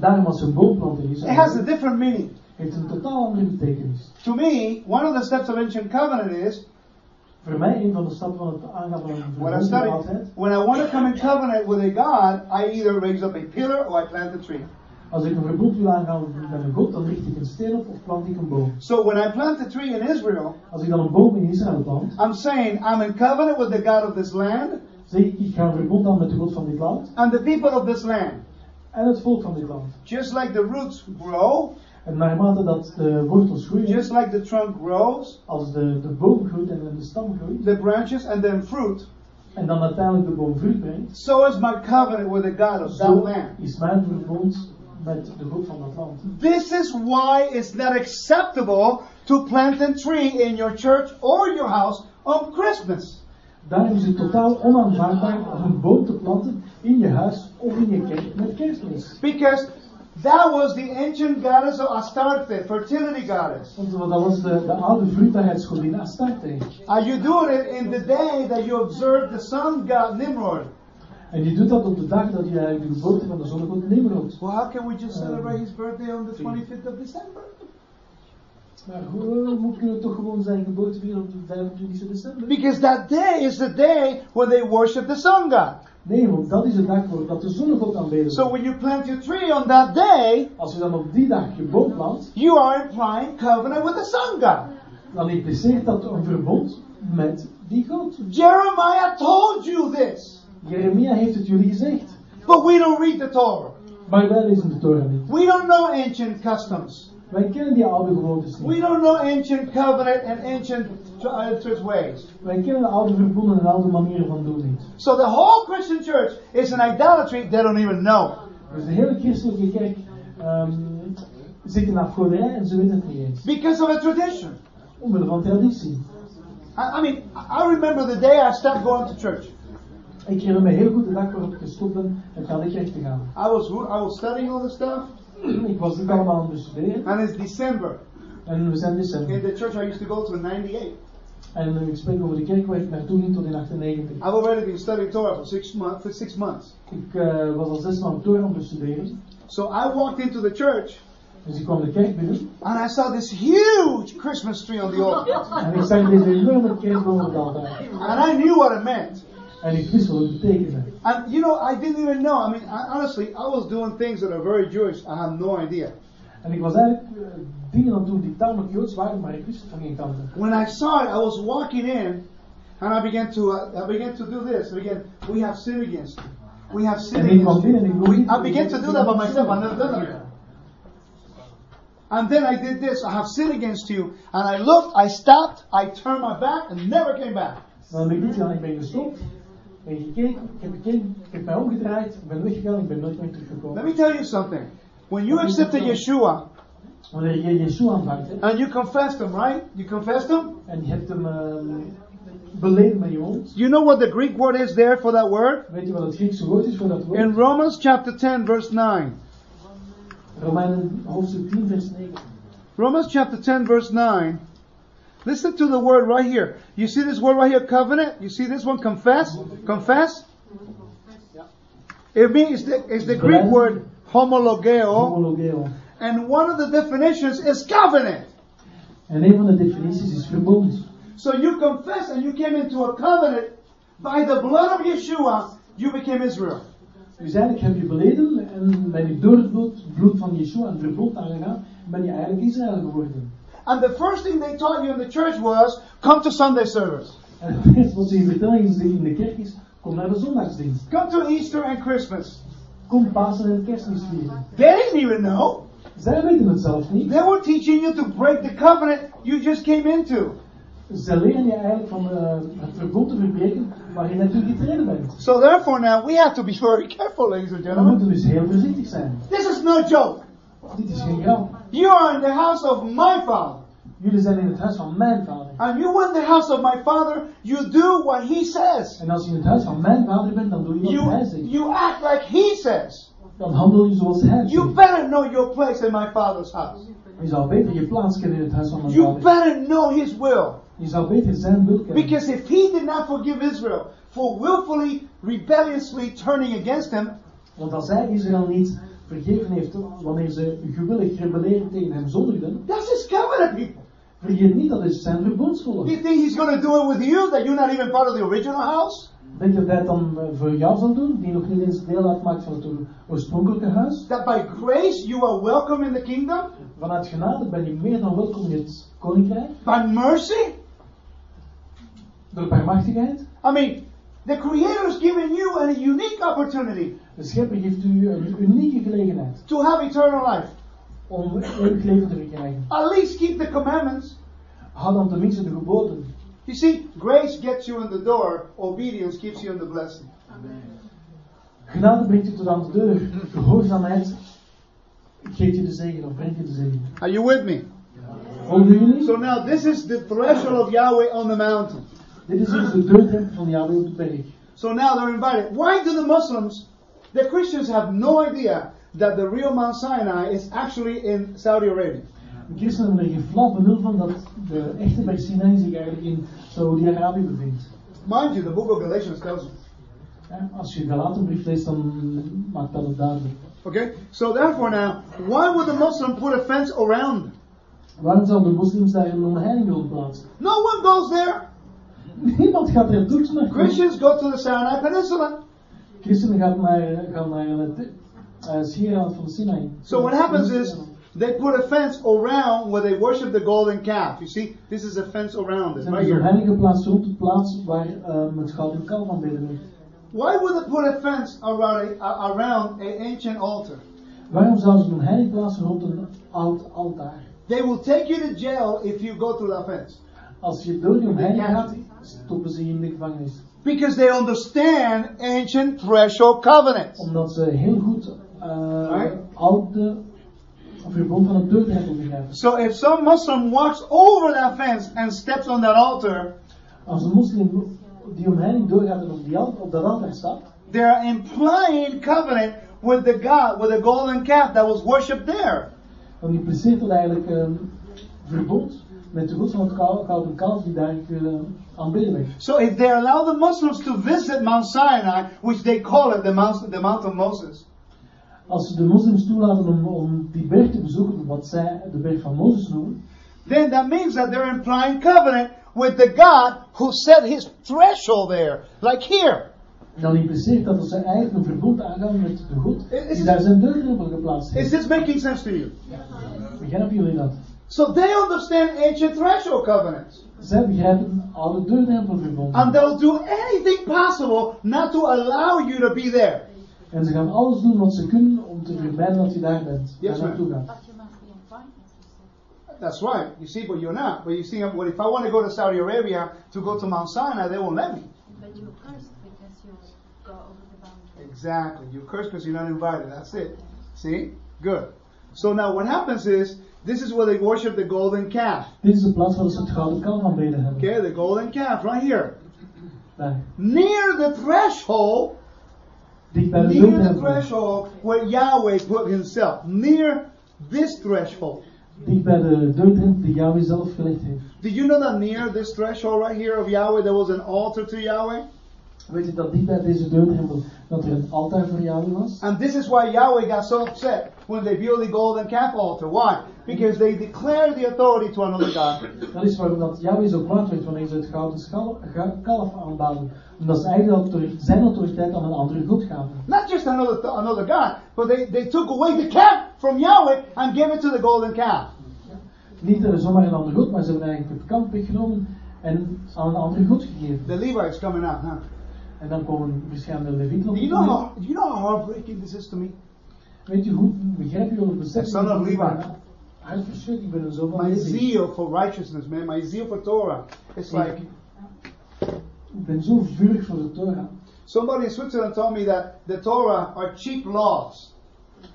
Speaker 2: Daarom als een boom plant in
Speaker 1: it has a
Speaker 2: Israël,
Speaker 1: different meaning.
Speaker 2: heeft een totaal andere betekenis.
Speaker 1: To me, one of the steps of ancient covenant is
Speaker 2: Voor mij een van de stappen van het aangaan van een
Speaker 1: when I study,
Speaker 2: altijd,
Speaker 1: when I want to come in covenant with a God, I either raise up a pillar or I plant a tree.
Speaker 2: Als ik een verbond wil aangaan met een God, dan richt ik een steen op of plant ik een boom.
Speaker 1: So when I plant a tree in Israel,
Speaker 2: Als ik dan een boom in Israël plant,
Speaker 1: I'm saying I'm in covenant with the God of this land,
Speaker 2: Zeg ik, ik ga een verbond aan met de God van dit land
Speaker 1: and the people of this land.
Speaker 2: en het volk van dit land.
Speaker 1: Just like the roots grow,
Speaker 2: En naarmate dat de wortels groeien,
Speaker 1: just like the trunk grows,
Speaker 2: als de, de boom groeit en de stam groeit,
Speaker 1: the branches and then fruit,
Speaker 2: en dan uiteindelijk de boom vrucht brengt,
Speaker 1: so is my covenant with the God of that
Speaker 2: zo
Speaker 1: land.
Speaker 2: is mijn verbond met de God van dat land.
Speaker 1: This is why it's not acceptable to plant a tree in your church or your house on Christmas.
Speaker 2: Daarom is het totaal onaanvaardbaar om een boom te planten in je huis of in je kerk met kerstmis.
Speaker 1: Because that was the ancient goddess of Astarte, fertility goddess.
Speaker 2: Want dat was de, de oude vruchtbaarheidsgodin Astarte.
Speaker 1: And you doing it in the day that you observe the sun god Nimrod.
Speaker 2: En je doet dat op de dag dat je eigenlijk de geboorte van de zonnegod Nimrod.
Speaker 1: Well, how can we just celebrate his birthday on the 25th of December?
Speaker 2: Maar hoe, hoe kunnen we toch gewoon zijn geboorte vieren op de 25 december?
Speaker 1: Because that day is the day when they worship the sun god.
Speaker 2: Nee, want dat is de dag waarop dat de zonnegod aanbeden
Speaker 1: So when you plant your tree on that day,
Speaker 2: Als je dan op die dag je boom plant,
Speaker 1: you are implying covenant with the sun god.
Speaker 2: dan impliceert dat een verbond met die God.
Speaker 1: Jeremiah told you this,
Speaker 2: Jeremia heeft het jullie gezegd.
Speaker 1: but we don't read the Torah.
Speaker 2: Maar wij lezen de Torah niet.
Speaker 1: We don't know ancient customs.
Speaker 2: Wij kennen die oude gewoontes
Speaker 1: We
Speaker 2: niet.
Speaker 1: don't know ancient covenant and ancient uh, ways.
Speaker 2: Wij kennen de oude verbonden en de oude manieren van doen niet.
Speaker 1: So the whole Christian church is an idolatry they don't even know.
Speaker 2: Dus de hele christelijke kerk ehm, zit in afgoderij en ze weten het niet eens.
Speaker 1: Because of a tradition.
Speaker 2: Omwille van traditie.
Speaker 1: I, I mean, I remember the day I stopped going to church.
Speaker 2: Ik herinner me heel goed de dag waarop ik gestopt ben met naar de kerk te gaan.
Speaker 1: I was I was studying all this stuff,
Speaker 2: Ik was dit allemaal aan het bestuderen.
Speaker 1: and it's December
Speaker 2: En we zijn
Speaker 1: in
Speaker 2: december.
Speaker 1: the church I used to go to in '98.
Speaker 2: En eh, ik spreek over de kerk waar ik naartoe ging tot in 98.
Speaker 1: I've already been studying Torah for six months. For six months.
Speaker 2: Ik eh, was al zes maanden door aan het bestuderen.
Speaker 1: So I walked into the church,
Speaker 2: Dus ik kwam de kerk binnen.
Speaker 1: and I saw this huge Christmas tree on the altar,
Speaker 2: En ik zag deze enorme kerk boven het altaar.
Speaker 1: and I knew what it meant.
Speaker 2: En ik wist wat het betekende.
Speaker 1: And you know, I didn't even know. I mean, I, honestly, I was doing things that are very Jewish. I have no idea.
Speaker 2: En ik was eigenlijk eh, dingen aan het doen die tamelijk joods waren, maar ik wist het van geen kant.
Speaker 1: When I saw it, I was walking in, and I began to uh, I began to do this. I began, we have sin against you. We have sin
Speaker 2: En
Speaker 1: against you.
Speaker 2: binnen en ik
Speaker 1: We, I began to do that by myself. I never done that. And then I did this. I have sinned against you. And I looked. I stopped. I turned my back and never came back.
Speaker 2: Dan heb ik dit gedaan, ik ben gestopt. Ik heb gekeken, ik heb mij omgedraaid, ik ben weggegaan, ik ben nooit meer
Speaker 1: Let me tell you something. When you accepted Yeshua
Speaker 2: Wanneer je Yeshua aanvaardt
Speaker 1: and you confessed him, right? You confessed him.
Speaker 2: en je hebt hem eh, beleden met je mond,
Speaker 1: You know what the Greek word is there for that word?
Speaker 2: weet je wat het Griekse woord is voor dat woord?
Speaker 1: In Romans chapter 10, verse 9.
Speaker 2: Romeinen hoofdstuk 10 vers 9.
Speaker 1: Romans chapter 10, verse 9. Listen to the word right here. You see this word right here, covenant? You see this one, confess? Confess? It means the, it's the Greek word homologeo,
Speaker 2: Homologeo.
Speaker 1: and one of the definitions is covenant.
Speaker 2: And een van de definities is verbond.
Speaker 1: So you confess and you came into a covenant by the blood of Yeshua, you became Israel.
Speaker 2: Dus eigenlijk heb je beleden en ben je door het bloed, bloed van Yeshua een verbond aangegaan, ben je eigenlijk Israël geworden.
Speaker 1: And the first thing they taught you in the church was come to Sunday service,
Speaker 2: En het eerste wat ze je vertellen in de- in de kerk is, kom naar de zondagsdienst.
Speaker 1: come to Easter and Christmas.
Speaker 2: Kom Pasen en kerstmis vieren.
Speaker 1: They didn't even know.
Speaker 2: Zij weten het zelf niet.
Speaker 1: They were teaching you to break the covenant you just came into.
Speaker 2: Ze leren je eigenlijk van eh, het verbond te verbreken je naartoe getreden bent.
Speaker 1: So therefore now we have to be very careful, ladies and gentlemen.
Speaker 2: We moeten dus heel voorzichtig zijn.
Speaker 1: This is no joke.
Speaker 2: Dit is geen grap.
Speaker 1: You are in the house of my father.
Speaker 2: Jullie zijn in het huis van mijn vader.
Speaker 1: And you in the house of my father, you do what he says.
Speaker 2: En als je in het huis van mijn vader bent, dan doe je wat hij
Speaker 1: You,
Speaker 2: zegt.
Speaker 1: you act like he says.
Speaker 2: Dan handel je zoals hij
Speaker 1: You better know your place in my father's house.
Speaker 2: Je zou beter je plaats kennen in het huis van mijn
Speaker 1: You
Speaker 2: vader.
Speaker 1: better know his will.
Speaker 2: Je zou beter zijn wil kennen.
Speaker 1: Because if he did not forgive Israel for willfully, rebelliously turning against him,
Speaker 2: Want als hij Israël niet vergeven heeft wanneer ze gewillig rebelleren tegen hem zondigden,
Speaker 1: that's his covenant people.
Speaker 2: vergeet niet dat is zijn verbondsvolk.
Speaker 1: You think he's going to do it with you that you're not even part of the original house?
Speaker 2: Denk je dat hij het dan voor jou zal doen, die nog niet eens deel uitmaakt van het oorspronkelijke huis?
Speaker 1: That by grace you are welcome in the kingdom?
Speaker 2: Vanuit genade ben je meer dan welkom in het koninkrijk.
Speaker 1: By mercy?
Speaker 2: Door barmachtigheid.
Speaker 1: I mean, The Creator is giving you a unique opportunity
Speaker 2: De schepper geeft u een unieke gelegenheid
Speaker 1: to have eternal life.
Speaker 2: om eeuwig leven te verkrijgen.
Speaker 1: At least keep the commandments.
Speaker 2: Houd dan tenminste de geboden.
Speaker 1: You see, grace gets you in the door, obedience keeps you in the blessing.
Speaker 2: Genade brengt u tot aan de deur. Gehoorzaamheid geeft je de zegen of brengt je de zegen.
Speaker 1: Are you with me? So now this is the threshold of Yahweh on the mountain.
Speaker 2: Dit is dus de deurtempel van Yahweh op de berg.
Speaker 1: So now they're invited. Why do the Muslims, the Christians have no idea that the real Mount Sinai is actually in Saudi Arabia?
Speaker 2: De christenen geen flauw benul van dat de echte berg Sinai zich eigenlijk in Saudi-Arabië bevindt.
Speaker 1: Mind you, the book of Galatians tells you.
Speaker 2: Ja, als je Galatenbrief leest, dan maakt dat het duidelijk.
Speaker 1: Okay? So therefore now, why would the Muslim put a fence around?
Speaker 2: Waarom zouden de moslims daar een omheining rond plaatsen?
Speaker 1: No one goes there.
Speaker 2: Niemand gaat er toe naartoe.
Speaker 1: Christians go to the Sinai Peninsula.
Speaker 2: Christenen gaan naar, gaan naar het uh, Sierra van Sinai.
Speaker 1: So what happens is they put a fence around where they worship the golden calf. You see, this is a fence around it, right here.
Speaker 2: omheiningen geplaatst rond de plaats waar um, het gouden kalf aanbeden werd.
Speaker 1: Why would they put a fence around a, around an ancient altar?
Speaker 2: Waarom zouden ze een heilig plaatsen rond een oud altaar?
Speaker 1: They will take you to jail if you go through that fence.
Speaker 2: Als je door die omheining gaat, stoppen ze je in de gevangenis.
Speaker 1: Because they understand ancient threshold covenants.
Speaker 2: Omdat ze heel goed uh,
Speaker 1: Right.
Speaker 2: oude verbond van het begrijpen.
Speaker 1: So if some Muslim walks over that fence and steps on that altar,
Speaker 2: Als een moslim die omheining doorgaat en op, die al- op dat altaar staat,
Speaker 1: they're implying covenant with the God, with the golden calf that was worshipped there.
Speaker 2: dan impliceert dat eigenlijk een verbond met de god van het kou- gouden kalf die daar uh, aanbidden werd.
Speaker 1: So if they allow the Muslims to visit Mount Sinai, which they call it the Mount, the Mount of Moses,
Speaker 2: Als ze de moslims toelaten om, om die berg te bezoeken, wat zij de berg van Mozes noemen,
Speaker 1: then that means that they're implying covenant with the God who set his threshold there, like here.
Speaker 2: dan impliceert dat ze eigenlijk een verbond aangaan met de god
Speaker 1: Is- is-
Speaker 2: die daar zijn deurtempel geplaatst
Speaker 1: Is
Speaker 2: heeft.
Speaker 1: this making sense to you?
Speaker 2: Begrijpen jullie dat?
Speaker 1: So they understand ancient threshold covenants.
Speaker 2: Zij begrijpen oude deurtempelverbonden.
Speaker 1: And they'll do anything possible not to allow you to be there.
Speaker 2: En ze gaan alles doen wat ze kunnen om te vermijden dat je daar bent.
Speaker 1: Yes,
Speaker 2: daar naartoe
Speaker 1: ma'am.
Speaker 2: gaat.
Speaker 8: But you must be invited.
Speaker 1: That's right. You see, but you're not. But you see, what if I want to go to Saudi Arabia to go to Mount Sinai, they won't let me.
Speaker 8: But you're cursed because you go over the boundary.
Speaker 1: Exactly. You're cursed because you're not invited. That's it. See? Good. So now what happens is, this is where they worship the golden calf.
Speaker 2: Dit is de plaats waar ze het gouden kalf aanbeden hebben.
Speaker 1: Okay, the golden calf right here.
Speaker 2: Daar.
Speaker 1: Near the threshold,
Speaker 2: Dicht bij de
Speaker 1: near the threshold where Yahweh put himself. Near this threshold.
Speaker 2: Dicht bij de die Yahweh zelf gelegd heeft.
Speaker 1: Did you know that near this threshold right here of Yahweh there was an altar to Yahweh?
Speaker 2: Weet je dat dicht bij deze deurtempel dat er een altaar voor Yahweh was?
Speaker 1: And this is why Yahweh got so upset when they built the golden calf altar. Why? Because they declared the authority to another God.
Speaker 2: Dat is waarom dat Yahweh zo kwaad werd wanneer ze het gouden kalf aanbaden. Omdat ze eigenlijk autori- zijn autoriteit aan een andere god gaven.
Speaker 1: Not just another another God, but they, they took away the calf from Yahweh and gave it to the golden calf.
Speaker 2: Niet eh, zomaar een andere god, maar ze hebben eigenlijk het kamp weggenomen en aan een andere god gegeven.
Speaker 1: The Levites coming out, huh?
Speaker 2: En dan komen verschillende levieten op.
Speaker 1: Do you know how do you know how heartbreaking this is to me?
Speaker 2: Weet je hoe, begrijp je of besef
Speaker 1: son of Levi.
Speaker 2: Ik ben er zo van
Speaker 1: My zeal for righteousness, man, my zeal for Torah. It's like
Speaker 2: Ik ben zo vurig voor de Torah.
Speaker 1: somebody in Switzerland told me that the Torah are cheap laws.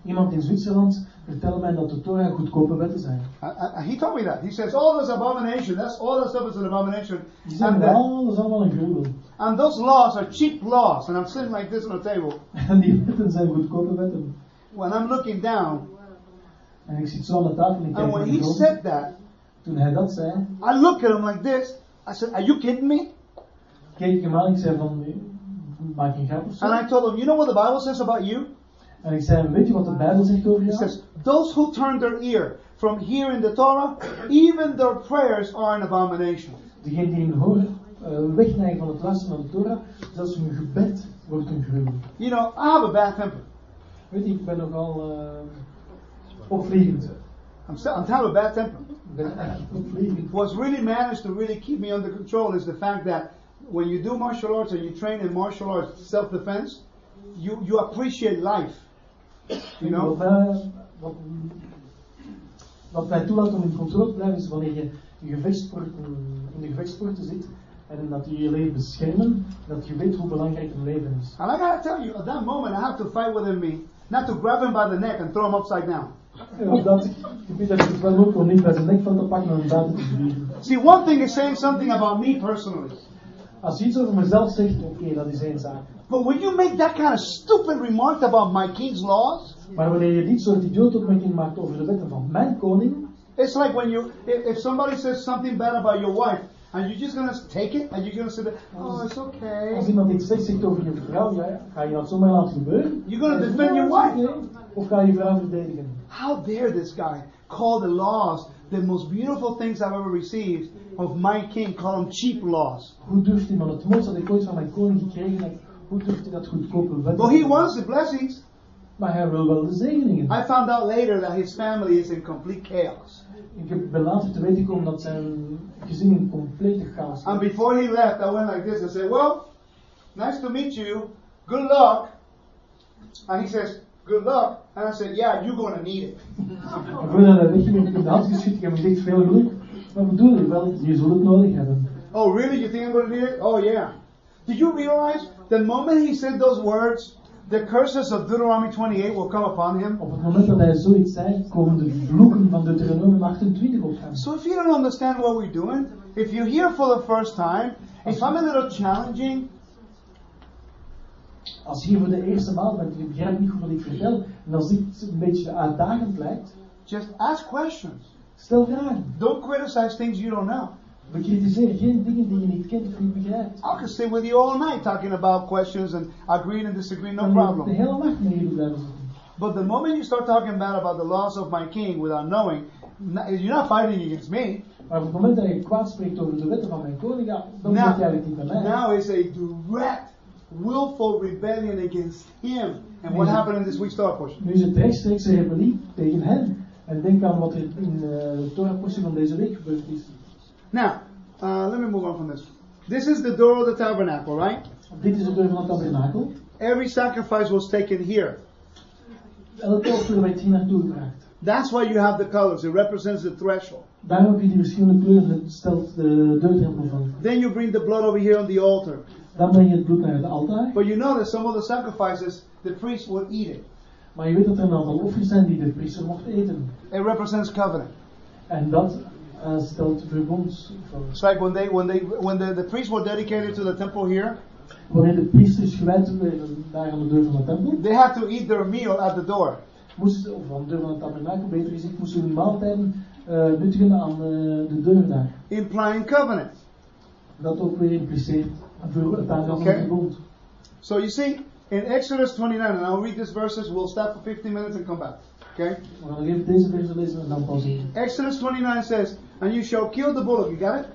Speaker 2: Iemand in Zwitserland vertelde mij dat de Torah goedkope wetten zijn.
Speaker 1: Uh, he told me that. He says all this abomination, that's all that stuff is an abomination.
Speaker 2: Die zeggen
Speaker 1: And, that,
Speaker 2: alles allemaal een gruwel.
Speaker 1: and those laws are cheap laws. And I'm sitting like this on a table.
Speaker 2: En die wetten zijn goedkope wetten.
Speaker 1: When I'm looking down,
Speaker 2: En ik zit zo aan de tafel en kijk
Speaker 1: and when he said that,
Speaker 2: Toen hij dat zei,
Speaker 1: I look at him like this. I said, Are you kidding me?
Speaker 2: keek ik hem aan ik zei van, maak een grap of zo.
Speaker 1: And I told him, You know what the Bible says about you?
Speaker 2: En ik zei, weet je wat de Bijbel zegt over
Speaker 1: It
Speaker 2: jou?
Speaker 1: says, Those who turn their ear from hearing the Torah, even their prayers are an abomination.
Speaker 2: Degene die hun horen uh, wegneigen van het luisteren naar de Torah, zelfs hun gebed wordt een gruwel.
Speaker 1: You know, I have a bad temper.
Speaker 2: Weet je, ik ben nogal uh, opvliegend.
Speaker 1: I'm, still, I'm having a bad temper.
Speaker 2: Ik ben echt opvliegend.
Speaker 1: What's really managed to really keep me under control is the fact that when you do martial arts and you train in martial arts self-defense, you, you appreciate life. You know?
Speaker 2: Wat, mij, wat, mij toelaat om in controle te blijven is wanneer je in, gevechtsporten, in de gevechtsporten zit en dat je je leven beschermen, dat je weet hoe belangrijk een leven is.
Speaker 1: And I gotta tell you, at that moment I have to fight within me, not to grab him by the neck and throw him upside down.
Speaker 2: Dat gebied heb ik wel ook om niet bij zijn nek van te pakken en buiten te.
Speaker 1: See, one thing is saying something about me personally.
Speaker 2: Als je iets over mezelf zegt, oké, dat is één zaak.
Speaker 1: But when you make that kind of stupid remark about my king's laws,
Speaker 2: Maar wanneer je dit soort idiootopmerking maakt over de wetten van mijn koning,
Speaker 1: it's like when you, if, somebody says something bad about your wife, and you're just gonna take it, and you're gonna say, that, oh, it's okay.
Speaker 2: als iemand iets slechts zegt over je vrouw, ja, ga je dat zomaar laten gebeuren?
Speaker 1: You're gonna defend your wife.
Speaker 2: Of ga je vrouw verdedigen?
Speaker 1: How dare this guy call the laws the most beautiful things I've ever received of my king, call them cheap laws.
Speaker 2: Hoe durft iemand het mooiste dat ik ooit van mijn koning gekregen heb, hoe durft hij dat goedkope wetten?
Speaker 1: Well, he wants the blessings.
Speaker 2: Maar hij wil wel de zegeningen.
Speaker 1: I found out later that his family is in complete chaos.
Speaker 2: Ik heb later te weten gekomen dat zijn gezin in complete chaos is.
Speaker 1: And before he left, I went like this and said, Well, nice to meet you. Good luck. And he says, Good luck. And I said, Yeah, you're to need it.
Speaker 2: En voordat hij wegging heb ik de hand geschud, ik heb gezegd veel geluk. Maar bedoel je wel, je zult het nodig hebben.
Speaker 1: Oh, really? You think I'm to need it? Oh, yeah. Did you realize the moment he said those words, the curses of Deuteronomy 28 will come upon him?
Speaker 2: Op het moment dat hij zoiets zei, komen de vloeken van Deuteronomium 28 op hem.
Speaker 1: So if you don't understand what we're doing, if you're here for the first time, if I'm a little challenging,
Speaker 2: Als je hier voor de eerste maal bent en je begrijpt niet goed wat ik vertel, en als dit een beetje uitdagend lijkt,
Speaker 1: just ask questions.
Speaker 2: stel vragen.
Speaker 1: Don't criticize things you don't know.
Speaker 2: Bekritiseer geen dingen die je niet kent of niet begrijpt.
Speaker 1: I could sit with you all night talking about questions and agreeing and disagreeing, no
Speaker 2: je de
Speaker 1: problem.
Speaker 2: hele nacht met jullie blijven zitten.
Speaker 1: But the moment you start talking bad about the laws of my king without knowing, you're not fighting against me.
Speaker 2: Maar op het moment dat je kwaad spreekt over de wetten van mijn koning, ja, dan zit
Speaker 1: Now,
Speaker 2: jij het niet bij mij.
Speaker 1: now it's a direct, willful rebellion against him. And what happened in this week's Torah portion?
Speaker 2: Nu is het rechtstreekse rebellie tegen hen. En denk aan wat er in eh, de Torah-portie van deze week gebeurd is.
Speaker 1: Now, uh, let me move on from this. This is the door of the tabernacle, right?
Speaker 2: Dit is de deur van het tabernakel.
Speaker 1: Every sacrifice was taken here.
Speaker 2: Elke offer werd hier naartoe gebracht.
Speaker 1: That's why you have the colors. It represents the threshold.
Speaker 2: Daarom heb je die verschillende kleuren, het stelt de deurtempel van.
Speaker 1: Then you bring the blood over here on the altar.
Speaker 2: Dan breng je het bloed naar het altaar.
Speaker 1: But you notice some of the sacrifices, the priest would eat it.
Speaker 2: Maar je weet dat er een aantal offers zijn die de priester mocht eten.
Speaker 1: It represents covenant.
Speaker 2: En dat stelt verbond voor.
Speaker 1: It's like when they when they when the, the priests were dedicated to the temple here,
Speaker 2: Wanneer de priesters gewijd werden daar aan de deur van de tempel,
Speaker 1: they had to eat their meal at the door.
Speaker 2: moesten, of aan de deur van het tabernakel beter gezegd, moesten hun maaltijden eh nuttigen aan eh, de deur daar.
Speaker 1: implying covenant.
Speaker 2: Dat ook weer impliceert het aangaan van het verbond.
Speaker 1: So you see, in Exodus 29, and I'll read these verses, we'll stop for 15 minutes and come back. Okay?
Speaker 2: We gaan nog even deze versen lezen en dan pauzeren.
Speaker 1: Exodus 29 says, And you shall kill the bullock. You got it?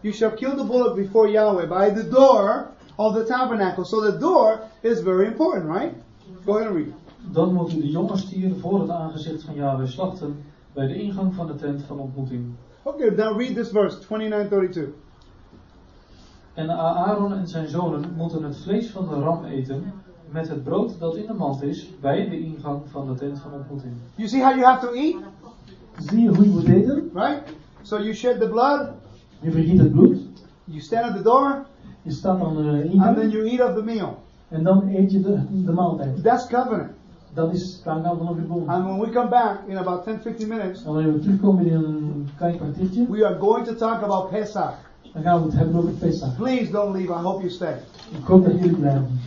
Speaker 1: You shall kill the bullock before Yahweh by the door of the tabernacle. So the door is very important, right? Go ahead and read.
Speaker 3: Dan moet u de jonge stier voor het aangezicht van Yahweh slachten bij de ingang van de tent van ontmoeting.
Speaker 1: Okay, now read this verse, 29:32.
Speaker 3: En Aaron en zijn zonen moeten het vlees van de ram eten met het brood dat in de mand is bij de ingang van de tent van ontmoeting.
Speaker 1: You see how you have to eat,
Speaker 2: Zie je hoe je moet eten?
Speaker 1: right? So you shed the blood,
Speaker 2: Je vergiet het bloed,
Speaker 1: you stand at the door,
Speaker 2: je staat aan de
Speaker 1: and
Speaker 2: ingang
Speaker 1: then you eat of the meal.
Speaker 2: en dan eet je de, de maaltijd.
Speaker 1: That's covenant.
Speaker 2: Dat is het aangaan van verbond.
Speaker 1: And when we come back in about 10, 15 minutes,
Speaker 2: En wanneer we terugkomen in een klein kwartiertje,
Speaker 1: we are going to talk about Pesach.
Speaker 2: dan gaan we het hebben over Pesach.
Speaker 1: Please don't leave. I hope you stay.
Speaker 2: Ik hoop dat jullie blijven.